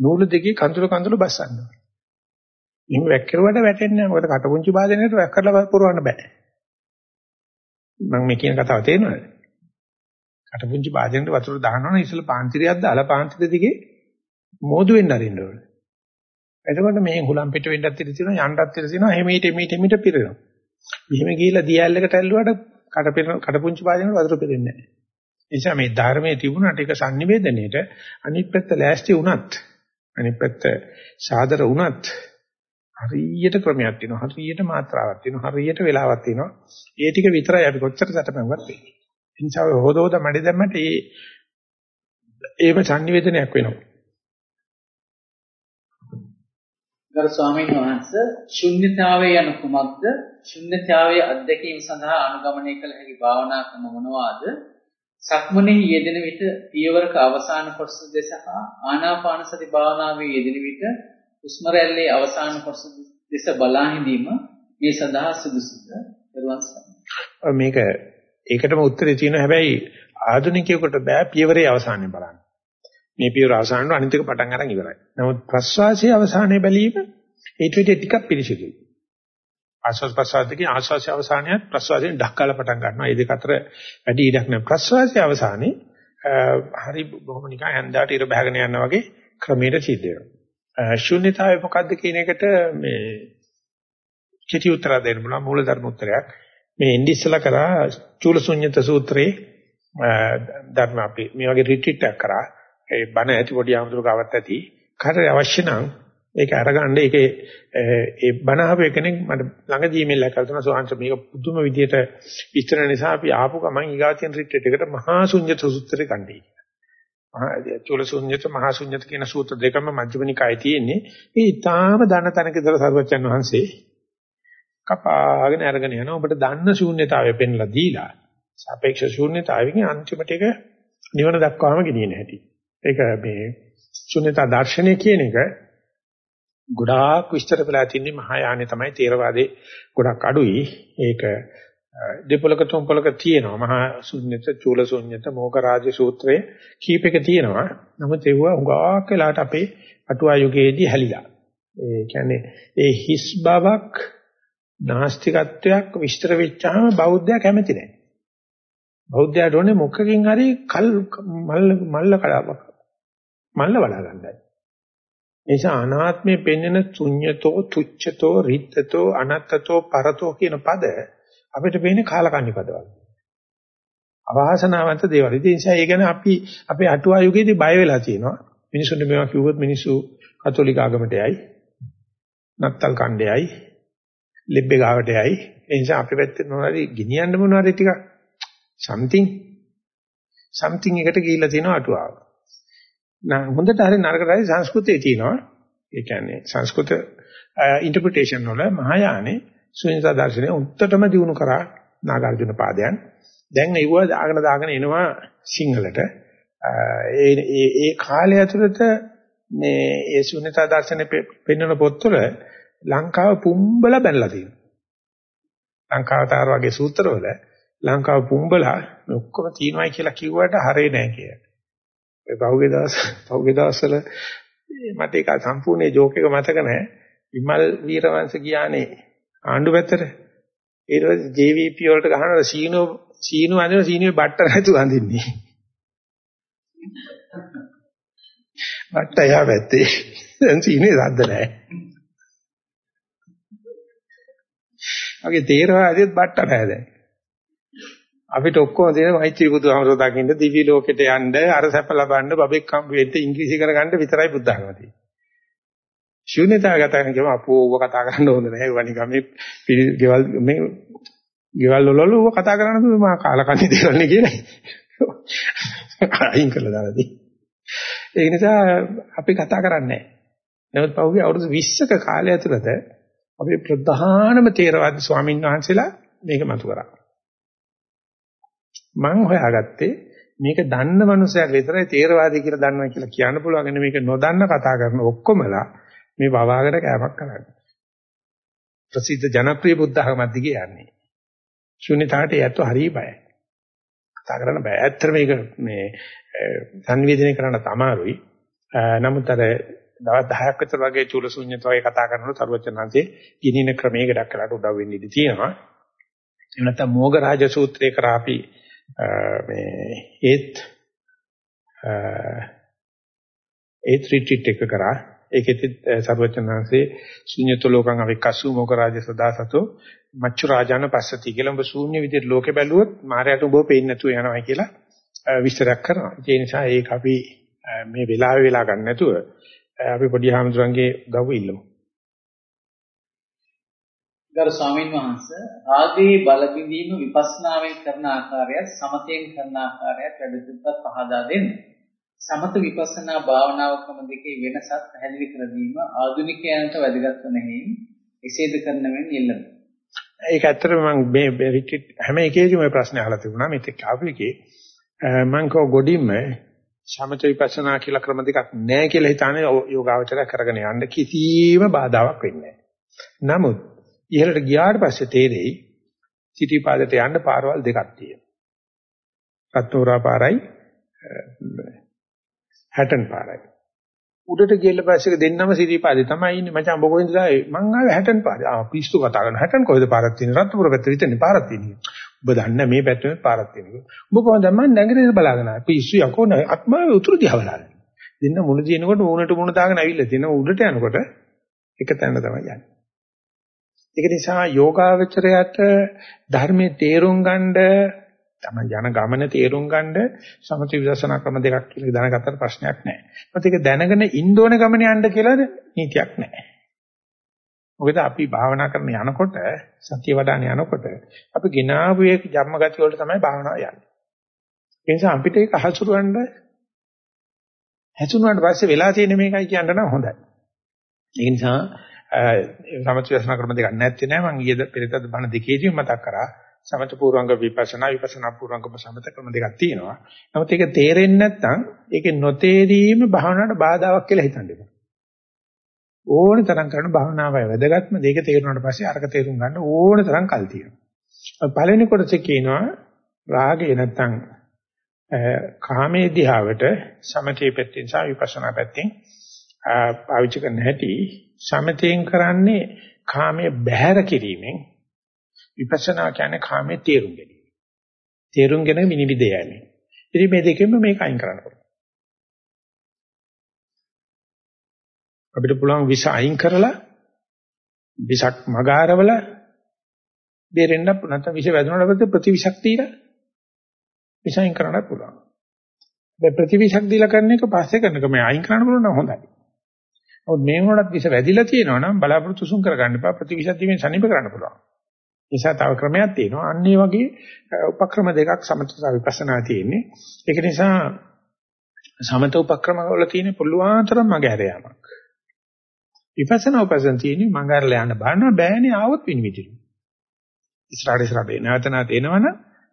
නූල දෙකේ කඳුළු කඳුළු බස්සන්න. එහෙම වැක්කිරුවට වැටෙන්නේ නැහැ. මොකද කට පුංචි භාජනයකට වැක් කරලා පුරවන්න බෑ. මම මේ කියන කතාව තේරෙනවද? කටපුංචි භාජනෙට වතුර දානවනේ ඉස්සෙල්ලා පාන්තිරියක් දාලා පාන්තිර දිගේ මෝදු වෙන්න අරින්න ඕනේ. එතකොට මේ හුලම් පිට වෙන්නත් ඉඩ තියෙනවා යන්නත් ඉඩ තියෙනවා එමෙහිට එමෙහිට එමෙහිට පිරෙනවා. මෙහෙම ගිහිල්ලා දියැලකට ඇල්ලුවාට කටපිර කටපුංචි භාජනෙට වතුර පිරෙන්නේ නැහැ. ඒ නිසා මේ ධර්මයේ තිබුණාට ඒක sannivedanayට අනිත් පැත්ත ලෑස්ති වුණත් අනිත් පැත්ත සාදර වුණත් හරියට ක්‍රමයක් තියෙනවා හරියට මාත්‍රාවක් තියෙනවා හරියට වෙලාවක් තියෙනවා. ඒ ටික විතරයි අපි කොච්චර සැතපෙන්වත් වෙන්නේ. ඒ නිසා ඔය හොදෝද මඩි දැම්මට ඒ ඒව සංනිවේදනයක් වෙනවා.
ගරු ස්වාමීන් වහන්සේ ශුන්්‍යතාවය යන කුමක්ද? ශුන්්‍යතාවයේ අත්දැකීම සඳහා අනුගමනය කළ හැකි භාවනා ක්‍රම මොනවාද? සක්මනේ යෙදෙන විට පියවරක අවසාන කොටස දෙස හා ආනාපාන සති භාවනාවේ යෙදෙන විට හුස්ම රැල්ලේ අවසාන කොටස දෙස බලා හිඳීම මේ සඳහා සුදුසුද? පෙරවන්
මේක ඒකටම උත්තරේ තියෙනවා හැබැයි ආධුනිකයෙකුට බෑ පියවරේ අවසානයේ බලන්න. මේ පියවර අවසානට අනිත් එක පටන් අරන් ඉවරයි. නමුත් ප්‍රස්වාසයේ අවසානයේ බැලීම ඊට වඩා ටිකක් පිළිසිදුයි. ආස්වාස් ප්‍රස්වාසයේ ආස්වාසයේ අවසානයත් ප්‍රස්වාසයෙන් ඩක්කලා පටන් ගන්නවා. මේ දෙක අතර වැඩි ඉඩක් නැහැ. ප්‍රස්වාසයේ අවසානයේ හරි බොහොම නිකන් ඇඳාට ඉර බහගෙන යනවා වගේ ක්‍රමයට සිද්ධ වෙනවා. ශුන්‍යතාවය මොකද්ද කියන එකට මේ කෙටි උත්තර දෙන්න බුණා මූලධර්ම උත්තරයක්. මේ ඉන්දිස්සලා කරා චූලසුඤ්ඤත සූත්‍රයේ ධර්ම අපි මේ වගේ රිට්‍රීට් එකක් කරා. ඒ බණ ඇති පොඩි ආමතුරු ගාවත් ඇති. කාටද අවශ්‍ය නම් ඒක අරගන්න ඒකේ ඒ බණ අහපු කෙනෙක් මට ළඟදී ඊමේල් එකක් කරලා සෝහන්ස මේක පුදුම විදියට විස්තර නිසා අපි ආපු ගමන් ඊගාතියන් රිට්‍රීට් එකට මහා ශුන්්‍යත සූත්‍රය කණ්ඩේ. මහා චූල ශුන්්‍යත මහා ශුන්්‍යත කියන සූත්‍ර දෙකම මජ්ක්‍ධිම නිකායේ තියෙන්නේ. ඒ ඊටාම දන තනකදලා සර්වචන් වහන්සේ කපාගෙන අරගෙන යනවා. ඔබට දන්න ශූන්‍යතාවය පෙන්ලා දීලා සාපේක්ෂ ශූන්‍යතාවයෙන් අන්තිමට ඒක නිවන දක්වාම ගෙනියන හැටි. ඒක මේ ශූන්‍යතා දර්ශනය කියන එක ගොඩාක් විස්තර වෙලා තින්නේ මහායානෙ තමයි තේරවාදේ ගොඩක් අඩුයි. ඒක දෙපොලක තුන්පොලක තියෙනවා. මහා ශුන්්‍යත, චූල ශුන්්‍යත, මොගරාජ සූත්‍රයේ කීපයක තියෙනවා. නමුත් ඒව උගාක් වෙලාට අපේ අටුවා යුගයේදී හැලිලා. ඒ කියන්නේ ඒ හිස් බවක් නාස්තිකත්වයක් විස්තර වෙච්චාම බෞද්ධයා කැමති නැහැ. බෞද්ධයාට ඕනේ මොකකින් හරි කල් මල්ල මල්ල කඩාවක්. මල්ල වඩා ගන්නයි. නිසා අනාත්මයේ පෙන්වන ශුන්්‍යතෝ තුච්ඡතෝ රිත්තතෝ අනත්තතෝ පරතෝ කියන පද අපිට පේන්නේ කාලකන්ණි පදවල. අවාසනාවන්ත දේවල්. ඒ නිසා ඒ ගැන අපි අපේ අටුවා යුගයේදී බය වෙලා තියෙනවා. මිනිසුන්ට මේවා කිව්වොත් මිනිස්සු කතෝලික ආගමට යයි. නත්තල් කණ්ඩයයි ලෙබ්බේ ගාවට යයි. ඒ නිසා අපි පැත්තේ මොනවාරි ගෙනියන්න මොනවාරි ටිකක් something something එකට ගිහිල්ලා තියෙනවා අටුවාව. නම් හොඳට හරි නරකට හරි සංස්කෘතයේ තියෙනවා. ඒ කියන්නේ සංස්කෘත ඉන්ටර්ප්‍රිටේෂන් වල මහායානේ සුනිතා දර්ශනය උත්තරම දිනු කරා නාගාර්ජුන පාදයන්. දැන් ඒව දාගෙන දාගෙන එනවා සිංහලට. ඒ ඒ ඒ කාලය ඇතුළත මේ ඒ සුනිතා දර්ශනේ පෙන්වන පොත්වල ලංකාව පුම්බල බැලලා තියෙනවා. ලංකාවතර වගේ සූත්‍රවල ලංකාව පුම්බලා ඔක්කොම තියෙනවායි කියලා කිව්වට හරේ නැහැ කියලා. ඒ පහුගිය දවස් පහුගිය දවස්වල මට ඒක සම්පූර්ණ ජෝක් එක මතක නැහැ. විමල් වීරවංශ ගියානේ ආණ්ඩු පැත්තට. ඊට පස්සේ JVP වලට ගහනවා සීනෝ සීනු අඳින සීනුවේ බට්ට නැතුව අඳින්නේ. බට්ට යා පැත්තේ. දැන් සීනේ සද්ද නැහැ. වගේ තේරවාදෙත් බට්ට නැහැ දැන්. අපිට ඔක්කොම දෙන මෛත්‍රී බුදුහමසෝ දකින්න දිවි ලෝකෙට යන්න අර සැප ලබන්න බබෙක් හම්බ වෙන්න ඉංග්‍රීසි කරගන්න විතරයි බුද්ධාගම තියෙන්නේ. ශූන්‍යතාව ගත කරන කියම අපෝ ඌව කතා කරන්න ඕනේ නැහැ. ඒවා නිකන් මේ ගෙවල් මේ ගෙවල් වල ඌව කතා කරන්න මා කාලකන්ණි දේවල් නේ කියන්නේ. අයින් කළා දාලාදී. ඒ නිසා අපි කතා කරන්නේ නැහැ. නමුත් පහුගිය අවුරුදු 20ක කාලය ඇතුළත අපේ ප්‍රධානම තේරවාද ස්වාමීන් වහන්සේලා මේක මතු කරා. මම හොයාගත්තේ මේක දන්න මනුස්සයෙක් විතරයි තේරවාදී කියලා දන්නවා කියලා කියන්න පුළුවන්. මේක නොදන්න කතා කරන ඔක්කොමලා මේ වවාගෙන කෑමක් කරන්නේ. ප්‍රසිද්ධ ජනප්‍රිය බුද්ධ ධර්මයක් දිගේ යන්නේ. ශුන්‍යතාවට යැත්තු හරිය බයයි. කතා කරන්න බෑ. ඇත්තට මේක මේ සංවේදනය කරන්න අමාරුයි. නමුත් අර දවස් 10ක් විතර වගේ චූල ශුන්‍යත වගේ කතා කරනකොට සර්වචනන්සේ ගිනින ක්‍රමයකට කරලා උදව් වෙන්න ඉඩ තියෙනවා. එහෙම නැත්නම් මෝග රාජ සූත්‍රේ කරා අපි මේ ඒත් ඒත් රිට්‍රීට් එක කරා ඒකෙත් සර්වචනංශේ ශුන්‍යත ලෝකං අවිකසු මොක රාජ සදාසතෝ මච්චු රාජාන පස්සති කියලා ඔබ ශූන්‍ය විදිහට ලෝකෙ බැලුවොත් මායයට ඔබ පේන්නේ නැතුව යනවා කියලා විස්තරයක් කරනවා. ඒ නිසා ඒක අපි මේ වෙලාවේ වෙලා ගන්න නැතුව අපි පොඩි හාමුදුරන්ගේ උදව්ව ඉල්ලමු.
ගරු ස්වාමීන් වහන්ස රාගයේ බල බිඳීම විපස්සනාවෙන් කරන ආකාරයත් සමතෙන් කරන ආකාරයත් වැඩිදුරටත් පහදා දෙන්න. සමත විපස්සනා භාවනාව ක්‍රම දෙකේ වෙනසත් පැහැදිලි කර දීම ආධුනිකයන්ට වැදගත් වන හේයින් එසේද කරන මෙන් ඉල්ලමි.
ඒක ඇත්තටම මම මේ රිට්‍රීට් හැම එකේදීම මේ ප්‍රශ්නේ අහලා තිබුණා මේක ආපු එකේ මම කව ගොඩින්ම සමත විපස්සනා කියලා ක්‍රම දෙකක් නැහැ කියලා හිතානේ යෝගාවචරය කරගෙන යන්න කිසිම බාධාවක් වෙන්නේ නැහැ. නමුත් ඉහළට ගියාට පස්සේ තේරෙයි සිටිපාදයට යන්න පාරවල් දෙකක් තියෙනවා. රත්නෝරා පාරයි හැටන් පාරයි. උඩට ගිහලා පස්සේ දෙන්නම සිටිපාදේ තමයි ඉන්නේ. මචං ඔබ කොහෙන්ද ආවේ? මං ආවේ හැටන් පාරේ. ආ පිස්සු කතා කරන හැටන් කොහෙද පාරක් තියෙන්නේ? රත්නපුර පැත්තේ විතරනේ පාරක් තියෙන්නේ. ඔබ දන්නේ මේ පැත්තේ පාරක් තියෙනවා. ඔබ කොහොමද මම නැගිටින්න බලාගෙන ආවේ? පිස්සු යකෝ නෑ අත්මාවේ උතුරු දිහා බලන්නේ. දෙන්න මුණ දිනනකොට මූණට මූණ දාගෙන ඇවිල්ලා තියෙන උඩට යනකොට එක තැන තමයි යන්නේ. ඒක නිසා යෝගාවචරයට ධර්මයේ තේරුම් ගන්න තමයි යන ගමන තේරුම් ගන්න සමථ විදර්ශනා ක්‍රම දෙකක් කියලා දැනගත්තට ප්‍රශ්නයක් නැහැ. මොකද ඒක දැනගෙන ඉන්න ඕන ගමන යන්න කියලා නීතියක් නැහැ. මොකද අපි භාවනා කරන යනකොට සතිය වඩාන යනකොට අපි ගినాපු එක ජම්ම ගති වලට තමයි භාවනාව යන්නේ. ඒ නිසා අපිට ඒක හසුරවන්න හැසුණාට පස්සේ වෙලා තියෙන මේකයි කියන්න නම් හොඳයි. ඒ නිසා සමථ විදර්ශනා ක්‍රම දෙකක් නැත්තේ නෑ මම ඊයේ පෙරේතද බණ දෙකේදී මතක් කරා. සමත පූර්වංග විපස්සනා විපස්සනා පූර්වංගම සමත ක්‍රම දෙකක් තියෙනවා. නමුත් ඒක තේරෙන්නේ නැත්නම් ඒකේ නොතේරීම භාවනාවට බාධාවක් කියලා හිතන්න එපා. ඕන තරම් කරන භාවනාවයි වැදගත්ම දෙයක තේරුණාට පස්සේ අරක තේරුම් ගන්න ඕන තරම් කල් තියෙනවා. පළවෙනි කොටසේ කියනවා රාගය නැත්නම් කාමයේ දිහාවට සමතේ පැත්තෙන් සහ විපස්සනා පැත්තෙන් පාවිච්චි කරන්න හැටි සමතෙන් කරන්නේ කාමයේ බැහැර කිරීමෙන් විපස්සනා කියන්නේ කාමයේ තේරුම් ගැනීම. තේරුම් ගැන විනිවිද යන්නේ. ඉතින් මේ දෙකෙන්ම මේක අයින් කරන්න පුළුවන්. අපිට පුළුවන් විස අයින් කරලා විසක් මගාරවල බේරෙන්න නැත්නම් විස වැදුනට පස්සේ ප්‍රතිවිසක් දීලා විස අයින් කරන්න පුළුවන්. මේ ප්‍රතිවිසක් දීලා කරන එක පස්සේ කරන එක මේ අයින් කරන්න පුළුවන් නම් හොඳයි. නමුත් මේ වුණත් විස වැදිලා තියෙනවා නම් බලාපොරොත්තු සුන් කරගන්න එපා ප්‍රතිවිසක් දීමෙන් සනීප කරන්න පුළුවන්. නිසා තව ක්‍රමයක් තියෙනවා. අන්න ඒ වගේ උපක්‍රම දෙකක් සමථ විපස්සනා තියෙන්නේ. ඒක නිසා සමථ උපක්‍රම වල තියෙන පුළුවන් තරම් මගහැර යාමක්. විපස්සනා උපසන් තියෙන්නේ මගහැරලා යන්න බලනවා බෑනේ ආවොත් විනිවිදිනු. ඉස්සරහට ඉස්සරහට නැවත නැවත එනවනම්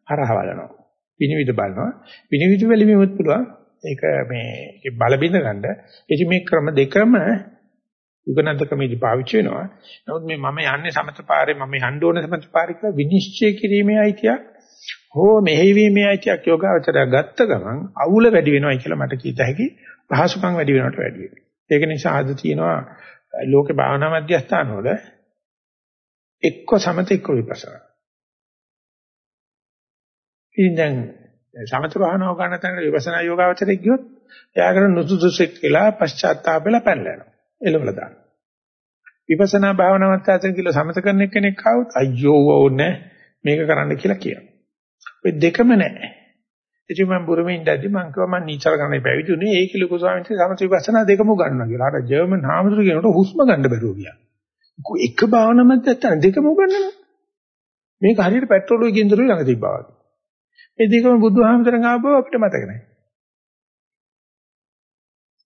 හරහ බලනවා. විනිවිද බලනවා. විනිවිද බැලීමෙත් පුළුවන් ඒක මේ බල බින්ද ගන්න. ඉතින් මේ ක්‍රම දෙකම යුගනන්ද ක්‍රමෙදි පාවිච්චි වෙනවා. නමුත් මේ මම යන්නේ සමත පාරේ මම යන්න ඕන සමත පාරේ කියලා විනිශ්චය කිරීමේ අයිතියක් හෝ මෙහෙවීමේ අයිතියක් යෝගාවචරය ගත්ත ගමන් අවුල වැඩි වෙනවයි කියලා මට කීත හැකි පහසුකම් වැඩි වෙනවට වැඩි වෙනවා. ඒක නිසා අද තියෙනවා ලෝකේ භාවනා මධ්‍යස්ථාන වල එක්ක සමත එක්ක විපස්සනා. ඉතින් දැන් සමත භාවනාව ගන්න තැන විපස්සනා යෝගාවචරය ගියොත් එයාකට නුසුසුසෙක් කියලා පශ්චාත්තාපෙලා පැනලා යනවා. එළවල දාන්න. විපස්සනා භාවනාවත් අතර කියලා සමත කරන කෙනෙක් ආවොත් අයියෝ ඕනේ මේක කරන්න කියලා කියනවා. ඔය දෙකම නැහැ. ඉතින් මම බුරුමේ ඉඳද්දි මම කිව්වා මම නීචර ගන්න පැවිදුනේ ඒක ලොකු ස්වාමීන් වහන්සේ සමත විපස්සනා දෙකම උගන්වනවා කියලා. අර ජර්මන් හාමුදුරු කියනකොට හුස්ම ගන්න බැරුව ගියා. එක භාවනාවක් නැත්තම් දෙකම උගන්වනවා. මේක හරියට පෙට්‍රෝල් එකේ ගින්දරුවේ ළඟ තිබ්බා වගේ. මේ දෙකම බුදුහාමුදුරන් ආවව අපිට මතක නැහැ.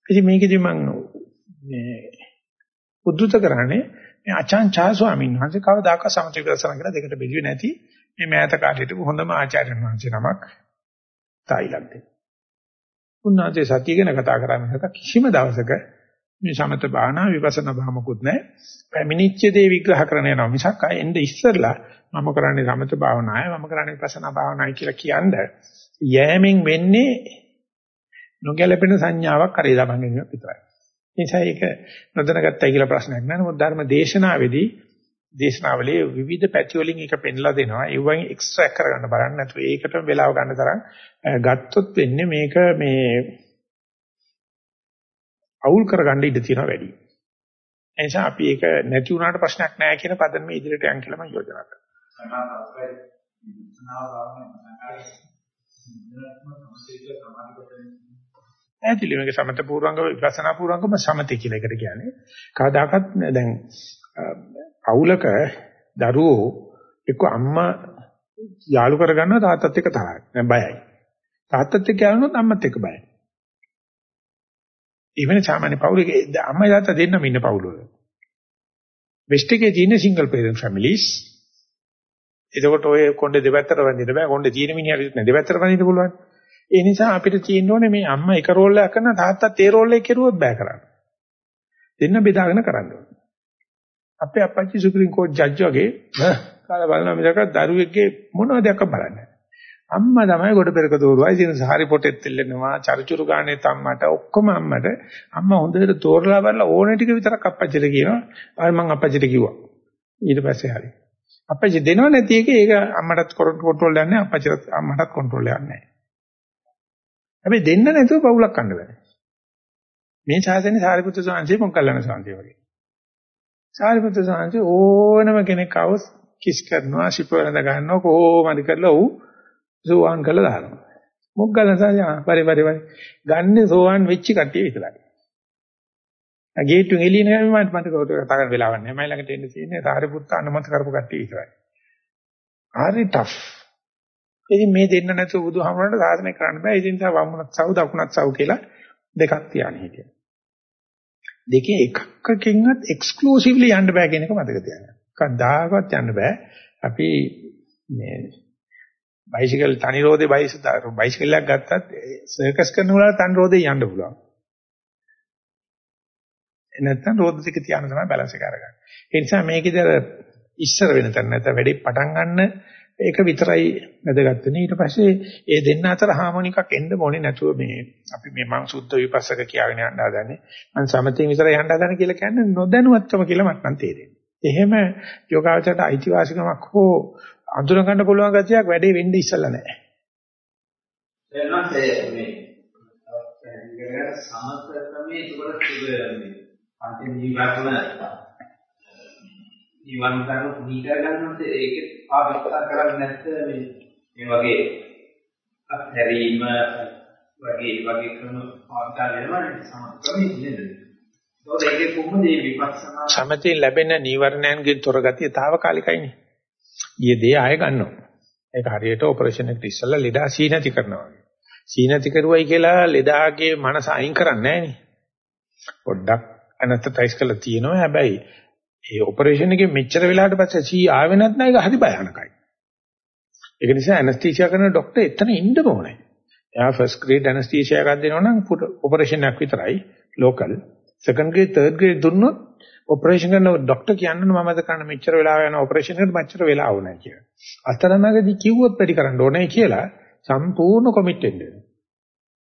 ඉතින් මේකෙදි මම මේ උද්දුත කරන්නේ මේ අචාන්චා ස්වාමීන් වහන්සේ කවදාකවත් සමථ විපස්සනා කියලා දෙකට බෙදුවේ නැති මේ මෑත කාලේට හොඳම ආචාර්යන් වහන්සේ නමක් තායිලන්තේ. උන්වහන්සේ සතිය ගැන කතා කරන්නේ නැත කිසිම දවසක මේ සමත භාවනා විපස්සනා භාවමුකුත් නැහැ. පැමිණිච්ච දේ විග්‍රහ කරන යනවා මිසක් ආ එnde ඉස්සරලා මම කරන්නේ සමත භාවනාවයි මම කරන්නේ විපස්සනා භාවනාවයි කියලා කියන්නේ යෑමෙන් වෙන්නේ නොගැලපෙන සංඥාවක් කරේ ළමංගෙන් විතරයි. නිසා ඒක නොදැනගත්තයි කියලා ප්‍රශ්නයක් නෑ. නමුත් ධර්ම දේශනාවේදී දේශනාවලේ විවිධ පැති වලින් ඒක පෙන්ලා දෙනවා. ඒ වගේ එක්ස්ට්‍රැක්ට් කරගන්න බලන්න නැතුව ඒකටම වෙලාව ගන්න තරම් ගත්තොත් වෙන්නේ මේක මේ අවුල් කරගන්න ඉඩ තියෙනවා වැඩි. ඒ නිසා අපි ඒක නැති වුණාට ප්‍රශ්නයක් නෑ කියන පදනම ඉදිරියට යන් කියලා මම යෝජනා කරනවා. ඇතිලි මේක සමත පූර්වංග විපස්සනා පූර්වංගම සමතේ කියලා එකට කියන්නේ. කවදාකවත් දැන් පවුලක දරුවෝ එක්ක අම්මා යාළු කරගන්නවා තාත්තත් එක්ක තරහයි. දැන් බයයි. තාත්තත් එක්ක යාළුනොත් අම්මත් එක්ක බයයි. ඉවෙන සාමාන්‍ය පවුලක අම්මයි තාත්තා දෙන්නම ඉන්න පවුලවල. වෙස්ට් එකේ තියෙන සිංගල් පේරන්ට් ෆැමිලිස්. එතකොට ඔය කොණ්ඩේ දෙපැත්තට වඳින්න බෑ. කොණ්ඩේ තියෙන මිනිහට දෙපැත්තට වඳින්න පුළුවන්. ඒ නිසා අපිට තියෙන්න ඕනේ මේ අම්මා එක රෝල් එකක් කරන තාත්තාත් ඒ රෝල් එක කෙරුවොත් බෑ කරන්න. දෙන්න බෙදාගෙන කරන්න ඕනේ. අපේ අපච්චි සුප්‍රීම කෝට් ජජ් වගේ කාලා බලන මිසක දරුවෙක්ගේ මොනවද දැක්ක බලන්නේ. අම්මා තමයි ගොඩ පෙරක දෝරුවා. ඉතින් සාරි පොටෙත් දෙල්ලනවා, චරිචුරු ගානේ තම්මට ඔක්කොම අම්මට. අම්මා හොඳට තෝරලා බලලා ඕනේ ටික විතරක් අපච්චිට කියනවා. ආයෙ මං අපච්චිට කිව්වා. ඊට පස්සේ හරි. අපච්චි දෙනව නැති එක ඒක අම්මටත් කන්ට්‍රෝල් යන්නේ අපච්චිට අම්මටත් කන්ට්‍රෝල් යන්නේ නැහැ. හැබැයි දෙන්න නැතුව පවුලක් කන්න බෑ. මේ ඡාසනේ සාරිපුත්‍ර සාංශේ මොකක්ලන සාංශේ වගේ. සාරිපුත්‍ර සාංශේ ඕනම කෙනෙක් આવොත් කිස් කරනවා, ශිපවලඳ ගන්නවා කොහොමද කරලා ඌ සෝවාන් කළා දානවා. මොග්ගලන සාංශා පරි පරි පරි ගන්නේ සෝවාන් වෙච්ච කට්ටිය විතරයි. ගේට්ටුන් එළිය නෑ මම මට කතා කරන්න වෙලාවක් නෑ. මම ළඟට එන්න තියෙන්නේ සාරිපුත්‍ර අනුමත කරපු කට්ටිය විතරයි. හරි ටෆ්. ඉතින් මේ දෙන්න නැතුව බුදුහාමරන්ට සාධනය කරන්න බෑ. ඉතින් තා වම්මුණත් සව් දකුණත් සව් කියලා දෙකක් තියාගෙන හිටියා. දෙකේ එකකකින්වත් එක්ස්ක්ලූසිව්ලි යන්න බෑ කියන එක මතක තියාගන්න. කවදාකවත් යන්න බෑ. අපි මේ බයිසිකල් තනි රෝදේ බයිසිකලයක් ගත්තත් සර්කස් කරන වෙලාවට තනි රෝදේ යන්න පුළුවන්. නැත්නම් රෝද දෙක තියාන තමයි බැලන්ස් එක අරගන්නේ. ඒ නිසා මේකේද ඉස්සර වෙන තැන නැත්නම් වැඩේ පටන් ගන්න ඒක විතරයි වැදගත් වෙන්නේ. ඊට පස්සේ ඒ දෙන්න අතර හාමෝනිකක් එන්න ඕනේ නැතුව මේ අපි මේ මං සුද්ධ විපස්සක කියාගෙන යන්න හදන්නේ. මං සමතෙන් විතර යන්න හදන කියලා කියන්නේ නොදැනුවත්වම කියලා මට නම් තේරෙන්නේ. එහෙම යෝගාවචරයට අයිතිවාසිකමක් හෝ අඳුර ගන්න පුළුවන් ගතියක් වැඩේ වෙන්නේ ඉස්සලා නැහැ.
එනවා මේ සමත ක්‍රමයේ ඒකට මේ අන්තිම ජීවිතවල නිවන් ගන්න පුණී කරගන්නොත් ඒකේ ආවිස්තර කරන්නේ නැත්නම් මේ මේ වගේ අත්හැරීම වගේ වගේ ක්‍රම පාඩම් වෙනවා සමත්කමේ නේද? ඒකෝ ඒකේ කොහොමද මේ විපස්සනා
සමතේ ලැබෙන නීවරණයන්ගෙන් තොර ගතිය తాවකාලිකයිනේ. ඊයේ දේ ආය ගන්නවා. ඒක හරියට ඔපරේෂන් එකට ඉස්සෙල්ලා ලෙඩා සීනති කරනවා වගේ. සීනති කරුවයි කියලා ලෙඩාගේ මනස අයින් කරන්නේ නැහැ පොඩ්ඩක් අනතයිස් කරලා තියෙනවා. හැබැයි ඒ ඔපරේෂන් එකේ මෙච්චර වෙලාවට පස්සේ සී ආවෙ නැත්නම් ඒක හරි භයානකයි. ඒක නිසා ඇනස්තීෂියා කරන ડોක්ටර් එතන ඉන්න ඕනේ. එයා ෆස්ට් ග්‍රේඩ් ඇනස්තීෂියා එකක් දෙනවා නම් ඔපරේෂන් එකක් විතරයි local. Second grade third grade දුන්නොත් ඔපරේෂන් කරන ડોක්ටර් කියන්නේ මම අද කරන්න මෙච්චර වෙලාව යන ඔපරේෂන් එකට මෙච්චර වෙලාව ඕනේ කියලා. අතරමඟදී කිව්වොත් වැඩි කරන්න ඕනේ කියලා සම්පූර්ණ කොමිට් වෙන්න.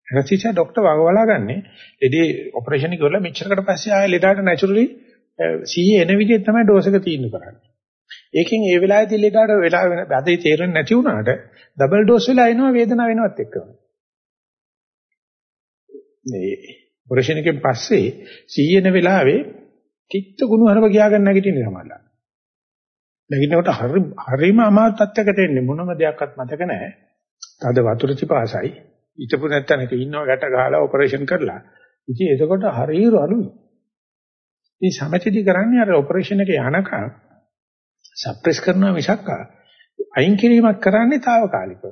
ඇනස්තීෂියා ડોක්ටර් වගවලා ගන්නේ. එදී ඔපරේෂන් කරලා මෙච්චරකට පස්සේ ආයෙ ලෙඩට නැචරලි සීයේ එන විදිහට තමයි ඩෝස් එක තීන්දුව කරන්නේ. ඒකෙන් ඒ වෙලාවේදී ලෙඩට වෙලා වෙන බැදේ තේරෙන්නේ නැති වුණාට ඩබල් ඩෝස් වෙලා එනවා වේදනාව වෙනවත් එක්කම. මේ ඔපරේෂන් එකෙන් පස්සේ සීයේ එන වෙලාවේ තිත්ත ගුණ හරව ගියාගෙන නැගිටින්නේ සමහරවල්. නැගිටිනකොට හරි හරිම අමාරු තත්යකට එන්නේ මොනම දෙයක්වත් මතක නැහැ. තද වතුර තිපාසයි. ඊටපු නැත්තනක ඉන්නව ගැට ගහලා ඔපරේෂන් කරලා. ඉතින් එතකොට හරිය රළුයි. ඉතින් සමථයේදී කරන්නේ අර ඔපරේෂන් එක යනකම් සප්‍රෙස් කරනවා මිසක් අයින් කිරීමක් කරන්නේ తాවකාලිකව.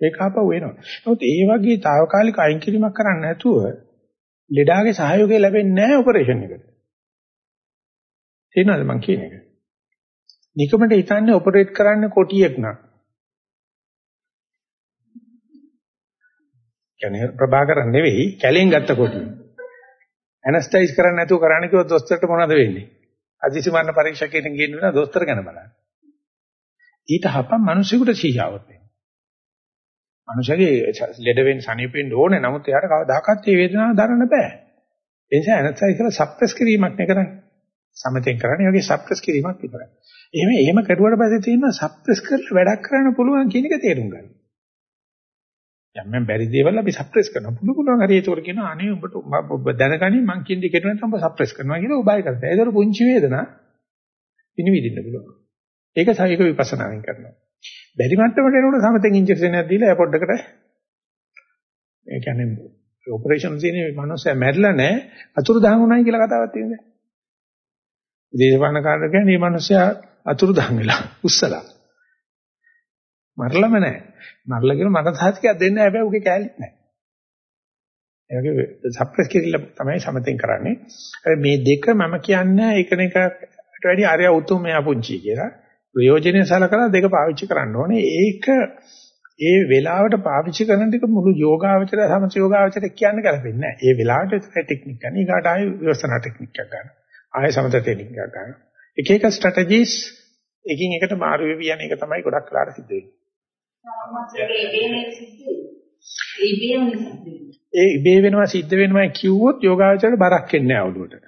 ඒක ආපහු වෙනවා. නමුත් ඒ වගේ తాවකාලික අයින් කිරීමක් කරන්නේ නැතුව ලෙඩාගේ සහයෝගය ලැබෙන්නේ නැහැ ඔපරේෂන් එකට. තේරෙනවද මං කියන එක? නිකමට හිතන්නේ ඔපරේට් කරන්න කොටියෙක් නා. කියන්නේ ප්‍රභාකරන් නෙවෙයි කැලෙන් ගත්ත කොටිය. ඇනස්තයිස් කරන්නේ නැතුව කරන්න කිව්වොත් දොස්තරට මොනවද වෙන්නේ? අදිසි මරණ පරීක්ෂකයෙක්ගෙන් ගේන්න වෙනවා දොස්තර ගැන බලන්න. ඊට හපන් මිනිසෙකුට සීයාවක් වෙනවා. මිනිසගේ ලෙඩ වෙන්න සනීපෙන්න ඕනේ නමුත් එයාට කවදාකවත් මේ වේදනාව දරන්න බෑ. ඒ නිසා ඇනස්තයිස් කරලා සප්‍රෙස් කිරීමක් නේ කරන්නේ. සමතෙන් කරන්නේ වගේ සප්‍රෙස් කිරීමක් විතරයි. එහෙම එහෙම කරුවට පස්සේ තියෙනවා සප්‍රෙස් කරලා වැඩක් කරන්න පුළුවන් කියන එක තේරුම් ගන්න. යම් මම බැරි දේවල් අපි සප්‍රෙස් කරනවා. පුළු පුළුවන් හරි ඒතකොට කියනවා අනේ උඹට ඔබ දැනගනි මං කියන දේ කෙරුව නැත්නම් ඔබ සප්‍රෙස් කරනවා කියලා ඔබයි කරලා. ඒතර පුංචි වේදනා පිනිවිදින්න පුළුවන්. ඒක සායක විපස්සනාවෙන් කරනවා. බැරි මට්ටමට එනකොට සමතෙන් ඉන්ජෙක්ෂන් එකක් දීලා එයාපොඩ් එකට ඒ කියන්නේ ඔපරේෂන් තියෙන මිනිස්සයා මැරිලා නැහැ අතුරු දහන් උනායි කියලා කතාවක් තියෙනවා. දේශපාලන කාර්ය කියන්නේ මේ මිනිස්සයා අතුරු දහන් වෙලා උස්සලා. මරලම නැහැ. මරලා කියන මට සාහිතිකයක් දෙන්න හැබැයි උගේ කැලෙත් නැහැ. ඒ වගේ සප්‍රෙස් කිරිල්ල තමයි සමතෙන් කරන්නේ. මේ දෙක මම කියන්නේ එකිනෙකට වැඩි අරය උතුම් මෙයා පුංචි කියලා. ප්‍රයෝජනෙ සලකලා දෙක පාවිච්චි කරන්න ඕනේ. ඒක ඒ වෙලාවට පාවිච්චි කරන ටික මුළු යෝගාවචර සමථ යෝගාවචර කියන්න ගැලපෙන්නේ නැහැ. ඒ වෙලාවට විතරයි ටෙක්නික් ගන්න. ඊගාට ආයෙ විවස්තනා ටෙක්නික් එකක් ගන්න. ආයෙ සමථ ටෙක්නික් එකක් ගන්න. එක එක ස්ට්‍රැටජිස් එකින් එකට මාරු වෙවි යන එක තමයි ගොඩක් වෙලාට සිද්ධ වෙන්නේ. ඒ ඉබේ වෙනවා සිද්ධ වෙනවා කිව්වොත් යෝගාවචරයට බරක් එන්නේ නැහැ ඔළුවට.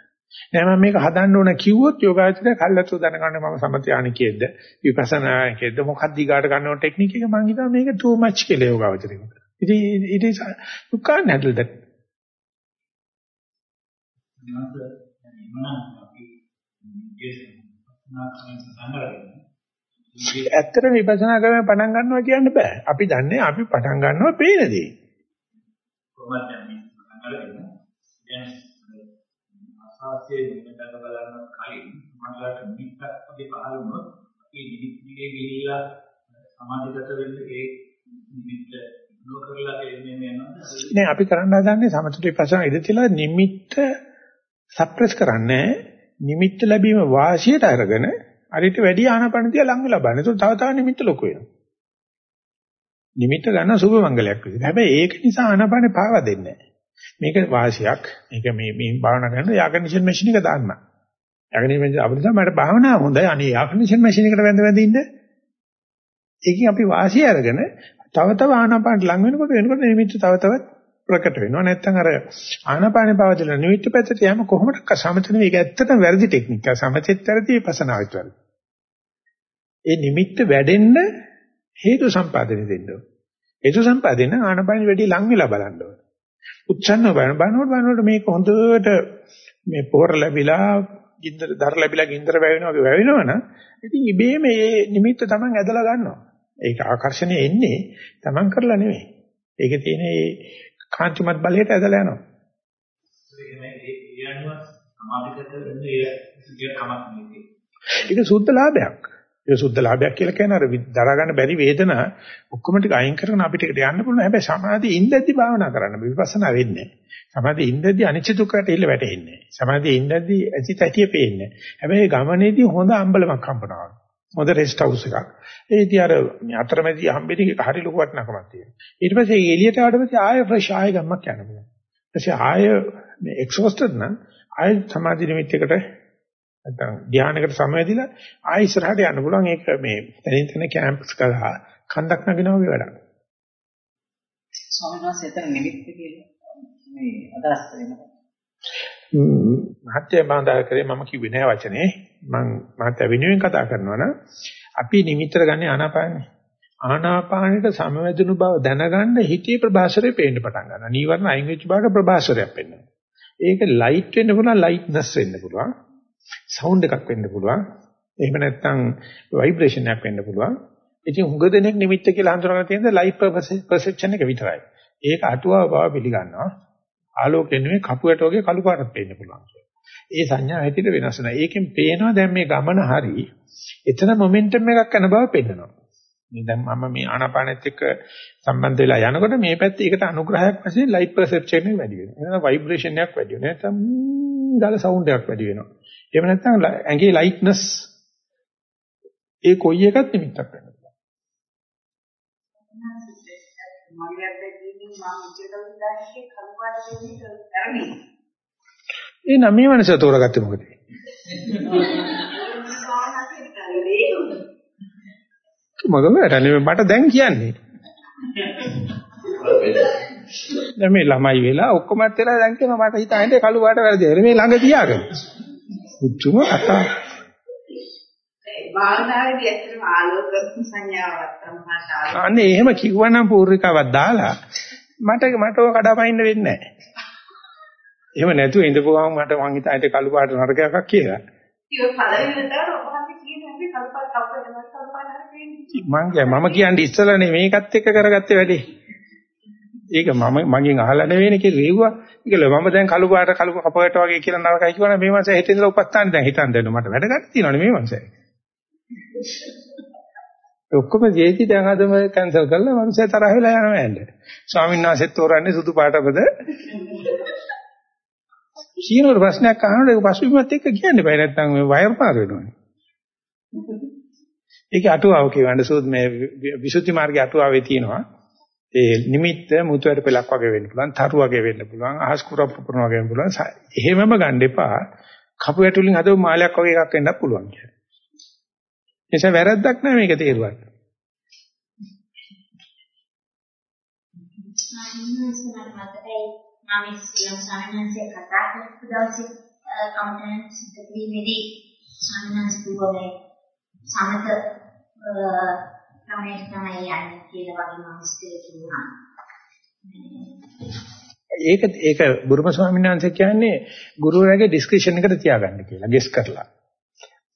නෑ මම මේක හදන්න ඕන කිව්වොත් යෝගාවචරය කල්ලාතු දැනගන්න මම සමථයානිකයේද විපස්සනානිකයේද මොකක්ද ඊගාට ගන්න ඕන ටෙක්නික් එක මම හිතා මේක too much කියලා යෝගාවචරයට. ඉතින් it is you can't handle that. ඇත්තට විපස්සනා කරන පටන් ගන්නවා කියන්න බෑ. අපි දන්නේ අපි පටන් ගන්නවා පේන දේ.
කොහොමද මේ ගන්නේ? දැන් ආස්වාදයේ නිමිත්තක බලන්න කලින් මනලට නිමිත්තක් අපි පහළ වුණොත් අපි නිමිත්තේ ගිහිල්ලා සමාධිගත වෙන්න ඒ නිමිත්ත නොකරලා දෙන්නේ යනවා
නෑ අපි කරන්න හදන්නේ සමථ විපස්සනා ඉඳලා නිමිත්ත සප්‍රෙස් කරන්නේ නිමිත්ත ලැබීම වාසියට අරගෙන අරිට වැඩි ආනපනතිය ලඟ ලබන. ඒක තව තව නිමිත්ත ලොකු වෙනවා. නිමිත්ත ගන්න සුභ මංගලයක් විදිහට. හැබැයි ඒක නිසා ආනපනේ පාවා දෙන්නේ නැහැ. මේක වාසියක්. මේක මේ මේ භාවනා කරන යාකනිෂන් මැෂින් එක දාන්න. යාකනිෂන් මැෂින් අපිට තමයි මට භාවනාව හොඳයි. අනේ යාකනිෂන් මැෂින් එකට වැඳ වැඳ ඉන්න. ඒකෙන් අපි වාසිය අරගෙන තව තව ආනාපානට ලඟ වෙනකොට වෙනකොට නිමිත්ත තව තවත් ප්‍රකට වෙනවා. නැත්නම් අර ආනාපානේ පවතින නිමිත්ත පැත්තට යෑම කොහොමද සමතන මේක ඇත්තටම වැරදි ටෙක්නික්. සමතෙත් වැරදි විපස්සනාවෙත් වැරදි. ඒ නිමිත්ත වැඩෙන්න හේතු සම්පාදනය දෙන්න ඕන. හේතු සම්පාදනය ආනාපානෙ වැඩි ලඟ වෙලා බලන්න ඕන. උච්චන්න බලන බලනකොට බලනකොට මේක හොඳට මේ පොහොර ලැබිලා ගින්දර දර ලැබිලා ගින්දර වැවෙනවා වගේ වැවෙනවනම් ඉතින් ඉබේම මේ නිමිත්ත Taman ඇදලා ගන්නවා. ඒක ආකර්ෂණය එන්නේ Taman කරලා නෙමෙයි. ඒකේ තියෙන ඒ කාන්තිමත් බලයට ඇදලා යනවා. ඒක සුද්ධ ලාභයක්. ඒක සුද්ධ ලාභයක් කියලා කියන්නේ අර දරා ගන්න බැරි වේදනා ඔක්කොම ටික අයින් කරගෙන අපිට ඒකට යන්න පුළුවන්. හැබැයි සමාධිය ඉඳද්දි භාවනා කරන්න විපස්සනා වෙන්නේ නැහැ. සමාධිය ඉඳද්දි අනිච්ච දුක්ඛට ඉල්ල වැටෙන්නේ නැහැ. සමාධිය ඉඳද්දි ඇසිත ඇටිය පේන්නේ නැහැ. හැබැයි ගමනේදී හොඳ අම්බලමක් හම්බනවා. හොඳ රෙස්ට් හවුස් එකක්. ඒ ඉතින් අර අතරමැදි හම්බෙන්නේ හරි ලොකු වටිනාකමක් තියෙනවා. ඊට පස්සේ එළියට ආවට පස්සේ ආයෙ ෆ්‍රෙෂ් ආයෙ ගමක් යන්න පුළුවන්. ඊපස්සේ ආයෙ මේ එක්සෝස්ටඩ් නම් ආයෙ සමාධි නිමිත්තකට නැත්නම් ධානයකට සමවැදිලා ආයෙ ඉස්සරහට යන්න පුළුවන්. ඒක මේ තනින් තන කැම්ප්ස් කරලා කන්දක් නගිනවා වගේ වැඩක්.
ස්වාමීන් වහන්සේ එතන නිමිත්ත කියලා මේ අදහස් වෙනවා.
මහත්ය බඳා කරේ මම කිව්වේ නෑ වචනේ. මම මහත්ය වෙනුවෙන් කතා කරනවා නම් අපි නිමිත්තර ගන්නේ ආනාපානේ. ආනාපානෙට සමවැදුණු බව දැනගන්න හිතේ ප්‍රභාසරේ පේන්න පටන් ගන්නවා. නීවරණ අයින් වෙච්ච බවට ප්‍රභාසරයක් වෙන්නවා. ඒක ලයිට් වෙන්න පුළුවන්, ලයිට්නස් වෙන්න පුළුවන්. සවුන්ඩ් එකක් වෙන්න පුළුවන්. එහෙම නැත්නම් ভাইබ්‍රේෂන් එකක් වෙන්න පුළුවන්. ඉතින් හුඟ දෙනෙක් නිමිත්ත කියලා හඳුනාගෙන තියෙන ලයිෆ් පර්සෙප්ෂන් එක විතරයි. ඒක අටුවාව බව පිළිගන්නවා. ආලෝකයෙන් නෙමෙයි කපුවට වගේ කළු පාටක් පේන්න පුළුවන් කියලා. ඒ සංඥා ඇතිට වෙනස් වෙනවා. ඒකෙන් පේනවා දැන් මේ ගමන හරි. එතන මොමන්ටම් එකක් යන බව පේනවා. මේ දැන් මම මේ ආනාපානෙත් එක්ක සම්බන්ධ වෙලා යනකොට මේ පැත්තේ ඒකට අනුග්‍රහයක් වශයෙන් ලයිට් පර්සෙප්ෂන් එක වැඩි වෙනවා. එනවා ভাইබ්‍රේෂන් එකක් වැඩි වෙනවා. නැත්නම් ගාල සවුන්ඩ් එකක් වැඩි වෙනවා. එහෙම නැත්නම් ඇඟේ ලයිට්නස් ඒ කොයි එකක් නිමිත්තක් වෙන්න පුළුවන්.
මගේ අත්දැකීමෙන් මම ඉච්ඡිතව දාන්නේ කරුපාට දෙන්නේ තරමයි.
ඒ නම් මේ මනස තෝරගත්තේ මොකද? මොකද වැඩන්නේ මට දැන් කියන්නේ. දැන් මේ ළමයි වෙලා ඔක්කොමත් වෙලා දැන් කියනවා මට හිතන්නේ කළු පාට වැරදි. මේ ළඟ තියාගෙන. උතුම කතා.
භාවනාවේදී ඇත්තටම ආලෝක සංඥාවක් තමයි
අනේ එහෙම කිව්වනම් පූර්විකාවක් දාලා මට මට ඔය කඩපයින්න වෙන්නේ නැහැ. එහෙම නැතුව ඉඳපුවාම මට මං හිතන්නේ කළු පාට නරකයක් කියලා.
ඒක පළවෙනි දවස් ඔබ හන්දේ කියන්නේ අපි කළු පාට කප්පේ නම් කළු පාට හරි
මං කිය මම කියන්නේ ඉස්සලානේ මේකත් එක්ක කරගත්තේ වැඩේ. ඒක මම මගෙන් අහලා නෙවෙයිනේ කියලා රිව්වා. ඒකල මම දැන් කළු පාට කළු කපයට වගේ කියලා නරකයි කියවනේ මේ මාසේ හෙට ඉඳලා උපස්ථාන දැන් හිතන් දෙන්න මට වැඩ ගන්න තියෙනවනේ මේ මාසේ. ඔක්කොම ජීවිතය දැන් අදම කැන්සල් කරලා මනුස්සය තරහ වෙලා යනවා ඇන්න. ස්වාමීන් වහන්සේත් තෝරන්නේ සුදු පාටකද? කීනවල ප්‍රශ්නයක් අහනකොට ඒක පසුබිමත් එක්ක කියන්න බෑ නැත්නම් මේ වයර් පාර වෙනවනේ. ඒකේ අටුවාව කියවන්න සූත් මේ විසුද්ධි මාර්ගයේ අටුවාවේ තියෙනවා. ඒ නිමිත්ත මුතුවට පෙලක් වගේ වෙන්න පුළුවන්, තරු වගේ වෙන්න පුළුවන්, අහස් කුරප් පුපුරන වගේ වෙන්න පුළුවන්. එහෙමම ගන්න එපා. කපු ඇටුලින් හදපු මාලයක් වගේ එකක් වෙන්නත් පුළුවන් කියලා. නිසා වැරද්දක් නෑ මේක තේරුවත්.
සාමාන්‍යයෙන් මතකයි මම ඉස්ලාම් සාමාන්‍යයෙන් කතා කරපු දවසේ කම්පැනි සිද්ධ කිරීමේදී සාමාන්‍යයෙන් දුවගේ සමත ක්‍රමයට තමයි යන්නේ කියලා වගේ මම ඉස්තර කිව්වා.
ඒක ඒක බුරුම ස්වාමීන් වහන්සේ කියන්නේ ගුරුවරයාගේ ඩිස්ක්‍රිප්ෂන් එකට තියාගන්න කියලා ගෙස් කරලා.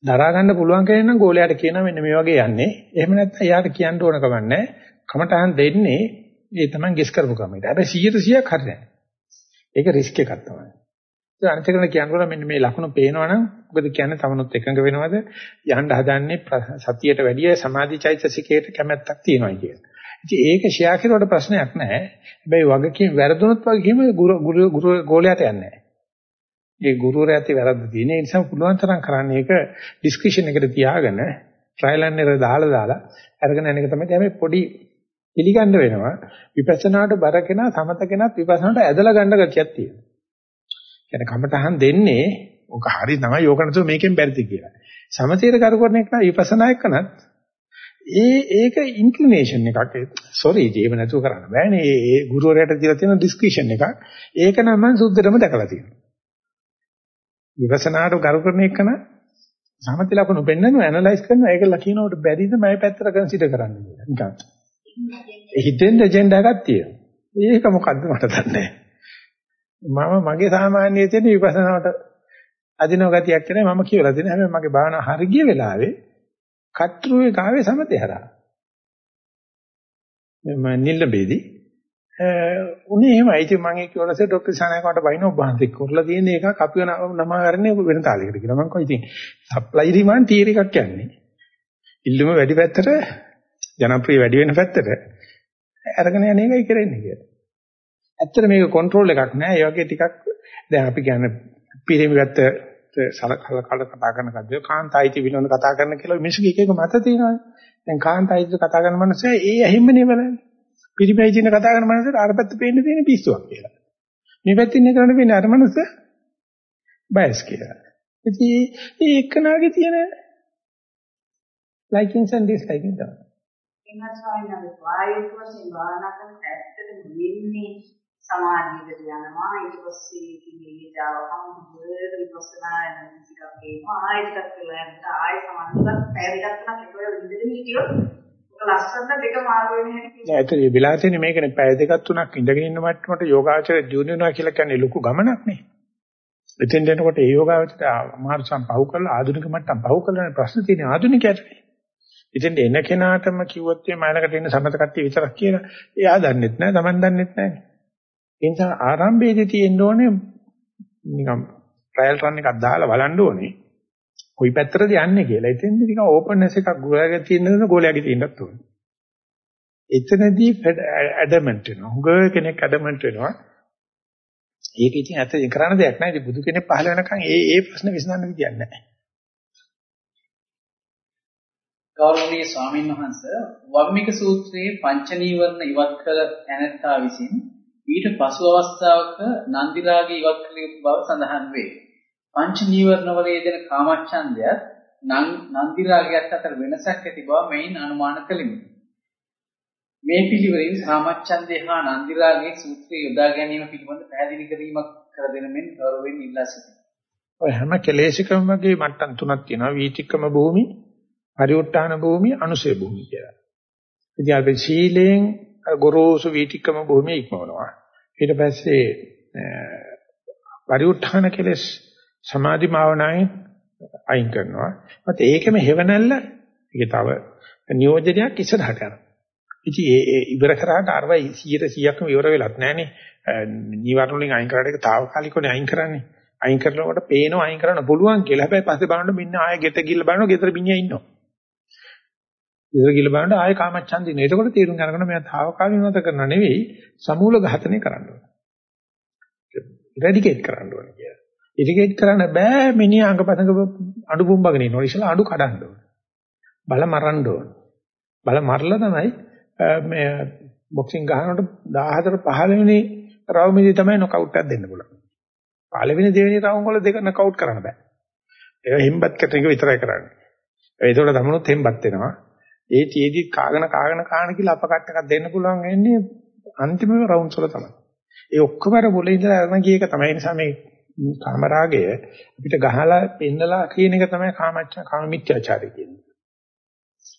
දරා ගන්න පුළුවන් කෙනෙක් නම් ගෝලයාට කියනවා මෙන්න මේ වගේ යන්නේ. එහෙම නැත්නම් එයාට කියන්න ඕන කමක් නැහැ. කමටහන් දෙන්නේ ඒ තමයි ගෙස් කරපු ක්‍රමයට. හැබැයි 100%ක් හරි නැහැ. ඒක රිස්ක් එකක් තමයි. ඒ අනිත් කෙනා කියනකොට මෙන්න මේ ලකුණු පේනවනම් මොකද කියන්නේ තමනුත් එකඟ වෙනවද? යහන්න හදන්නේ සතියට වැඩිය සමාධි චෛතසිකයට කැමැත්තක් තියෙනවා කියලා. ඉතින් ඒක ෂෙයා කරුවට ප්‍රශ්නයක් නැහැ. හැබැයි වගකීම් වැරදුනොත් වගේම ගුරු ගුරු ගෝලයට යන්නේ නැහැ. ඒ ගුරුවරයාත් වැරද්ද තියෙන නිසා පුළුවන් තරම් කරන්නේ ඒක ඩිස්ක්‍රිප්ෂන් එකට තියාගෙන ට්‍රයිල් ඇන්ඩ් එරර් දාලා දාලා අරගෙන යන එක තමයි හැබැයි පොඩි පිළිගන්න වෙනවා විපස්සනාට බර කෙනා සමත කෙනාත් විපස්සනාට ඇදලා ගන්න ගතියක් තියෙනවා. කියන්නේ කමටහන් දෙන්නේ ඔක හරි තමයි යෝග නැතුව මේකෙන් බැරිද කියලා. සමතේට කර කරන එක විපස්සනා එක්කනත් ඒ ඒක ඉන්ක්ලිනේෂන් එකක්. සෝරි ජීව නැතුව කරන්න බෑනේ. ඒ ගුරුවරයාට දීලා තියෙන ඩිස්ක්‍රිප්ෂන් එකක්. ඒක නම් මම සුද්ධටම දැකලා තියෙනවා. විපස්සනාට කරු කරන එකන සමති ලකුණු පෙන්වනවා ඇනලයිස් කරනවා ඒක ලකිනවට බැරිද මම පැත්තට කන්සිඩර් කරන්න කියලා. නිකන්. හිතෙන් ඇජෙන්ඩා එකක් තියෙනවා. ඒක මොකද්ද මට දන්නේ මම මගේ සාමාන්‍ය තියෙන විපස්සනාවට අදිනව ගතියක් කියලා මම කියලා දෙන හැබැයි මගේ භාවනාව හරි ගිය වෙලාවේ කත්රුවේ කාවේ සමතේ හරහා. මම නිල්ලබේදී උනේ එහෙමයි. ඉතින් මම ඒක කිව්වලසේ ડોක්ටර් සානායකට බයින ඔබ වහන්සේ කරලා තියෙන එකක් අපිව නම කරන්නේ වෙන තාලයකට කියලා. මම කිව්වා ඉතින් සප්ලයි ඩිමාන්ඩ් තියරි එකක් කියන්නේ. ඉල්ලුම වැඩි පැත්තට ජනප්‍රිය වැඩි වෙන පැත්තට අරගෙන යන එකයි කරන්නේ කියලා. ඇත්තට මේක කන්ට්‍රෝල් එකක් නෑ. ඒ වගේ ටිකක් දැන් අපි කියන්නේ පිරිමි පැත්ත සලකලා කතා කරන කද්ද කාන්තායිති විනෝද කතා කරන කියලා මිනිස්සුගේ එක එක මත තියෙනවානේ. දැන් කාන්තායිති කතා කරන මනුස්සය ඒ ඇහිම්මනේ බලන්නේ. පිරිමයි දින කතා කරන මනුස්සයට අර පැත්ත පේන්න තියෙන පිස්සුවක් කියලා. මේ පැත්තෙන් ඉන්න කරන්න වෙන්නේ අර මනුස්ස බයස් කියලා. ඉතින් මේ එක්කනාගේ තියෙන likings and dislikings තමයි.
එන්නත් ස්වාමීන් වායුක වශයෙන් භාවනා කරන ඇත්තටම වෙන්නේ සමාධියකට යනවා ඊට පස්සේ කිලියට ආවම හොඳට විපස්සනා ටිකක් එනවා ආයෙත් කරලා යනට ආයෙ සමාධියක් පැය දෙකක් තුනක් එකවර ඉඳගෙන හිටියොත් ලස්සන දෙක මාරු වෙන හැටි
නෑ ඒක වෙලා තියෙන්නේ මේකනේ පැය දෙකක් තුනක් ඉඳගෙන ඉන්න මට්ටමට යෝගාචර ජීුණ වෙනවා කියලා කියන්නේ ලොකු ගමනක් නේ. එතෙන් දෙනකොට ඒ යෝගාචර අමාරුසම් පහු කරලා ආධුනික මට්ටම් පහු කරලා ප්‍රශ්න තියෙන ආධුනිකයට. ඉතින් එන කෙනාටම කිව්වොත් මේ මයිලකට ඉන්න සමත කට්ටිය විතරක් කියලා එයා දන්නෙත් නෑ Taman දන්නෙත් නෑ. ඒ නිසා ආරම්භයේදී තියෙන්න ඕනේ නිකම් ට්‍රයල් රන් එකක් දාලා බලන්න ඕනේ. කොයි පැත්තටද යන්නේ කියලා. එතෙන්දී නිකන් ඕපන්නස් එකක් ගෝලයාගේ තියෙනද ගෝලයාගේ තියෙන්නත් ඕනේ. එතනදී ඇඩමන්ට් වෙනවා. හුඟ කෙනෙක් ඇඩමන්ට් වෙනවා. ඒක ඉතින් ඇත්ත කරන්න දෙයක් නෑ. ඉතින් බුදු කෙනෙක් පහළ වෙනකන් ඒ ඒ ප්‍රශ්න විසඳන්න විදියක් නෑ.
ගෞරවනීය ස්වාමීන් වහන්ස වම්මික සූත්‍රයේ පංච නීවරණ ඉවත් කළ තැනැත්තා විසින් ඊට පසු අවස්ථාවක නන්දි රාගය ඉවත් කළ යුතු බව සඳහන් වේ. පංච නීවරණ වල යෙදෙන කාමච්ඡන්දයත් නන්දි රාගයත් අතර වෙනසක් ඇති බව මෙයින් අනුමාන කළෙමි. මේ පිළිවෙලින් කාමච්ඡන්දේ හා නන්දි රාගයේ සූත්‍රය යොදා ගැනීම පිළිබඳ පැහැදිලි කිරීමක් කර දෙන මෙන් ගෞරවයෙන් ඉල්ලා සිටිනවා.
ඔය හැම කෙලෙසිකම වගේ මට්ටම් තුනක් තියෙනවා. වීතික්කම භූමි, පරිඋත්තාන භූමි, අනුසය භූමි කියලා. ඉතින් අපි සීලෙන් ගොරෝසු වීතික්කම භූමිය ඉක්මවනවා. ඊට පස්සේ පරිඋත්ථාන කෙලස් සමාධි භාවනාවෙන් අයින් කරනවා. මත ඒකෙම හේවණල්ල ඒක තව නියෝජනයක් ඉස්සරහට යනවා. ඉතින් ඒ ඒ ඉවර කරාට අරව 100%ක්ම ඉවර වෙලත් නැහනේ. නීවරණ වලින් අයින් කරාට ඒක తాවකාලිකවනේ අයින් කරන්නේ. අයින් කරනකොට පේනවා අයින් කරන්න පුළුවන් කියලා. හැබැයි පස්සේ බලනකොට මෙන්න ආයෙ ගෙට ගිල්ල බලනවා ගෙදර බිනියා ඉන්නවා. ගෙදර ගිල්ල බලනකොට ආයෙ කාමච්ඡන්දි නේ. එතකොට තීරුම් ගන්න මෙයා తాවකාලිකව නැත කරන නෙවෙයි සමූල ඝාතනය කරන්න ඕනේ. රෙඩිකේට් කරන්න ඕනේ කියලා. ඉරිගේට් කරන්න බෑ මිනිහ අංගපතංග අඩු පුම්බගෙන ඉන්නවා. ඉස්සලා අඩු කඩන්න ඕනේ. බල මරන්න ඕන. බල මරලා තමයි මේ බොක්සිං ගහනකොට 14 15 වෙනි රවුමේදී තමයි නොකවුට් එකක් දෙන්න පුළුවන්. පළවෙනි දෙවෙනි රවුම් වල දෙක නොකවුට් කරන්න බෑ. ඒක හිම්බත් කරන එක විතරයි කරන්නේ. ඒතකොට තමනුත් හෙම්බත් වෙනවා. ඒ තියේදී කාගෙන කාගෙන කාගෙන කියලා අපකට එකක් දෙන්න පුළුවන් වෙන්නේ අන්තිම රවුන්ඩ්ස් වල තමයි. ඒ ඔක්කොම අර මුලින් ඉඳලා අරන් ගිය එක තමයි නිසා මේ කාමරාගය අපිට ගහලා පෙන්නලා කියන එක තමයි කාමච්ඡ කාම මිත්‍යාචාරය කියන්නේ.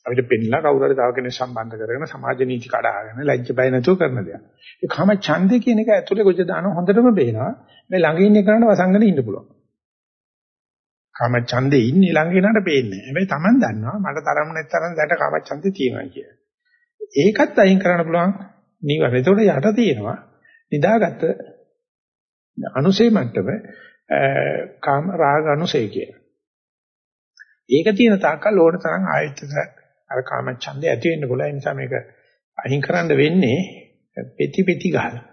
අපිට පෙන්නලා කවුරු හරි තව කෙනෙක් සම්බන්ධ කරගෙන සමාජ නීති කඩාගෙන ලැජ්ජ බය නැතුව කරන දෙයක්. ඒ කාම ඡන්දේ කියන එක ඇතුලේ ගොජ දාන හොඳටම බේනවා. මේ ළඟ ඉන්න කෙනාට වසංගන ඉන්න පුළුවන්. කාම ඡන්දේ ඉන්නේ ළඟ කෙනාට පේන්නේ. හැබැයි Taman දන්නවා මට තරම් නැතරම් දැට කාම ඡන්දේ තියෙනවා කියලා. ඒකත් අයින් කරන්න පුළුවන් නීවරණ. ඒතකොට යට තියෙනවා නිදාගත්ත අනුසේ මට්ටම කාම රාග අනුසේ කියන. ඒක තියෙන තාක්කල් ඕන තරම් ආයතන අර කාම ඡන්දේ ඇති වෙන්න පුළුවන්. ඒ නිසා මේක අහිං කරන්න වෙන්නේ පෙති පෙති ගහලා.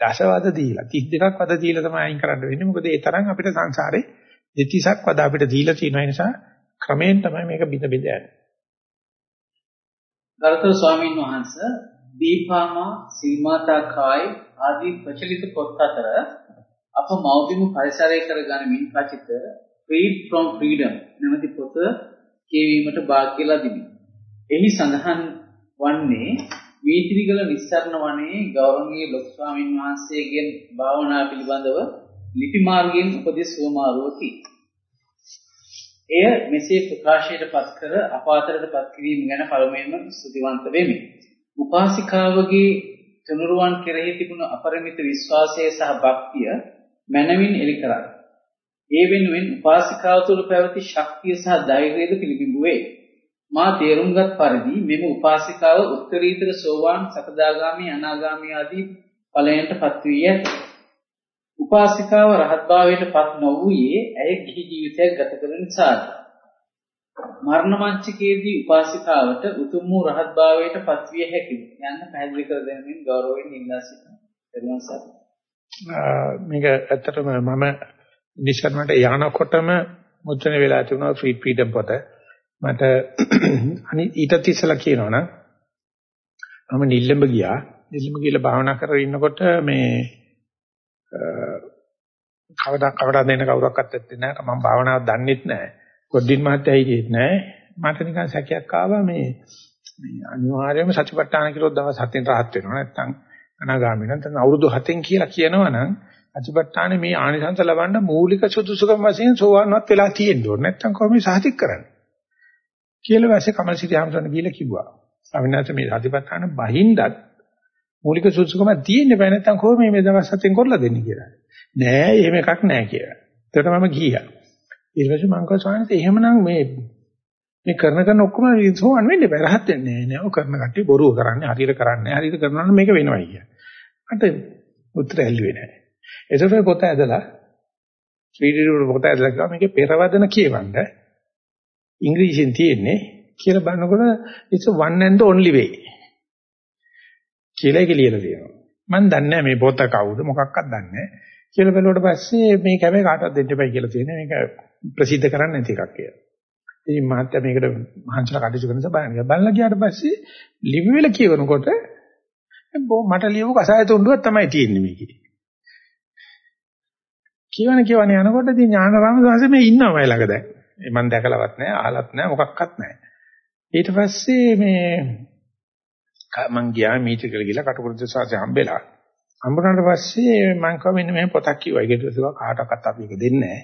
දසවද දීලා 32ක් වද දීලා තමයි අයින් කරන්න වෙන්නේ. මොකද ඒ තරම් අපිට සංසාරේ දෙතිසක් වද අපිට දීලා තියෙන නිසා ක්‍රමයෙන් තමයි මේක බිඳ බිඳ යන්නේ.
ගරුතර ස්වාමීන් වහන්සේ දීපාමා සීමාතා කායි ආදී ප්‍රචලිත පොත් අතර අප මෞබිම පරිසරය කර ගනිමින් රචිත Freed from Freedom නැමැති පොත කියවීමට වාග්ය ලැබිනි. එහි සඳහන් වන්නේ වීතිරිගල නිස්සරණ වනයේ ගෞරවනීය ලොකු ස්වාමීන් වහන්සේගෙන් භාවනා පිළිබඳව ලිපි මාර්ගයෙන් උපදෙස් වමාරුවකි. එය මෙසේ ප්‍රකාශයට පත් කර අපාතරට පත් කිරීම ගැන පළමුවෙන්ම ස්තුතිවන්ත වෙමි. උපාසිකාවගේ තුනුරුවන් කෙරෙහි තිබුණු අපරිමිත විශ්වාසය සහ භක්තිය මනමින් එලි කරයි. ඒ වෙනුවෙන් උපාසිකාව තුළ පැවති ශක්තිය සහ ධෛර්යයද පිළිබිඹු වේ. මා තේරුම්ගත් පරිදි මෙම උපාසිකාව උත්තරීතර සෝවාන් සකදාගාමි අනාගාමි ආදී ඵලයන්ට පත් වී ඇත. උපාසිකාව රහත්භාවයට පත් නොවුයේ ඇය ගිහි ජීවිතයක් ගත කරන නිසාද. මරණ මංචකයේදී උපාසිකාවට උතුම් වූ රහත්භාවයට පත් විය හැකිද යන්න පැහැදිලි කර දෙමින් ගෞරවයෙන් ඉල්ලා සිටිනවා.
මේක ඇත්තටම මම නිශ්චරණට යනකොටම මුද්‍රණය වෙලා තිබුණා ෆ්‍රී ෆ්‍රීඩම් පොත. මට අනිත් ඊටත් ඉස්සලා කියනවනම් මම නිල්ලඹ ගියා. නිල්ලඹ ගිහලා භාවනා කරගෙන ඉන්නකොට මේ කවදා කවදා දෙන්න කවුරක්වත් ඇත්තේ නැහැ. මම භාවනාවක් දන්නෙත් නැහැ. කොඩින් මහත්තයා හිටියෙත් නැහැ. මට නිකන් සැකයක් ආවා මේ මේ අනිවාර්යයෙන්ම සතිපට්ඨාන කිලෝ දවස් 7න් rahat වෙනවා. නැත්තම් අනාගාමී නැත්නම් අවුරුදු 7න් කියලා කියනවනම් සතිපට්ඨානේ මේ ආනිසංස ලබන්න මූලික සුදුසුකම් වශයෙන් සෝවාන්වත් වෙලා තියෙන්න ඕනේ. නැත්තම් කොහොමද සාහිතික කරන්නේ? කියලා වැසේ කමල්සිරි ආමසන ගිහලා කිව්වා. අවිනාශ මේ සතිපට්ඨාන බහින්දත් මූලික සුදුසුකම තියෙන්න බෑ නැත්තම් කොහොම මේ දවස් 7න් කරලා දෙන්නේ කියලා. නෑ එහෙම එකක් නෑ කියලා. ඒකට මම ගියා. ඊට පස්සේ මං කිව්වා ස්වාමීන් වහන්සේ එහෙමනම් මේ මේ කරන කරන ඔක්කොම සෝවන් වෙන්නේ බෑ රහත් වෙන්නේ නෑ නෑ. ඔය කරන කට්ටිය බොරුව කරන්නේ හරියට කරන්නේ හරියට කරනවා නම් මේක වෙනවයි කිය. මට උත්තර ඇල්ලුවේ නෑ. ඒසොට පොත ඇදලා ශ්‍රීඩිරුර පොත ඇදලා කිව්වා මේකේ පෙරවදන කියවන්න ඉංග්‍රීසියෙන් තියෙන්නේ කියලා බලනකොට it's a one and the only way. කියලා ඒක ලියලා තියෙනවා. මම දන්නේ නැහැ මේ පොත කවුද මොකක්වත් දන්නේ නැහැ. කියලා බැලුවට පස්සේ මේක හැබැයි කාටවත් දෙන්න එපයි කියලා තියෙනවා. මේක ප්‍රසිද්ධ කරන්න නැති එකක් කියලා. ඉතින් මහත්තයා මේකට මහන්සිලා කටයුතු කරන නිසා බලන්න. බලලා ගියාට පස්සේ ලිව්වෙල කියවනකොට මට ලියපු කසාය තුණ්ඩුවක් තමයි තියෙන්නේ මේකේ. කියවන කියවන යනකොට ඉතින් ඥානරාම සාංශේ මේ ඉන්නවමයි ළඟ දැන්. මම දැකලවත් නැහැ, අහලත් නැහැ, මොකක්වත් නැහැ. ඊට පස්සේ මේ මං ගියා මීටිකල ගිහලා කටුකුරුද සාංශේ හම්බෙලා. හම්බුනාට පස්සේ මං කිව්වා මෙන්න මේ පොතක් කිව්වා. ඒකට කිව්වා කාටවත් අපි ඒක දෙන්නේ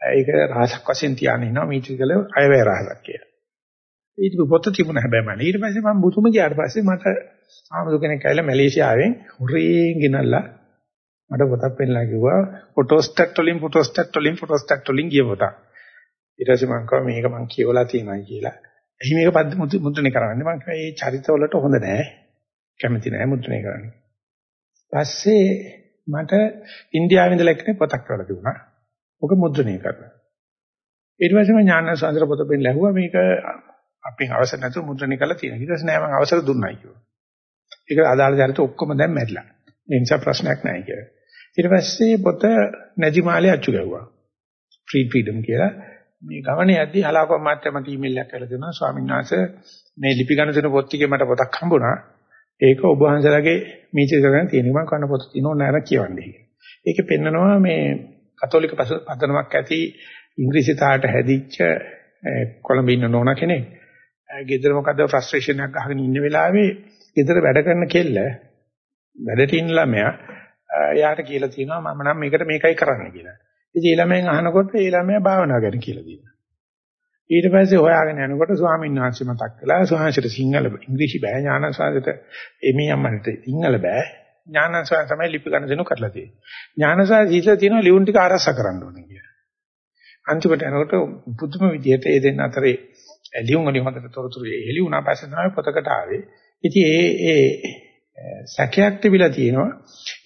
නැහැ. ඒක රහසක් වශයෙන් තියාගෙන ඉනවා මීටිකල අයවැය රහසක් කියලා. ඊට පොත තිබුණා හැබැයි මම ඊට පස්සේ මම බුතුම ගියාට පස්සේ මට ආමතු කෙනෙක් ඇවිල්ලා මැලේසියාවෙන් හොරෙන් ගෙනල්ලා මට පොතක් පෙන්නලා කිව්වා ෆොටෝස්ටැට් වලින් ෆොටෝස්ටැට් වලින් ෆොටෝස්ටැට් වලින් ගිය පොතක්. ඊට පස්සේ මම කිව්වා මේක මම කියවලා තියෙනවා කියලා. එහි මේක පද්ද මුද්‍රණය කරන්නේ මම කිව්වා මේ චරිත වලට හොඳ නෑ. කැමති නෑ මුද්‍රණය කරන්න. පස්සේ මට ඉන්දියාවේ ඉඳලා එක්කෙනෙක් පොතක් කරලා තිබුණා. ඔක මුද්‍රණය කරලා. ඊට පස්සේ මම ඥාන සාන්දර පොත පෙන්නලා ඇහුවා මේක අපින් අවසර නැතුව මුද්‍රණය කරලා තියෙනවා. ඊට පස්සේ නෑ මම අවසර දුන්නයි කිව්වා. ඒක අදාළ චරිත ඔක්කොම දැන් මැරිලා. ඒ නිසා ප්‍රශ්නයක් නැහැ කියලා. ඊට පස්සේ පොත නැදිමාලේ අච්චු ගැව්වා. ෆ්‍රී ෆ්‍රීඩම් කියලා. මේ ගමනේ යද්දි හලාකෝ මාත්‍ය මට ඊමේල් එකක් කරලා දෙනවා ස්වාමීන් වහන්සේ මේ ලිපි ගන්න දෙන පොත් ටිකේ මට පොතක් හම්බුණා. ඒක ඔබ වහන්සේලාගේ මීටර් කරගෙන තියෙන මම කන්න පොත තියෙනව නෑර කියවන්නේ. ඒකේ පෙන්නනවා මේ කතෝලික පදනමක් ඇති ඉංග්‍රීසි තාට හැදිච්ච කොළඹ ඉන්න නෝනා කෙනෙක්. ගෙදර මොකද ෆ්‍රස්ට්‍රේෂන් එකක් අහගෙන ඉන්න වෙලාවේ ගෙදර වැඩ කරන කෙල්ල වැඩට ඉන්න ළමයා එයාට කියලා තියෙනවා මම නම් මේකට මේකයි කරන්න කියලා. ඉතින් ඒ ළමෙන් අහනකොට ඒ ළමයා භාවනා ගැන කියලා දෙනවා. ඊට පස්සේ හොයාගෙන යනකොට ස්වාමීන් වහන්සේ මතක් කළා ස්වාමීන්ට සිංහල ඉංග්‍රීසි බෑ ඥානසාරයට එමේ අම්මන්ට සිංහල බෑ ඥානසාර තමයි ලිපි ගන්න දෙනු කරලා තියෙන්නේ. ඥානසාර ඉතිලා තියෙනවා ලියුම් ටික ආරක්ෂා කරන්න ඕනේ කියලා. අන්තිමට යනකොට පුදුම විදියට ඒ දෙන්න අතරේ ලියුම් වලින් හොඳට තොරතුරු එළි වුණා පස්සේ තමයි පොතකට ආවේ. ඉතින් ඒ ඒ සැකයක් තිබිලා තියෙනවා.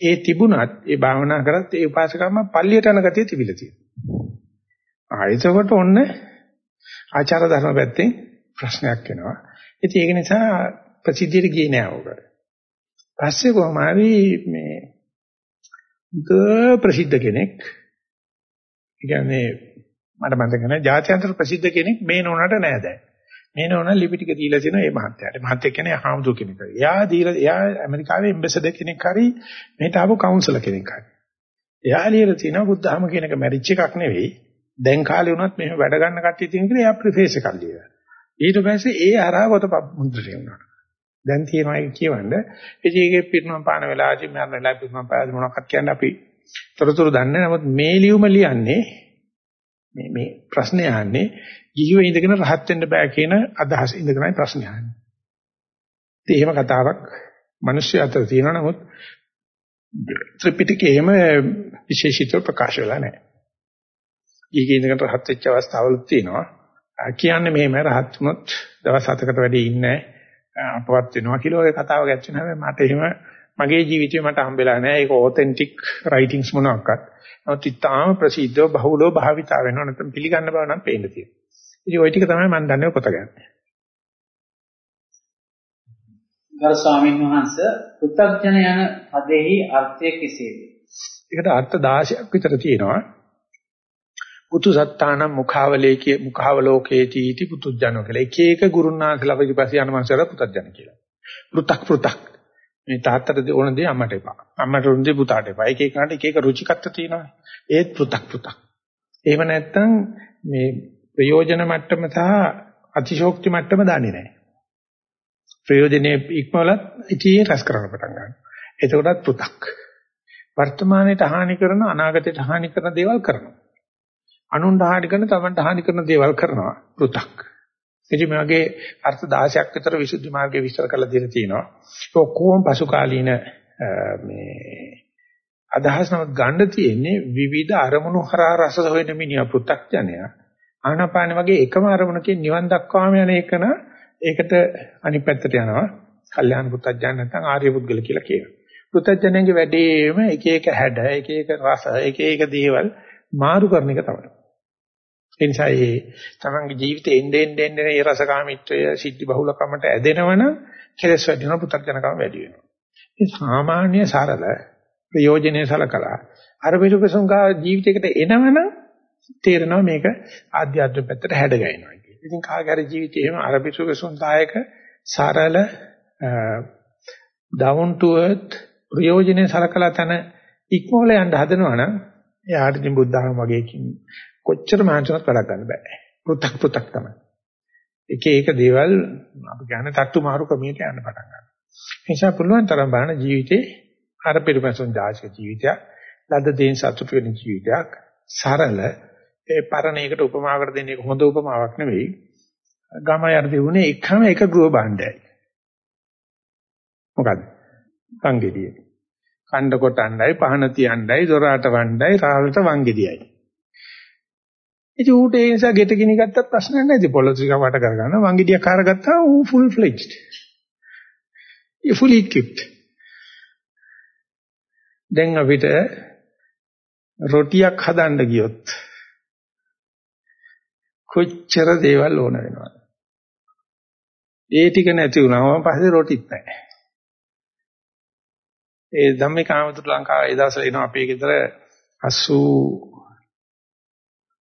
ඒ තිබුණත් ඒ භාවනා කරත් ඒ උපාසකම්ම පල්ලියට යන ගතිය තිබිලා තියෙනවා. ආ එතකොට ඔන්න ආචාර ධර්ම පැත්තෙන් ප්‍රශ්නයක් එනවා. ඉතින් ඒක නිසා ප්‍රසිද්ධියට ගියේ නෑ ඔක. පස්සේ කොහොම හරි මේ ද ප්‍රසිද්ධ කෙනෙක් කියන්නේ මට මතක නැහැ ජාත්‍යන්තර ප්‍රසිද්ධ කෙනෙක් මේ නෝනට නෑ දැන්. මේ නෝන ලිපි ටික දීලා තියෙනවා මේ මහත්තයාට. මහත්තයා කියන්නේ හාමුදුර කෙනෙක්. එයා දීලා එයා ඇමරිකාවේ එම්බැසඩර් කෙනෙක් හරි මෙහෙට ආපු කවුන්සලර් කෙනෙක් හරි. එයා ලියලා තියෙනවා බුද්ධහම කියන එක මැරිච් එකක් නෙවෙයි. දැන් කාලේ වුණත් මෙහෙම වැඩ ගන්න කට්ටිය තියෙන කියලා එයා ප්‍රිෆේස් එකක් ලියලා. ඊට පස්සේ ඒ හරහා පොත මුද්‍රණය වුණා. දැන් තියෙනවා ඒක කියවන්න. ඉතින් ඒකේ පිරුණම් පාන වෙලාවදී මම වෙලාව පිරුණම් පාන මොනවක්වත් කියන්න අපි තොරතුරු දන්නේ නමුත් මේ ලියුම ලියන්නේ මේ මේ ප්‍රශ්නේ අහන්නේ ජීව ඉඳගෙන රහත් වෙන්න බෑ කියන අදහස ඉඳගෙනයි ප්‍රශ්නේ අහන්නේ. ඉතින් එහෙම කතාවක් මිනිස්සු අතර තියෙනවා නමුත් ත්‍රිපිටකයේම විශේෂිතව ප්‍රකාශ වෙලා නැහැ. ඊගේ ඉඳගෙන රහත් වෙච්ච අවස්ථාවලුත් තියෙනවා. කියන්නේ මෙහෙම රහත් වුණොත් දවස් 7කට වැඩි ඉන්නේ අපවත් වෙනවා කියලා ඔය කතාව ගැච්චෙන හැබැයි මට එහෙම මගේ ජීවිතේ මට හම්බෙලා නැහැ. ඒක ඔතෙන්ටික් රයිටින්ග්ස් මොනවාක්වත්. නමුත් ඉතාම ප්‍රසිද්ධව බහුලව භාවිතා වෙනවා නැත්නම් පිළිගන්න බව නම් පේන්න තියෙනවා. ඉතින් ওই ටික තමයි මම දන්නේ පොත ගන්න.
ගරු ස්වාමීන් වහන්සේ පෘථග්ජන යන පදෙහි අර්ථය කෙසේද?
ඒකට අර්ථ 16ක් විතර තියෙනවා. පුතු සත්තාන මුඛාවලේකේ මුඛාවලෝකේති इति පුතුජනෝ කියලා. එක එක ගුරුනාන්සලා පිටිපස්සේ යන මනසර පුතජන කියලා. පෘ탁 පෘ탁 මේ තාත්තට ඕන දේ අම්මට එපා. අම්මට ඕන දේ පුතාට එපා. එක එකකට එක එක රුචිකත්ව තියෙනවා. ඒත් පෘ탁 පෘ탁. එහෙම නැත්නම් මේ ප්‍රයෝජන මට්ටම සහ අතිශෝක්ති මට්ටම දන්නේ නැහැ. ප්‍රයෝජනේ ඉක්මවලත් ඉතියේ රස කරන්න පටන් ගන්නවා. එතකොටත් පෘ탁. වර්තමානයේ හානි කරන අනාගතයට හානි කරන දේවල් කරනවා. අනුන්ට හානි කරන තමන්ට හානි කරන දේවල් කරනවා පෘ탁. ඉතින් මේ වගේ අර්ථ 16ක් විතර විසුද්ධි මාර්ගයේ විස්තර කරලා දෙලා තියෙනවා. ඒක ඔක්කොම පසු කාලීන මේ අදහස් නමුත් ගන්න තියෙන්නේ විවිධ අරමුණු හරහා රස හොයන මිනිහා පෘ탁ජනයා. ආනාපාන වගේ එකම අරමුණකින් නිවන් දක්වාම යන එකන ඒකට අනිත් පැත්තට යනවා. කල්යාණ පුත්තජන නැත්නම් ආර්ය පුද්ගල කියලා කියනවා. පුත්තජනගේ වැඩේම එක එක හැඩ, එක එක රස, එක එක දේවල් මාරු කරන එක තමයි. ඒ නිසා මේ තමන්ගේ ජීවිතේ එන්නේ එන්නේ එන්නේ මේ රසකාමීත්වය සිද්ධි බහුලකමට ඇදෙනවනම් කෙලස් වැඩි වෙනවා පු탁ජනකම වැඩි වෙනවා. මේ සාමාන්‍ය සරල ප්‍රයෝජනේ සලකලා අර පිටුපසුංගා ජීවිතයකට එනවනම් තේරෙනවා මේක ආධ්‍යාත්මික පැත්තට හැඩගැහෙනවා කියලා. ඉතින් කාගේ හරි ජීවිතේ එහෙම අර පිටුපසුංගායක සරල down to earth ප්‍රයෝජනේ සලකලා තන ඉක්මවල යන්න හදනවනම් එයාට ඉතින් බුද්ධහම වගේ කොච්චර මහන්සිවත් වැඩක් ගන්න බෑ. පු탁 පු탁 තමයි. එක එක දේවල් අපි කියන්නේ තට්ටු මාරු ක්‍රමයට යන්න පටන් ගන්නවා. ඒ නිසා පුළුවන් තරම් බලන ජීවිතේ අර පරිපසන් දාශක ජීවිතයක්, ලද්ද දේන් සතුට වෙන ජීවිතයක්, සරල ඒ පරණයකට උපමාවකට දෙන්නේ හොඳ උපමාවක් නෙවෙයි. ගම යද්දී උනේ එකම එක ගෘහ භාණ්ඩයයි. මොකද්ද? සංගෙඩිය. කණ්ඩ කොටණ්ඩයි පහන තියණ්ඩයි දොරාට වණ්ඩයි රාළට වංගෙඩියයි. ඉතින් ඌට ඒ නිසා ගෙට ගිනි ගත්තත් ප්‍රශ්නයක් නැහැ. ඉතින් පොලිසිය වට කරගන්න වංගෙඩියක් අරගත්තා ඌ ෆුල් ෆ්ලෙජ්ඩ්. ඒ ෆුල් ඉක්විප්ඩ්. දැන් අපිට රොටියක් හදන්න ගියොත් කොච්චර දේවල් ඕන වෙනවද? ඒ ටික නැති වුණාම පස්සේ රොටිත් නැහැ. ඒ ධම්මිකාමතුරු ලංකාවේ ඒ දවස්වල එනවා අපේ ගෙදර 80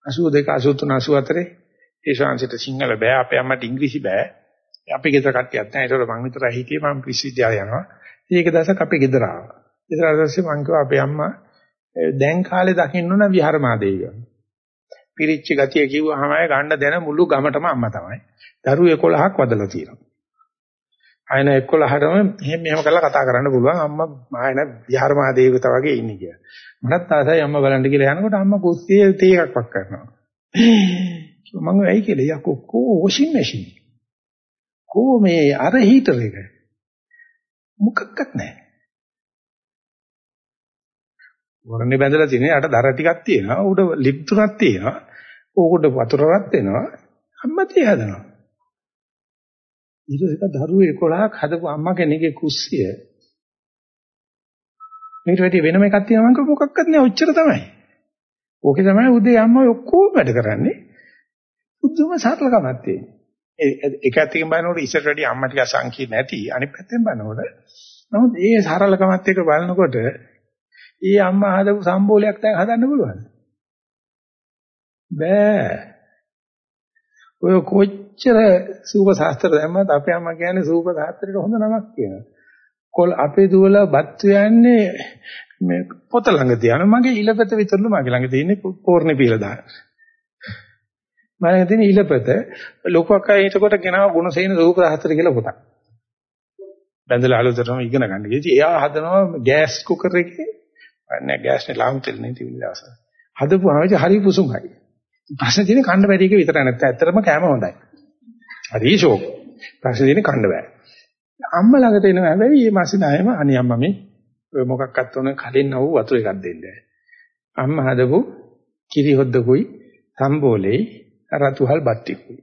82 83 84 ඒ ශාංශයට සිංහල බෑ අපේ අම්මට ඉංග්‍රීසි බෑ. අපි ගෙදර කට්ටියක් නැහැ. ඒතකොට මං විතරයි හිටියේ මම විශ්වවිද්‍යාලය යනවා. ඒක දවසක් අපේ ගෙදර ආවා. ගෙදර ආවස්සේ මං කිව්වා අපේ අම්මා දැන් කාලේ දකින්න ඕන විහාරමාදේවිය. පිරිච්ච ගතිය කිව්වහම අය ගන්න දෙන මුළු ගමටම අම්මා තමයි. දරුවෝ 11ක් වදලා තියෙනවා. ආයන 11ටම මෙහෙම මෙහෙම කරලා කතා කරන්න පුළුවන් අම්මා ආයන විහාරමාදේවිත වගේ ඉන්නේ කියලා. මටත් ආසයි අම්මා බලන්න කියලා යනකොට අම්මා කුස්සියේ තේ එකක් වක් කරනවා. මම වෙයි කියලා යකෝ කෝ වොෂින් මැෂින්. කෝ මේ අර හීටර් එක. මොකක්වත් නැහැ. වරණේ බැඳලා තියෙන යට දර ටිකක් තියෙනවා උඩ ලිප් තුනක් තියෙනවා ඕකට වතුර රත් වෙනවා අම්මා තිය හදනවා ඊට පස්සේ දරුවෝ 11ක් හදපු අම්මා කෙනෙක්ගේ කුස්සිය. මේකට වැඩි වෙනම එකක් තියෙනවා මම මොකක්වත් නෑ ඔච්චර තමයි. ඕකේ තමයි උදේ අම්මා ඔක්කොම වැඩ කරන්නේ. බුදුම සරලකමක් තියෙනවා. ඒක ඇත්තකින් බලනකොට ඉස්සර වැඩි අම්මා ටික සංකීර්ණ නැති. අනිත් පැත්තෙන් බලනකොට නමුත් ඒ සරලකමත් එක්ක බලනකොට ඒ අම්මා හදපු සම්බෝලයක් දැන් හදන්න පුළුවන්ද? බෑ. ඔය කොච්චර සූප ශාස්ත්‍ර දැම්මත් අපේ අම්මා කියන්නේ සූප ශාස්ත්‍රයට හොඳ නමක් කියනවා. කොල් අපේ දුවලා බත් යන්නේ මේ පොත ළඟ තියන මගේ ඉලපත විතරලු මගේ ළඟ තියෙන්නේ පෝර්ණේ පීලා දාන. මම ළඟ තියෙන ඉලපත ලොකු අක්කා හිටකොට ගෙනාව ගුණසේන සූප ශාස්ත්‍ර කියලා පොතක්. බැඳලා අලුතටම ඉගෙන ගන්න. ඉතින් එයා හදනවා ගෑස් කුකර් එකේ නැහැ ගෑස් නේ ලාම් තෙල් නේ තිබුණ දවස. හදපුවාම හරි පුසුම්යි. ප්‍රශ්න තියෙන්නේ කන්න බැරි එක විතර නැත්නම් ඇත්තටම කෑම හොඳයි. හරි ෂෝක්. ප්‍රශ්න තියෙන්නේ කන්න බෑ. අම්මා ළඟට එනවා හැබැයි මේ මාසින ආයම අනේ අම්මා මේ ඔය මොකක්වත් උන කලින් නව වතුර එකක් දෙන්න. අම්මා හදපු කිරි හොද්දකුයි සම්බෝලේ රතුහල් බත්තිකුයි.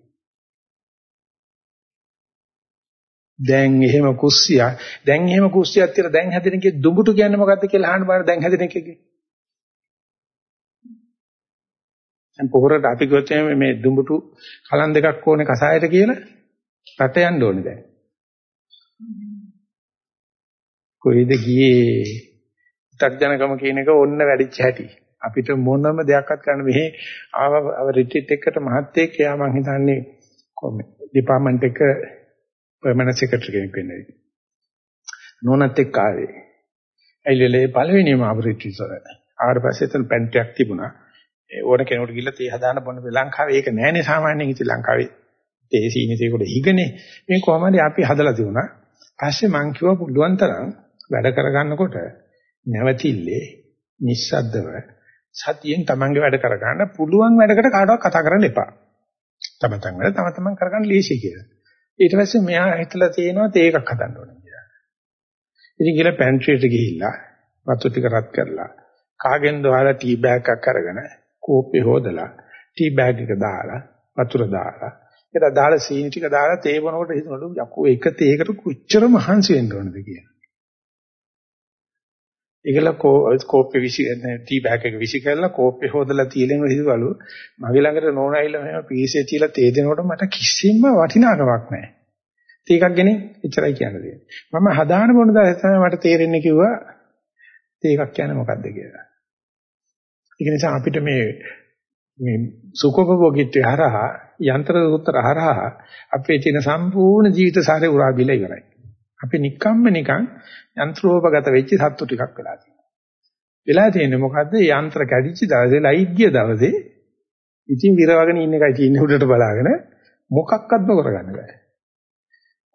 දැන් එහෙම කුස්සිය දැන් එහෙම කුස්සියක් තියලා දැන් හැදෙන එකේ දුඹුටු කියන්නේ මොකද්ද කියලා අහන්න බලන්න දැන් හැදෙන එකේ දැන් පොහොරට අපි ගොතේ මේ දුඹුටු කලන් දෙකක් ඕනේ කසායට කියලා රට යන්න ඕනේ දැන් කොයිද ගියේ තක්ජනකම කියන එක ඔන්න වැඩිච්ච හැටි අපිට මොනම දෙයක්වත් කරන්න මෙහි ආව රිට්‍රීට් එකකට මහත්තයෙක් එයා මං හිතන්නේ කොහොමද ඩිපාර්ට්මන්ට් එක පර්මනන්ට් සෙක්‍රටරි කෙනෙක් වෙන්නේ. නෝනත් එක්ක ආවේ. ඇයිලලේ පළවෙනිම අපරිට්‍රීට් වල. ආවට පස්සේ එතන පැන්ට්‍යක් තිබුණා. ඒ ඕන කෙනෙකුට ගිහලා තේ හදාන්න බොන්න ලංකාවේ ඒක නෑනේ සාමාන්‍යයෙන් ඉතින් ලංකාවේ තේ සීනිතේකට හිගනේ. මේ කොහමද අපි හදලා තිබුණා. පස්සේ මං කිව්වා පුළුවන් තරම් වැඩ කරගන්නකොට නැවතිල්ලේ නිස්සද්දව සතියෙන් තමන්ගේ වැඩ කරගන්න පුළුවන් වැඩකට කාටවත් කතා කරන්න එපා. තම තමන් වැඩ තම තමන් කරගන්න ලීසි කියලා. ඊට පස්සේ මෙයා හිතලා තියෙනවා තේ එකක් හදන්න ඕනේ කියලා. ඉතින් ගිහලා පැන්ට්‍රියට ගිහිල්ලා වතු ටික රත් කරලා කාගෙන් දවලා ටී බෑග් එකක් අරගෙන කෝප්පේ හොදලා ටී බෑග් එක දාලා වතුර දාලා ඒක දාලා සීනි ටික දාලා තේ බොනකොට හිතනලු යකෝ එක තේකට කොච්චර මහන්සි වෙන්න ඕනද කියලා. ඒකල කෝප්පේ විසි ටී බෑග් එක විසි කරලා කෝප්පේ හොදලා තියලෙම හිතවලු මගේ ළඟට නෝනායිලා මෙහෙම පීසේ තියලා තේ දෙනකොට මට කිසිම වටිනාකමක් නැහැ. තේ එකක් ගෙනින් එච්චරයි කියන්නේ. මම හදාන මොන දවසේ තමයි මට තේරෙන්නේ කිව්වා තේ එකක් කියන්නේ මොකද්ද කියලා. ඒක නිසා අපිට මේ මේ සුඛෝපභෝගීත්වය හරහා යන්ත්‍ර උත්තර හරහා අපේ තියෙන සම්පූර්ණ ජීවිත සාරේ උරා බිලා ඉවරයි. අපි නිකම්ම නිකන් යන්ත්‍රෝපගත වෙච්ච සත්තු ටිකක් වෙලා තියෙනවා. වෙලා තියෙන්නේ මොකද්ද? යන්ත්‍ර කැඩිච්ච දවසේ ලයිට් ගිය දවසේ ඉතින් විරවගෙන ඉන්න එකයි තියෙන්නේ උඩට බලාගෙන මොකක්වත් නොකරගන්න බෑ.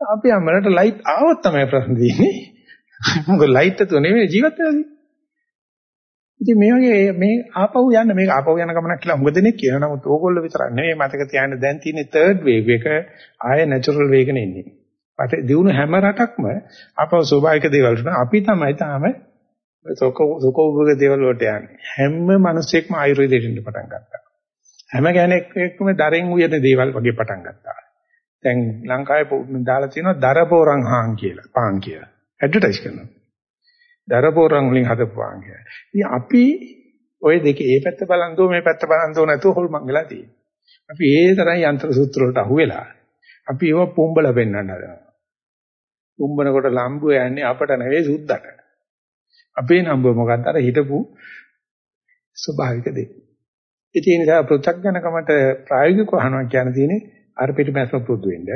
අපි අම්මලට ලයිට් ආවොත් තමයි ප්‍රශ්න තියෙන්නේ. මොකද ලයිට් එක නෙමෙයි ජීවත් වෙන්නේ. ඉතින් මේ වගේ මේ ආපහු යන්න මේක ආපහු යන ගමනක් කියලා හුඟ දෙනෙක් කියනවා. නමුත් ඕගොල්ලෝ විතරක් නෙමෙයි මතක තියාගන්න දැන් තියෙන්නේ තර්ඩ් වේව් එක ආයේ නැචරල් වේගන එන්නේ. රට දිනු හැම රටක්ම අපව ස්වභාවික දේවල් වලට අපි තමයි තාම සෝකෝභෝග දේවල් වලට යන්නේ. හැම මිනිසෙක්ම ආයුර්වේදයට ඉන්න පටන් ගත්තා. හැම කෙනෙක්ම දරෙන් උයන දේවල් වගේ පටන් ගත්තා. දැන් ලංකාවේ දාලා තියෙනවා දරපෝරන් හාන් කියලා, පාන් කියලා. ඇඩ්වර්ටයිස් කරනවා. දරපෝරන් වලින් හදපුවාන් කියලා. ඉතින් අපි ওই දෙකේ මේ පැත්ත බලන් දෝ මේ පැත්ත බලන් දෝ නැතුව හොල්මන් වෙලා තියෙනවා. අපි ඒ තරම් යන්ත්‍ර සූත්‍ර වලට අහුවෙලා අපි ඒව පොම්බල පෙන්වන්න හදනවා. පොම්බනකොට ලම්බුව යන්නේ අපට නෙවෙයි සුද්දට. අපේ නම්බුව මොකක්ද අර හිටපු ස්වභාවික දෙයක්. ඉතින් ඒ නිසා පෘථග්ජනකමට ප්‍රායෝගිකව අහනවා කියන තියෙන්නේ අර පිටිමැස්ම පුරුදු වෙන්න.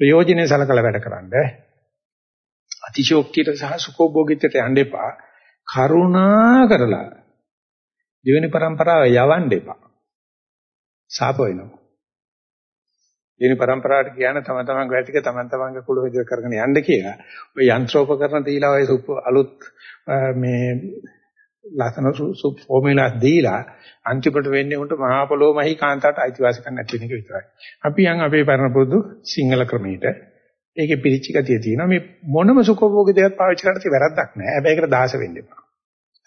ප්‍රයෝජනේ සලකලා වැඩ කරන්න. අතිශෝක්තියට සහ සුඛෝභෝගිතයට යන්න එපා. කරුණා කරලා දෙවෙනි પરම්පරාව යවන්න එපා. සාප වෙනවා. දෙවෙනි પરම්පරාවට කියන තම තමන්ගේ වැටික තමන් තමන්ගේ කුල විදිහ කරගෙන යන්න කියලා. ඔය යන්ත්‍රෝපකරණ දීලා ඔය අලුත් මේ ලස්සන සුප් ෆෝමියුලා දීලා අන්තිමට වෙන්නේ උන්ට මහා පොළොමහි කාන්තාවට අයිතිවාසිකම් නැති වෙන එක විතරයි. අපි යන් අපේ පරණ පුරුදු සිංහල ක්‍රමයට ඒකේ පිරිච්ච ගතිය තියෙනවා. මේ මොනම සුඛෝභෝගී දෙයක් පාවිච්චි කරලා තියෙ වැරද්දක් නෑ. හැබැයි ඒකට දාස වෙන්න එපා.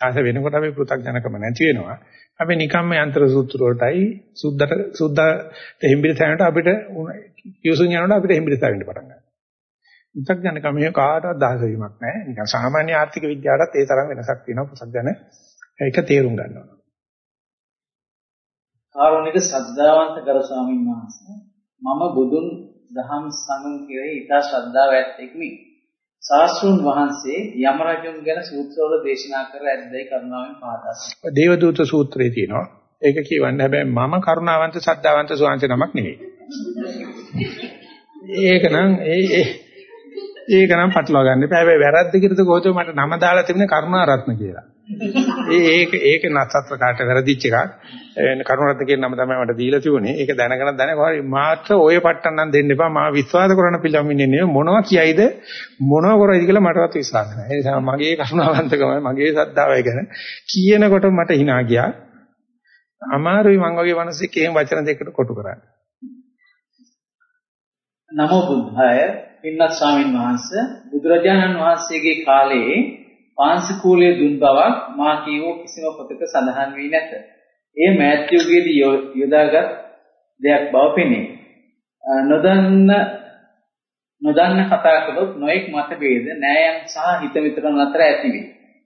දාස වෙනකොට අපි පෘථග්ජනකම නැති වෙනවා. අපි නිකම්ම යන්ත්‍ර සූත්‍ර වලටයි සුද්ධට සුද්ධට හිම්බිරි තැනට අපිට කියුසුන් යනකොට අපිට හිම්බිරි තැවෙන්න පටන් ගන්නවා. පෘථග්ජනකමේ කාටවත් දාස වීමක් නෑ. නිකන් සාමාන්‍ය ආර්ථික විද්‍යාවටත් ඒ තරම් වෙනසක් තියෙනවා පෘථග්ජන ඒක තේරුම් ගන්නවා.
කාරුණික සද්ධාවන්ත කර ස්වාමීන් වහන්සේ මම බුදුන් දහම් සමන් කෙරෙහි ඊට ශ්‍රද්ධාව ඇත්තෙක්මි. ශාස්ත්‍රුන් වහන්සේ යම රජුන් ගැන සූත්‍රවල දේශනා කර ඇද්දයි කරුණාවෙන් පහදා
දෙනවා. දේවදූත සූත්‍රයේ තියෙනවා. ඒක කියවන්නේ හැබැයි මම කරුණාවන්ත සද්ධාවන්ත සෝංශ නමක් නෙවෙයි. ඒක නම් ඒ ඒක නම් පටලවා ගන්න එපා. හැබැයි වැරද්ද කිරද කොහොමද මට නම දාලා තිබුණේ කරුණාරත්න කියලා. ඒ ඒක ඒක නසත්‍ර කාට වැරදිච්ච එකක්. කරුණාරත්න කියන නම තමයි මට දීලා තිබුණේ. ඒක දැනගෙන දැන කොහරි මාත්‍ර ඔය පට්ටම් නම් දෙන්න එපා. මා විශ්වාස කරන පිළිගන්නේ නෙමෙයි මොනවා කියයිද මොනවා කරයිද කියලා මටවත් විශ්වාස නැහැ. ඒ නිසා මගේ කරුණාවන්තකම මගේ සද්ධාවයි ගැන කියනකොට මට hina ගියා. අමාරුයි මං වගේ මිනිස්සෙක් එහෙම වචන දෙකකට කොටු කරන්නේ.
නමෝ බුද්ධාය පින්වත් ස්වාමින් වහන්සේ බුදුරජාණන් වහන්සේගේ කාලයේ පාංශකූලයේ දුන් බවක් මා කියවෝ කිසිම පොතක සඳහන් වී නැත. ඒ මෑත්‍යුගේදී යොදාගත් දෙයක් බව පෙනේ. නොදන්න නොදන්න කතා කළොත් නොඑක් මතභේද නෑයන් සහ හිත විතරන් අතර ඇති වේ.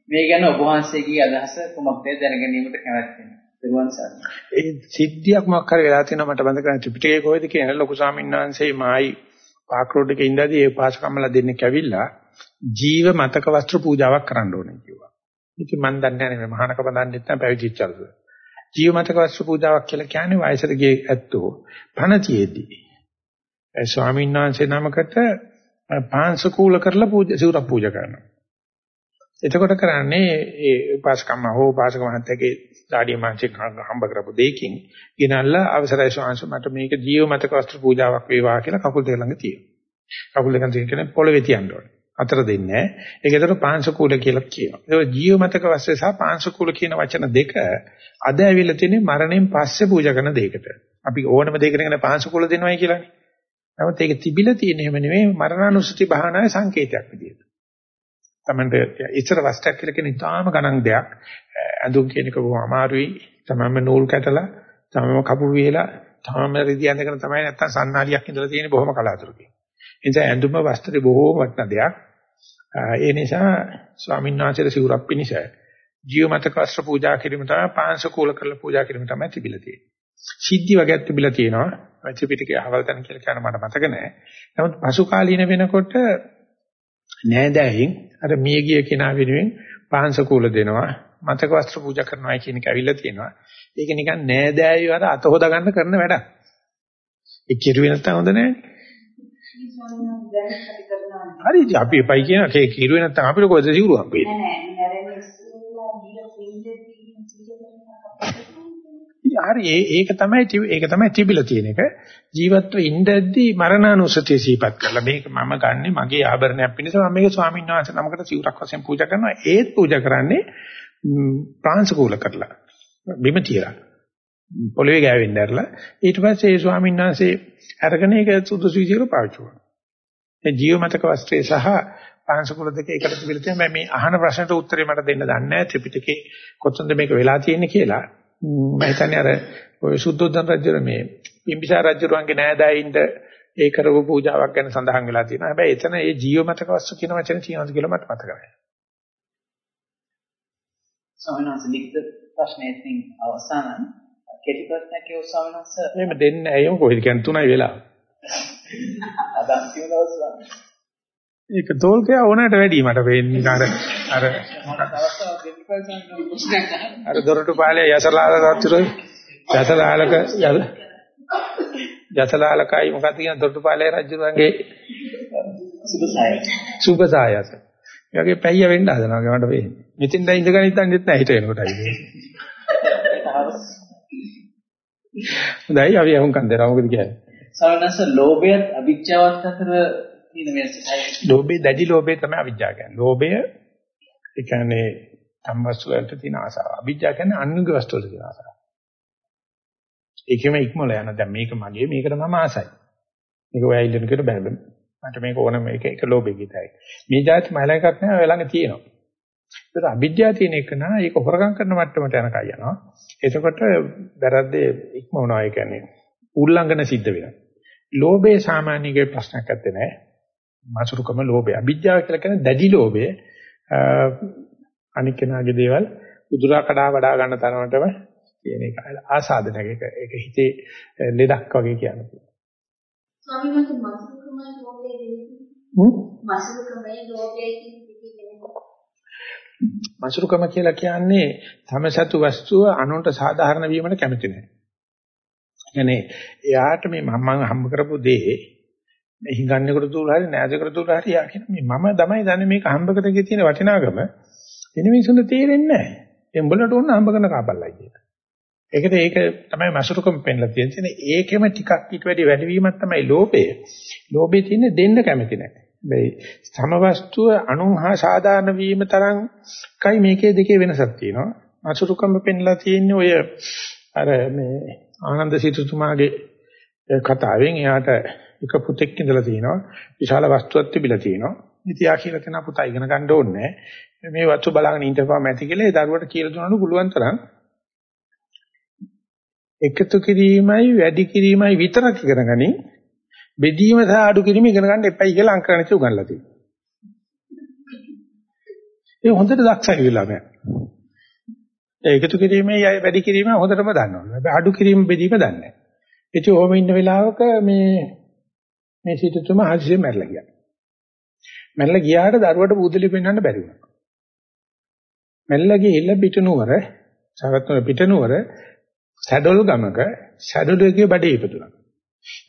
මේ ගැන ඔබ වහන්සේගේ අදහස කුමක්ද දැන ගැනීමට කැමැත්තෙමි. දරුවන් සර්.
ඒ සිද්ධියක් මොකක් හරි වෙලා තියෙනවා මට බඳ කරන් ත්‍රිපිටකයේ කොහෙද කියන ලොකු ස්වාමීන් වහන්සේ මායි පාක් රෝඩ් එකේ ඉඳදී ඒ පාසකම්මලා දෙන්නෙක් ඇවිල්ලා ජීව මතක වස්ත්‍ර පූජාවක් කරන්න ඕනේ කිව්වා. ඉතින් මම දන්නේ නැහැ මේ මහානකම දන්නෙත් නැහැ පැවිදිච්චල්ද. ජීව මතක වස්ත්‍ර පූජාවක් කියලා කියන්නේ වයසට ගිය ඇත්තෝ පණතියේදී. ඒ ස්වාමීන් වහන්සේ නමකට පාංශකූල කරලා පූජා සිවුරක් පූජා කරනවා. එතකොට කරන්නේ ඒ උපාසකම්ම හෝ උපාසක මහත්තයාගේ දාඩිය මාංශික හම්බ කරපු දෙයකින් ගෙනල්ලා අවසරයි ස්වාමීන් මට මේක ජීව මතක වස්ත්‍ර පූජාවක් වේවා කියලා කකුල් දෙක ළඟ තියෙනවා. කකුල් දෙක තියෙන කෙනෙක් පොළවේ තියන්න ඕනේ. අතර දෙන්නේ නැහැ. ඒක ඒතර පාංශකූල කියලා කියනවා. ඒක ජීව මතක වස්ත්‍රය සහ පාංශකූල කියන වචන දෙක අද ඇවිල්ලා තියෙන්නේ මරණයෙන් පස්සේ පූජා කරන දෙයකට. අපි ඕනම දෙයකට කියන පාංශකූල දෙනවයි කියලානේ. නමුත් ඒක තිබිලා තියෙන එහෙම නෙමෙයි මරණානුස්සති භාවනාවේ සංකේතයක් විදියට. තමන්ට ඉතර වස්ත්‍රයක් කියලා කියන ඉතාම ගණන් දෙයක්. ඇඳුම් කියන එක බොහොම අමාරුයි. තමන්ම නූල් කැටලා, තමන්ම කපු වේලා, තමන්ම රිදි ඇඳගෙන තමයි නැත්තම් සන්නාලියක් ඉඳලා තියෙන්නේ බොහොම කලාතුරකින්. ඒ නිසා ඇඳුම වස්ත්‍රේ බොහොම වටින දෙයක්. ඒ නිසා ස්වාමීන් වහන්සේලා සිවුරක් පිනිස ජීවමතක වස්ත්‍ර පූජා කිරීම තමයි පාංශකූල කරලා පූජා කිරීම තමයි තිබිලා තියෙන්නේ. සිද්ධි වගේක් තිබිලා තියෙනවා. වචිපිටකේ අහවල් තැන කියලා කියන මට මතක නැහැ. නමුත් පසු කාලීන වෙනකොට නෑදෑයින් අර මියගිය කෙනා වෙනුවෙන් පාංශකූල දෙනවා. මතක වස්ත්‍ර පූජා කරනවා කියන එක ඇවිල්ලා තියෙනවා. ඒක නිකන් නෑදෑයෝ අර අත හොදා ගන්න කරන වැඩක්. ඒ කිරුවේ නැත්තම් හොඳ නෑනේ. හරි අපි එපයි කියන කේ කිරුවේ නැත්තම් අපිට කොහෙද සිවුරු හම්බෙන්නේ? හරි ඒක තමයි ඒක තමයි තිබිලා තියෙන එක. ජීවත්ව ඉඳද්දී මරණානුසතිය සිහිපත් කරලා මේක මම ගන්නෙ මගේ ආභරණයක් පිණිස. මම මේක ස්වාමීන් වහන්සේ නමකට සිවුරක් වශයෙන් පූජා කරනවා. ඒත් පූජා කරන්නේ ප්‍රාංශකූල කරලා. බිම තියලා. පොළවේ ගෑවෙන්න ඇරලා. ඊට පස්සේ ඒ ස්වාමීන් වහන්සේ අරගෙන ඒක සුදුසු විදිහට පාවිච්චි කරනවා. ඒ ජීවමතක වස්ත්‍රය සහ පාංශකූල දෙක එකට තිබිලා තියෙනවා මේ අහන ප්‍රශ්නට උත්තරේ මට දෙන්න දන්නේ නැහැ. ත්‍රිපිටකේ කොතනද මේක වෙලා තියෙන්නේ කියලා. මම හිතන්නේ අර ඔය සුද්ධෝදන රජුර මේ බිම්බිසාර රජුරුවන්ගේ නෑදෑයින්ද ඒ කරපු පූජාවක් ගැන සඳහන් වෙලා තියෙනවා. හැබැයි එතන ඒ ජීවමතක වස්තු කියන වචනේ තියෙනවද කියලා මට මතක නැහැ.
වහන්සේ ලිඛිත ප්‍රශ්නේ ඉතින් අවසාන කෙටි ප්‍රශ්නයක් ස්වාමීන් වහන්සේ.
එහෙම දෙන්නේ. එහෙම කොහෙද කියන්නේ තුනයි වෙලා.
අද අන්තිම දවස්
ඒක තෝල්කයා ඕනකට වැඩි මට වෙන්නේ අර අර අර දොරටු පාලේ යසලාල සතුරු යසලාලක යසලාලකයි මොකක්ද කියන දොරටු පාලේ රජුගේ
සුබසාය.
සුභසායස. ඒ වගේ පැయ్య වෙන්න හදනවා මට වෙන්නේ. මෙතෙන් දැන් ඉඳගෙන ඉඳන්නෙත් නැහැ හිට වෙනකොටයි වෙන්නේ. හොඳයි අපි අහුම්කම් දෙනවා මොකද කියන්නේ?
සවනස ලෝභයත් අවිජ්ජාවත් අතර තියෙන වෙනසයි.
ලෝභය දැඩි ලෝභය තමයි අවිජ්ජා කියන්නේ. ලෝභය ඒ කියන්නේ සම්වස්තු වලට තියෙන ආසාව. අවිජ්ජා කියන්නේ අනුග වස්තු වලට තියෙන ආසාව. ඒකෙම ඉක්මල යන දැන් මේක මගේ මේකට මම ආසයි. මේක ඔය ඉල්ලන කෙට බෑ මට මේක ඕන මේක එක ලෝභය ගිතයි. මේ જાති මලයක්වත් නැහැ ඔය ළඟ තියෙනවා. ඒත් අවිද්‍යාව තියෙන එක නා ඒක හොරගම් කරන මට්ටමට යනකයි යනවා. එතකොට වැරද්දේ ඉක්මවනවා ඒ කියන්නේ උල්ලංඝන සිද්ධ වෙනවා. ලෝභයේ සාමාන්‍යකේ ප්‍රශ්නයක් නැත්තේ නෑ. මාසුරුකම ලෝභය. අවිද්‍යාව කියලා කියන්නේ දැඩි ලෝභය. අනික් කෙනාගේ දේවල් උදුරා කඩා වඩා ගන්න තරමටම කියන එක ආසාදනයක්. ඒක ඒක හිතේ ලෙඩක් වගේ කියන්නේ.
ස්වාමීන් වහන්සේ මාසුරුකමයි ලෝභයේ මාසුරුකමයි ලෝභයේ
මසුරුකම කියලා කියන්නේ තමසතු වස්තුව අනුන්ට සාධාරණ වීමට කැමති නැහැ. කියන්නේ එයාට මේ මම හම්බ කරපු දේ මේ හිඟන්නේකට තුල හරි නෑදකට තුල හරි යා කියන මේ මම තමයි දන්නේ මේක හම්බ කරගෙන තියෙන වටිනාකම වෙන මිනිසුන්ට තේරෙන්නේ නැහැ. එම්බලට ඕන හම්බ කරන කාපල්ලයි කියලා. ඒකද ඒක තමයි මසුරුකම පෙන්ලා තියෙන්නේ. ඒකෙම ටිකක් ඊට වැඩි වැඩි වීමක් තමයි ලෝභය. ලෝභය තියෙන්නේ දෙන්න කැමති නැහැ. මේ සමවස්තුව අනුහා සාධාරණ වීම තරම් කයි මේකේ දෙකේ වෙනසක් තියෙනවා. අසුරුකම පෙන්ලා තියෙන්නේ ඔය අර මේ ආනන්ද සිටුතුමාගේ කතාවෙන් එයාට එක පුතෙක් ඉඳලා තියෙනවා. විශාල වස්තුවක් තිබිලා තියෙනවා. ඉතින් ආ කියලා කෙනා පුතා ඉගෙන ගන්න ඕනේ මේ වස්තු බලාගෙන ඉඳපුවාම ඇති කියලා ඒ දරුවට කියලා දුන්නාලු පුළුවන් තරම් එකතු කිරීමයි වැඩි කිරීමයි විතරක් ඉගෙන ගනින් බෙදීම සහ අඩු කිරීම ඉගෙන ගන්න එපයි කියලා අංකරණිත උගන්ලා තියෙනවා. ඒ හොඳට දක්ෂයි විලා නෑ. ඒ එකතු කිරීමේ වැඩි කිරීම හොඳටම දන්නවා. හැබැයි අඩු කිරීම බෙදීම දන්නේ නෑ. ඉතින් ඔහොම ඉන්න වෙලාවක මේ මේ සිටුතුමා හදිසියෙ මැරලා ගියා. මැරලා ගියාට දරුවට බුදුලි පෙන්වන්න බැරි වුණා. මැරලා ගිහිල්ලා පිටනුවර සරත්වර පිටනුවර සැඩොල් ගමක සැඩොල්ගේ බඩේ ඉපදුණා.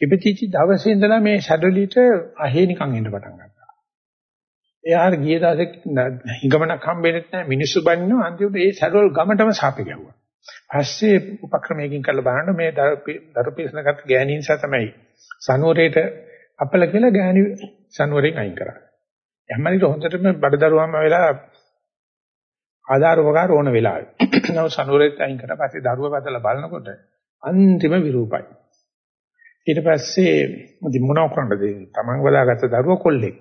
ඉපතිච්ච දවසේ ඉඳලා මේ ෂැඩොලිට අහේ නිකන් එන්න පටන් ගත්තා. එයාට ගිය දවසේ හිඟමනක් හම්බෙන්නේ නැහැ මිනිස්සු බනිනවා අන්තිමට ඒ ෂැඩොල් ගමටම සාපේ ගැහුවා. පස්සේ උපක්‍රමයකින් කළ බලන්න මේ දරුපිස්නකට ගෑණීන් සා තමයි සනුවරේට අපල කියලා ගෑණි සනුවරෙන් අයින් කරා. එහමලිට හොඳටම බඩදරුවම වෙලා ආධාර උපකාර ඕන වෙලාවේ. නව සනුවරේත් අයින් කරා පස්සේ දරුවා බදලා බලනකොට අන්තිම විරූපයි. ඊට පස්සේ ඉතින් මොනව කරන්නද තමන් බලාගත්ත දරුවා කොල්ලෙක්.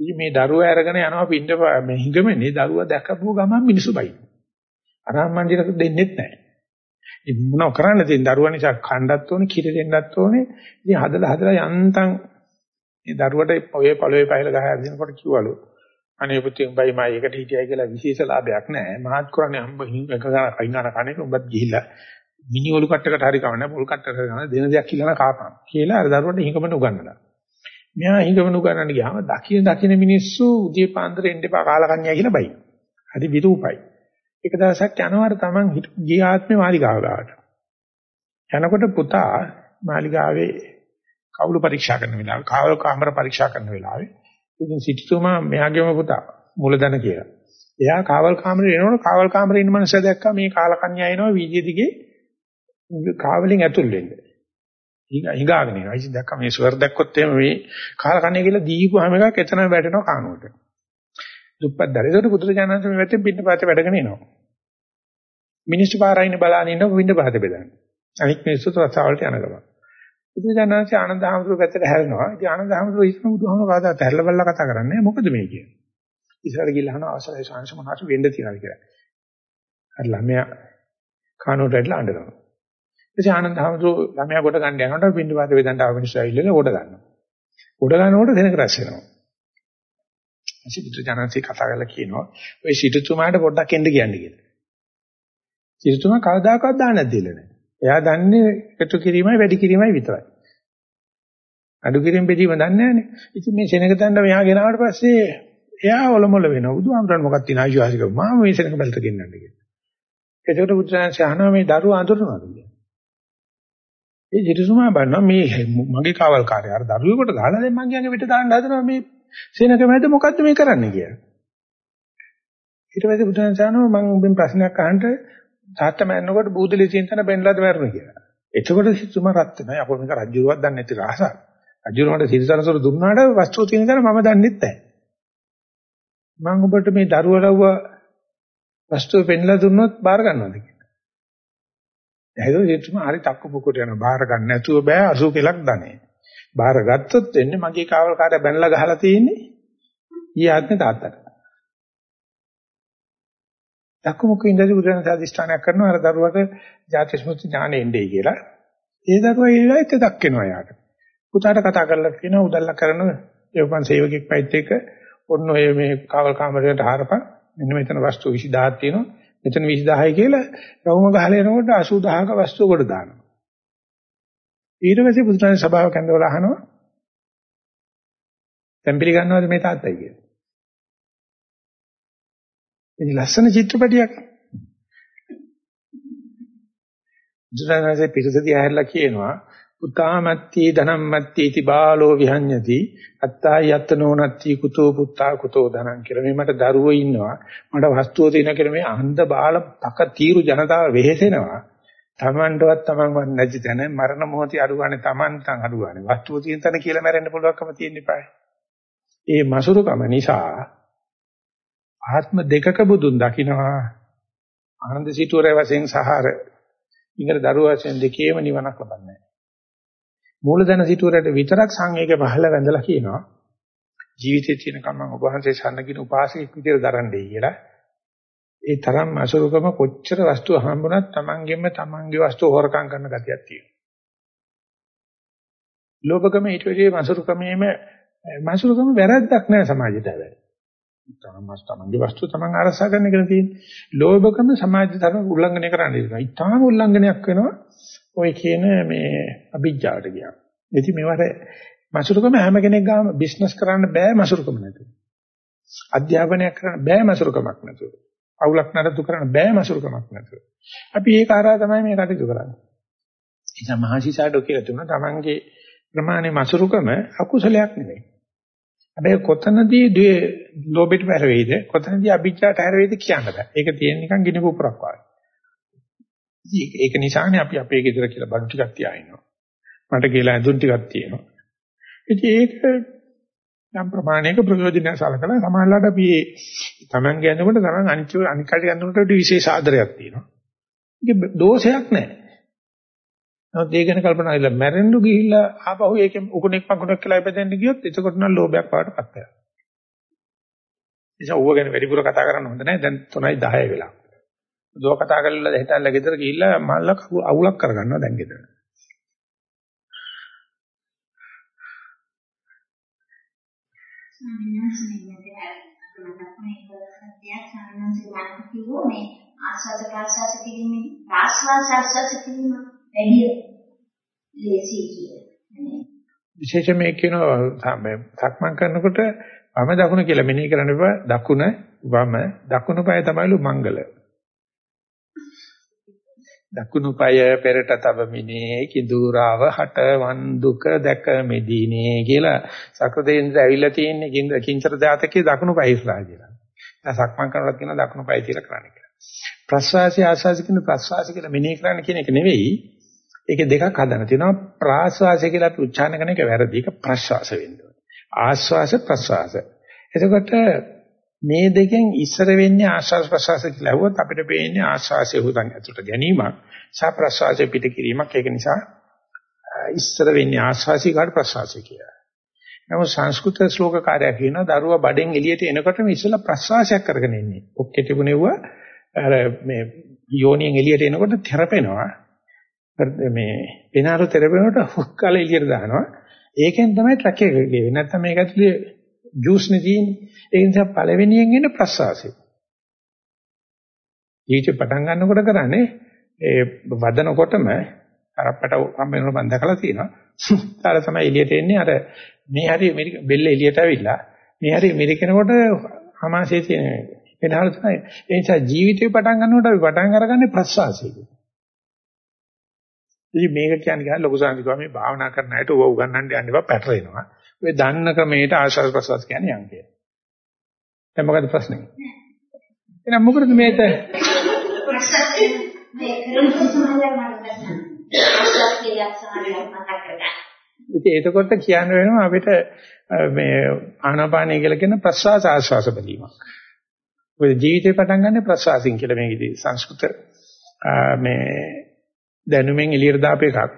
ඉතින් මේ දරුවා අරගෙන යනවා පින්න මේ හිඟමනේ දරුවා දැකපුව ගමන් මිනිස්සු බයි. අරහන් මන්දිරට දෙන්නෙත් නැහැ. ඉතින් මොනව කරන්නද ඉතින් දරුවා නිසා කණ්ඩත් ඕනේ, කිරි දෙන්නත් ඕනේ. ඉතින් හදලා හදලා යන්තම් මේ දරුවට ඔය පළවේ පහල ගහ හදිනකොට කිව්වලු අනේ පුතේ උඹයි මා එකට හිටියයි කියලා විශේෂ ලාභයක් නැහැ. මහත් කරන්නේ හම්බ හිඟ එක ගන්න කයින් අර කණේක උඹත් ගිහිල්ලා මිනි ඔලු කට්ටකට හරි කවන්න පොල් කට්ටකට ගන්න දෙන දෙයක් කියලා කාපම් කියලා අර දරුවට හිඟමන උගන්වලා. මෙයා හිඟමන උගන්වන්න ගියාම දකින දකින මිනිස්සු උදේ පාන්දර එන්න එපා කාලකන්‍යා කියලා බයි. හරි විරූපයි. එක දවසක් යනවාර තමන් ගිය ආත්මේ මාලිගාව ගාවට. යනකොට පුතා මාලිගාවේ කවුළු පරීක්ෂා කරන වෙලාවේ කාවල කාමර පරීක්ෂා කරන වෙලාවේ ඉතින් සිටුතුමා මෙයාගේම පුතා මුලදන කියලා. එයා කාවල් කාමරේ එනකොට කාවල් කාමරේ ඉන්න මනුස්සයා දැක්කා මේ කාලකන්‍යා එනවා වීදියේ දිගේ කාවලින් ඇතුල් වෙන්න. හිඟාගෙන එනවා. ඉතින් දැක්ක මේ ස්වර් දැක්කොත් එහෙම මේ කාල කන්නේ කියලා දීපුවාම එකක් එතනම වැටෙනවා කානුවට. දුප්පත් දරේකට පුදුරජානන්ත මේ වැටෙන් පින්න පාතේ වැඩගෙන එනවා. මිනිස්සු පාරයින් බලාගෙන ඉන්නකො විඳ පහත බෙදන්නේ. අනික් මිනිස්සු රසාවලට යන ගමන්. පුදුරජානන්ත ආනන්ද හැමතුරු පැත්තට හැරෙනවා. ඉතින් ආනන්ද හැමතුරු ඉස්සම බුදුහාම කාදාත් හැරලා බලලා කතා කරන්නේ මොකද මේ කියන්නේ. ඉස්සරහ ගිහලා අහනවා අවසරයි සංශ මොනවාට වෙන්න තියනද කියලා. අර ළමයා කානුවට ඇදලා අඬනවා. ඉතින් ආනන්ද හැමතුරු ළමයා කොට ගන්න යනකොට පින්න පාත වේදන්ට ආව මිනිස්සු ඇවිල්ලා කොට ගන්නවා. කොට ගන්නකොට දෙනක රැස් වෙනවා. සිටු ජනන්සේ කතා කරලා කියනවා ඔය සිටුතුමාට පොඩ්ඩක් එන්න කියන්නේ කියලා. සිටුතුමා කවදාකවත් දාන්නක් දෙන්නේ නැහැ. එයා දන්නේ එකතු කිරීමයි වැඩි කිරීමයි විතරයි. අඩු කිරීම බෙදීම දන්නේ නැහනේ. ඉතින් මේ සෙනඟ තණ්ඩ මෙහා ගෙනාවට පස්සේ එයා ඔලොමොල වෙනවා. බුදුහාමරන් මොකක්ද තියෙන ආශිවාසික මාම මේ සෙනඟ බැලට ගෙන්නන්න කියලා. එතකොට බුදුරජාණන් අහනවා මේ දරුවා අඳුරනවාද කියලා. ඒ ජිතුසුමා බලනවා මේ මගේ කාවල්කාරය අර දරුවෙකුට ගහලා දැන් මං කියන්නේ පිට දාන්න හදනවා මේ සෙනඟ මැද මොකද්ද මේ කරන්නේ කියලා. ඊට පස්සේ බුදුරජාණන් අහනවා මං උඹෙන් ප්‍රශ්නයක් අහන්න තාත්තා මැන්නකොට බූදලේ තියෙන තැන බෙන්ලාද මැරුණා කියලා. එතකොට සිතුමා රත් වෙනවා. අපෝ මේක රජුරුවක් දන්නේ නැති රහසක්. රජුරුවට සිරිසනසොර දුන්නාට වස්තුව තියෙන තැන මම දන්නෙත් නැහැ. මම ඔබට මේ දරුවලව වස්තුව පෙන්ලා දුන්නොත් බාර ගන්නවද කියලා. එහෙනම් සිතුමා හරි තක්කු පුකුට යන බාර ගන්න නැතුව බෑ 80 කලක් ධනෙ. බාර ගත්තොත් වෙන්නේ මගේ කාවල්කාරය බැනලා ගහලා තියෙන්නේ ඊ ආත්මේ තාත්තට. දක්කමුක ඉඳලා බුදුරජාණන් සාදිෂ්ඨානයක් කරනවා අර දරුවට ජාතිස්මෘති ඥානෙ එන්නේ කියලා. ඒ දරුවා ඒ වෙලාවෙත් දක් වෙනවා යාට. පුතාට කතා කරලා කියනවා උදල්ලා කරන යෝපන් සේවකෙක් පැයිත් එක ඔන්න ඔය මේ කාවල් කාමරයට හරපන් මෙන්න මෙතන වස්තු 20000ක් තියෙනවා මෙතන 20000යි කියලා රවුම ගහලා එනකොට 80000ක වස්තු කොට දානවා ඊට පස්සේ පුදුරාණන් සභාව කැඳවල අහනවා. දැන් පිළිගන්නවද මේ තාත්තයි කියලා? ඉතින් ලස්සන චිත්‍රපටියක්. බුදුරජාණන්සේ පිටසදී ඇහැරලා කියනවා පුතාමත්ති ධනම්මත්ති इति බාලෝ විහඤ්ඤති අත්තායි යත්නෝනත්ති කුතෝ පුත්තා කුතෝ ධනං කියලා. මේ මට දරුවෝ ඉන්නවා. මට වස්තුව තියෙනවා කියලා මේ අන්ධ බාල තක තීරු ජනතාව වෙහෙසෙනවා. තමන්ටවත් තමන්වත් නැති තැන මරණ මොහොතේ අඩුවානේ තමන්ටන් අඩුවානේ වස්තුව තියෙන තැන කියලා මැරෙන්න පුළුවන්කම තියෙන්න eBay. ඒ මසුරුකම නිසා ආත්ම දෙකක බුදුන් දකින්නවා ආනන්ද සිටුවරය වශයෙන් සහර ඉංගර දරුවා වශයෙන් දෙකේම නිවනක් ලබන්නේ මූලධන සිටුවරයට විතරක් සංවේග පහළ වැඳලා කියනවා. ජීවිතයේ තියෙන කමං ඔබ වහන්සේ සම්නගින උපාසකෙක් විදිහට දරන්නේ කියලා. ඒ තරම් අසුරුකම කොච්චර වස්තු හම්බුණත් Tamanගෙම Tamanගේ වස්තු හොරකම් කරන ගතියක් තියෙනවා ලෝභකම ඊට වැඩිය මසුරුකමේම මසුරුකම වැරද්දක් නෑ සමාජයට හැබැයි තමස් තමන්ගේ වස්තු තමන් අරසා ගන්න එක තියෙන්නේ. ලෝභකම සමාජ ධර්ම උල්ලංඝනය කරන්න ඉන්නවා. ඊටාම උල්ලංඝනයක් වෙනවා. ඔය කියන මේ අභිජ්ජාවට ගියා. ඉතින් මේවට මසුරුකම හැම කෙනෙක් ගාම බිස්නස් කරන්න බෑ මසුරුකම නැතුව. අධ්‍යාපනයක් කරන්න බෑ මසුරුකමක් නැතුව. අවුලක් නඩත්තු කරන්න බෑ මසුරුකමක් නැතුව. අපි ඒක ආරා තමයි මේ කටයුතු කරන්නේ. ඉතින් මහසිසාඩෝ කියලා තුන තමන්ගේ ප්‍රමාණය මසුරුකම අකුසලයක් නෙවෙයි. හැබැයි කොතනදී දී ලෝභෙට පැරෙයිද කොතනදී අභිජ්ජාට හැරෙයිද කියන්න බෑ. ඒක තියෙන නිකන් ගිනි පුපුරක් වගේ. ඒක නිසානේ අපි අපේ ගෙදර කියලා බඩු ටිකක් තියාිනවා. මට කියලා ඇඳුම් ටිකක් තියෙනවා. ඉතින් ඒක යම් ප්‍රමාණයක ප්‍රයෝජනය සලකලා සමාජලාට අපි තමන්ගේ ඇඳුමට තමන් අනිත් අනිත් කටි ඇඳුමට විශේෂ ආදරයක් තියෙනවා. ඒක දෝෂයක් නෑ. නමුත් ඒ ගැන කල්පනා කරලා මැරෙන්න ගිහිල්ලා ආපහු ඒකෙන් උකුණෙක් පකුණෙක් කියලා ඉපදෙන්න ගියොත් එතකොට නම් ලෝභයක් පාටපත් වෙනවා. නිසා ඌව ගැන වැඩිපුර කතා කරන්න හොඳ නැහැ. දැන් 3යි 10 වෙලා. දෝ කතා කරලා හිටල්ලා ගෙදර ගිහිල්ලා මල්ලක් අවුලක් කරගන්නවා දැන් ගෙදර.
ආස්වාද ප්‍රාසාස කිරීමෙන් ආස්වාද ආස්වාද කිරීම වැඩි ලේසි කියලා.
විශේෂයෙන් මේ කියනවා සක්මන් කරනකොට වම දකුණ කියලා මෙනෙහි කරන්න එපා දකුණ වම දකුණු පාය තමයිලු මංගල. දකුණු පාය පෙරට තබමිනේ කිඳුරාව හට වන් දුක දැක මෙදීනේ කියලා සක්‍රදේන්ද්‍ර ඇවිල්ලා තියෙන්නේ කිංචර දාතකේ දකුණු පාය ඉස්සරහා කියලා. දැන් සක්මන් කරනකොට කියන දකුණු පාය කියලා කරන්න කියලා. ප්‍රස්වාසය ආස්වාසය කියන ප්‍රස්වාසය කියලා මෙනෙහි කරන්න කියන එක නෙවෙයි ඒකේ දෙකක් හදන්න තියෙනවා ප්‍රාශ්වාසය කියලා අපි උච්චාරණ කරන එක වැරදි. ඒක ප්‍රශ්වාස වෙන්න ඕනේ. ආශ්වාස ප්‍රශ්වාස. එතකොට මේ දෙකෙන් ඉස්සර වෙන්නේ ආශ්වාස ප්‍රශ්වාස කියලා හුවත් අපිට පේන්නේ ආශ්වාසය හුදන් ඇතුළට ගැනීමක් සහ ප්‍රශ්වාසය පිට කිරීමක්. ඒක නිසා ඉස්සර වෙන්නේ ආශ්වාසී කාට ප්‍රශ්වාසය කියලා. නමුත් සංස්කෘත ශ්ලෝක කාර්යය කියනවා දරුවා බඩෙන් එළියට එනකොටම ඉස්සලා ප්‍රශ්වාසයක් කරගෙන ඉන්නේ. ඔක්කේ තිබුණෙව්වා අර මේ යෝනියෙන් එළියට එනකොට තෙරපෙනවා. මේ පිනාරු තෙරපෙනකොට හුක් කාලේ එළියට දානවා. ඒකෙන් තමයි ට්‍රක් එක ගෙවෙන්නේ. නැත්නම් මේක ඇතුලේ ජූස් නේ තියෙන්නේ. ඒ නිසා පළවෙනියෙන් එන ප්‍රසවාසය. ඊට පටන් ගන්නකොට කරන්නේ ඒ වදනකොටම තරප්පට හම්බ වෙනකොට මම දැකලා තියෙනවා. ඊට තමයි එළියට එන්නේ අර මේ හරි බෙල්ල එළියට ඇවිල්ලා මේ හරි මෙරිකනකොට හමාසේ තියෙන වෙනහල තමයි. ඒ නිසා ජීවිතේ පටන් ගන්නකොට අපි පටන් අරගන්නේ ප්‍රසවාසයෙන්. ඉතින් මේක කියන්නේ ගහන ලොකු සංසිකව මේ භාවනා කරන අයට ඔව උගන්වන්න යන්න එපා පැටලෙනවා. ඔය දන්න ක්‍රමයට ආශාස ප්‍රසවාස කියන්නේ යම් කියලා. දැන් මොකද ප්‍රශ්නේ? එහෙනම් මොකද මේක
ප්‍රසන්න මේ කරන සමාලය මම ප්‍රසන්න සමාලය මතක් කරගන්න.
ඉතින් එතකොට කියන්න වෙනවා අපිට මේ ආනාපානය කියලා කියන ප්‍රස්වාස ආශ්වාස බැලීමක්. ඔය ජීවිතේ පටන් ගන්න ප්‍රස්වාසයෙන් කියලා මේකදී සංස්කෘත මේ දැනුමෙන් එළියට දාපු එකක්.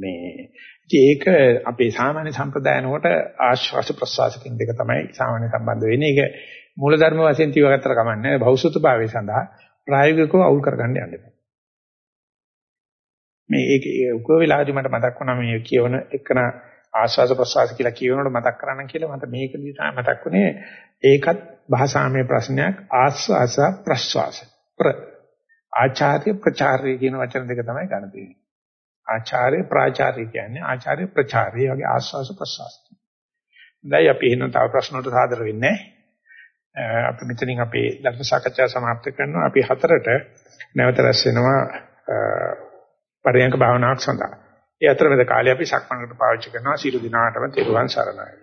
මේ ඒක අපේ සාමාන්‍ය සම්ප්‍රදායනකොට ආශ්වාස ප්‍රස්වාස කියන දෙක තමයි සාමාන්‍ය සම්බන්ධ වෙන්නේ. ඒක මූලධර්ම වශයෙන් තියවගත්තට කමන්නේ භෞසුතභාවය සඳහා ප්‍රායෝගිකව අවුල් කරගන්න යන්න එපා. මේ ඒක උකෝ වෙලාවදී මට මතක් වුණා මේ කියවන එකන ආස්වාද ප්‍රසවාස කියලා කියනකොට මතක් කරන්න කියලා මට මේකදී තමයි මතක් වුණේ ඒකත් භාෂාමය ප්‍රශ්නයක්. ආස්වාස ප්‍රස්වාස ප්‍ර. ආචාර්ය ප්‍රචාරය කියන වචන දෙක තමයි ගන්න තියෙන්නේ. ආචාර්ය ප්‍රාචාර්ය කියන්නේ ආචාර්ය ප්‍රචාරය වගේ ආස්වාස ප්‍රස්වාස දැන් අපි එන තව ප්‍රශ්න වලට සාදර වෙන්නේ අපි මෙතනින් අපේ ධර්ම සාකච්ඡාව સમાપ્ત කරනවා අපි හතරට නැවත රැස් වෙනවා පරයන්ක භාවනාවක් සඳහා. ඒ අතරමැද කාලේ අපි සක්මනකට පාවිච්චි කරනවා සීල දිනාටම තෙරුවන් සරණයි.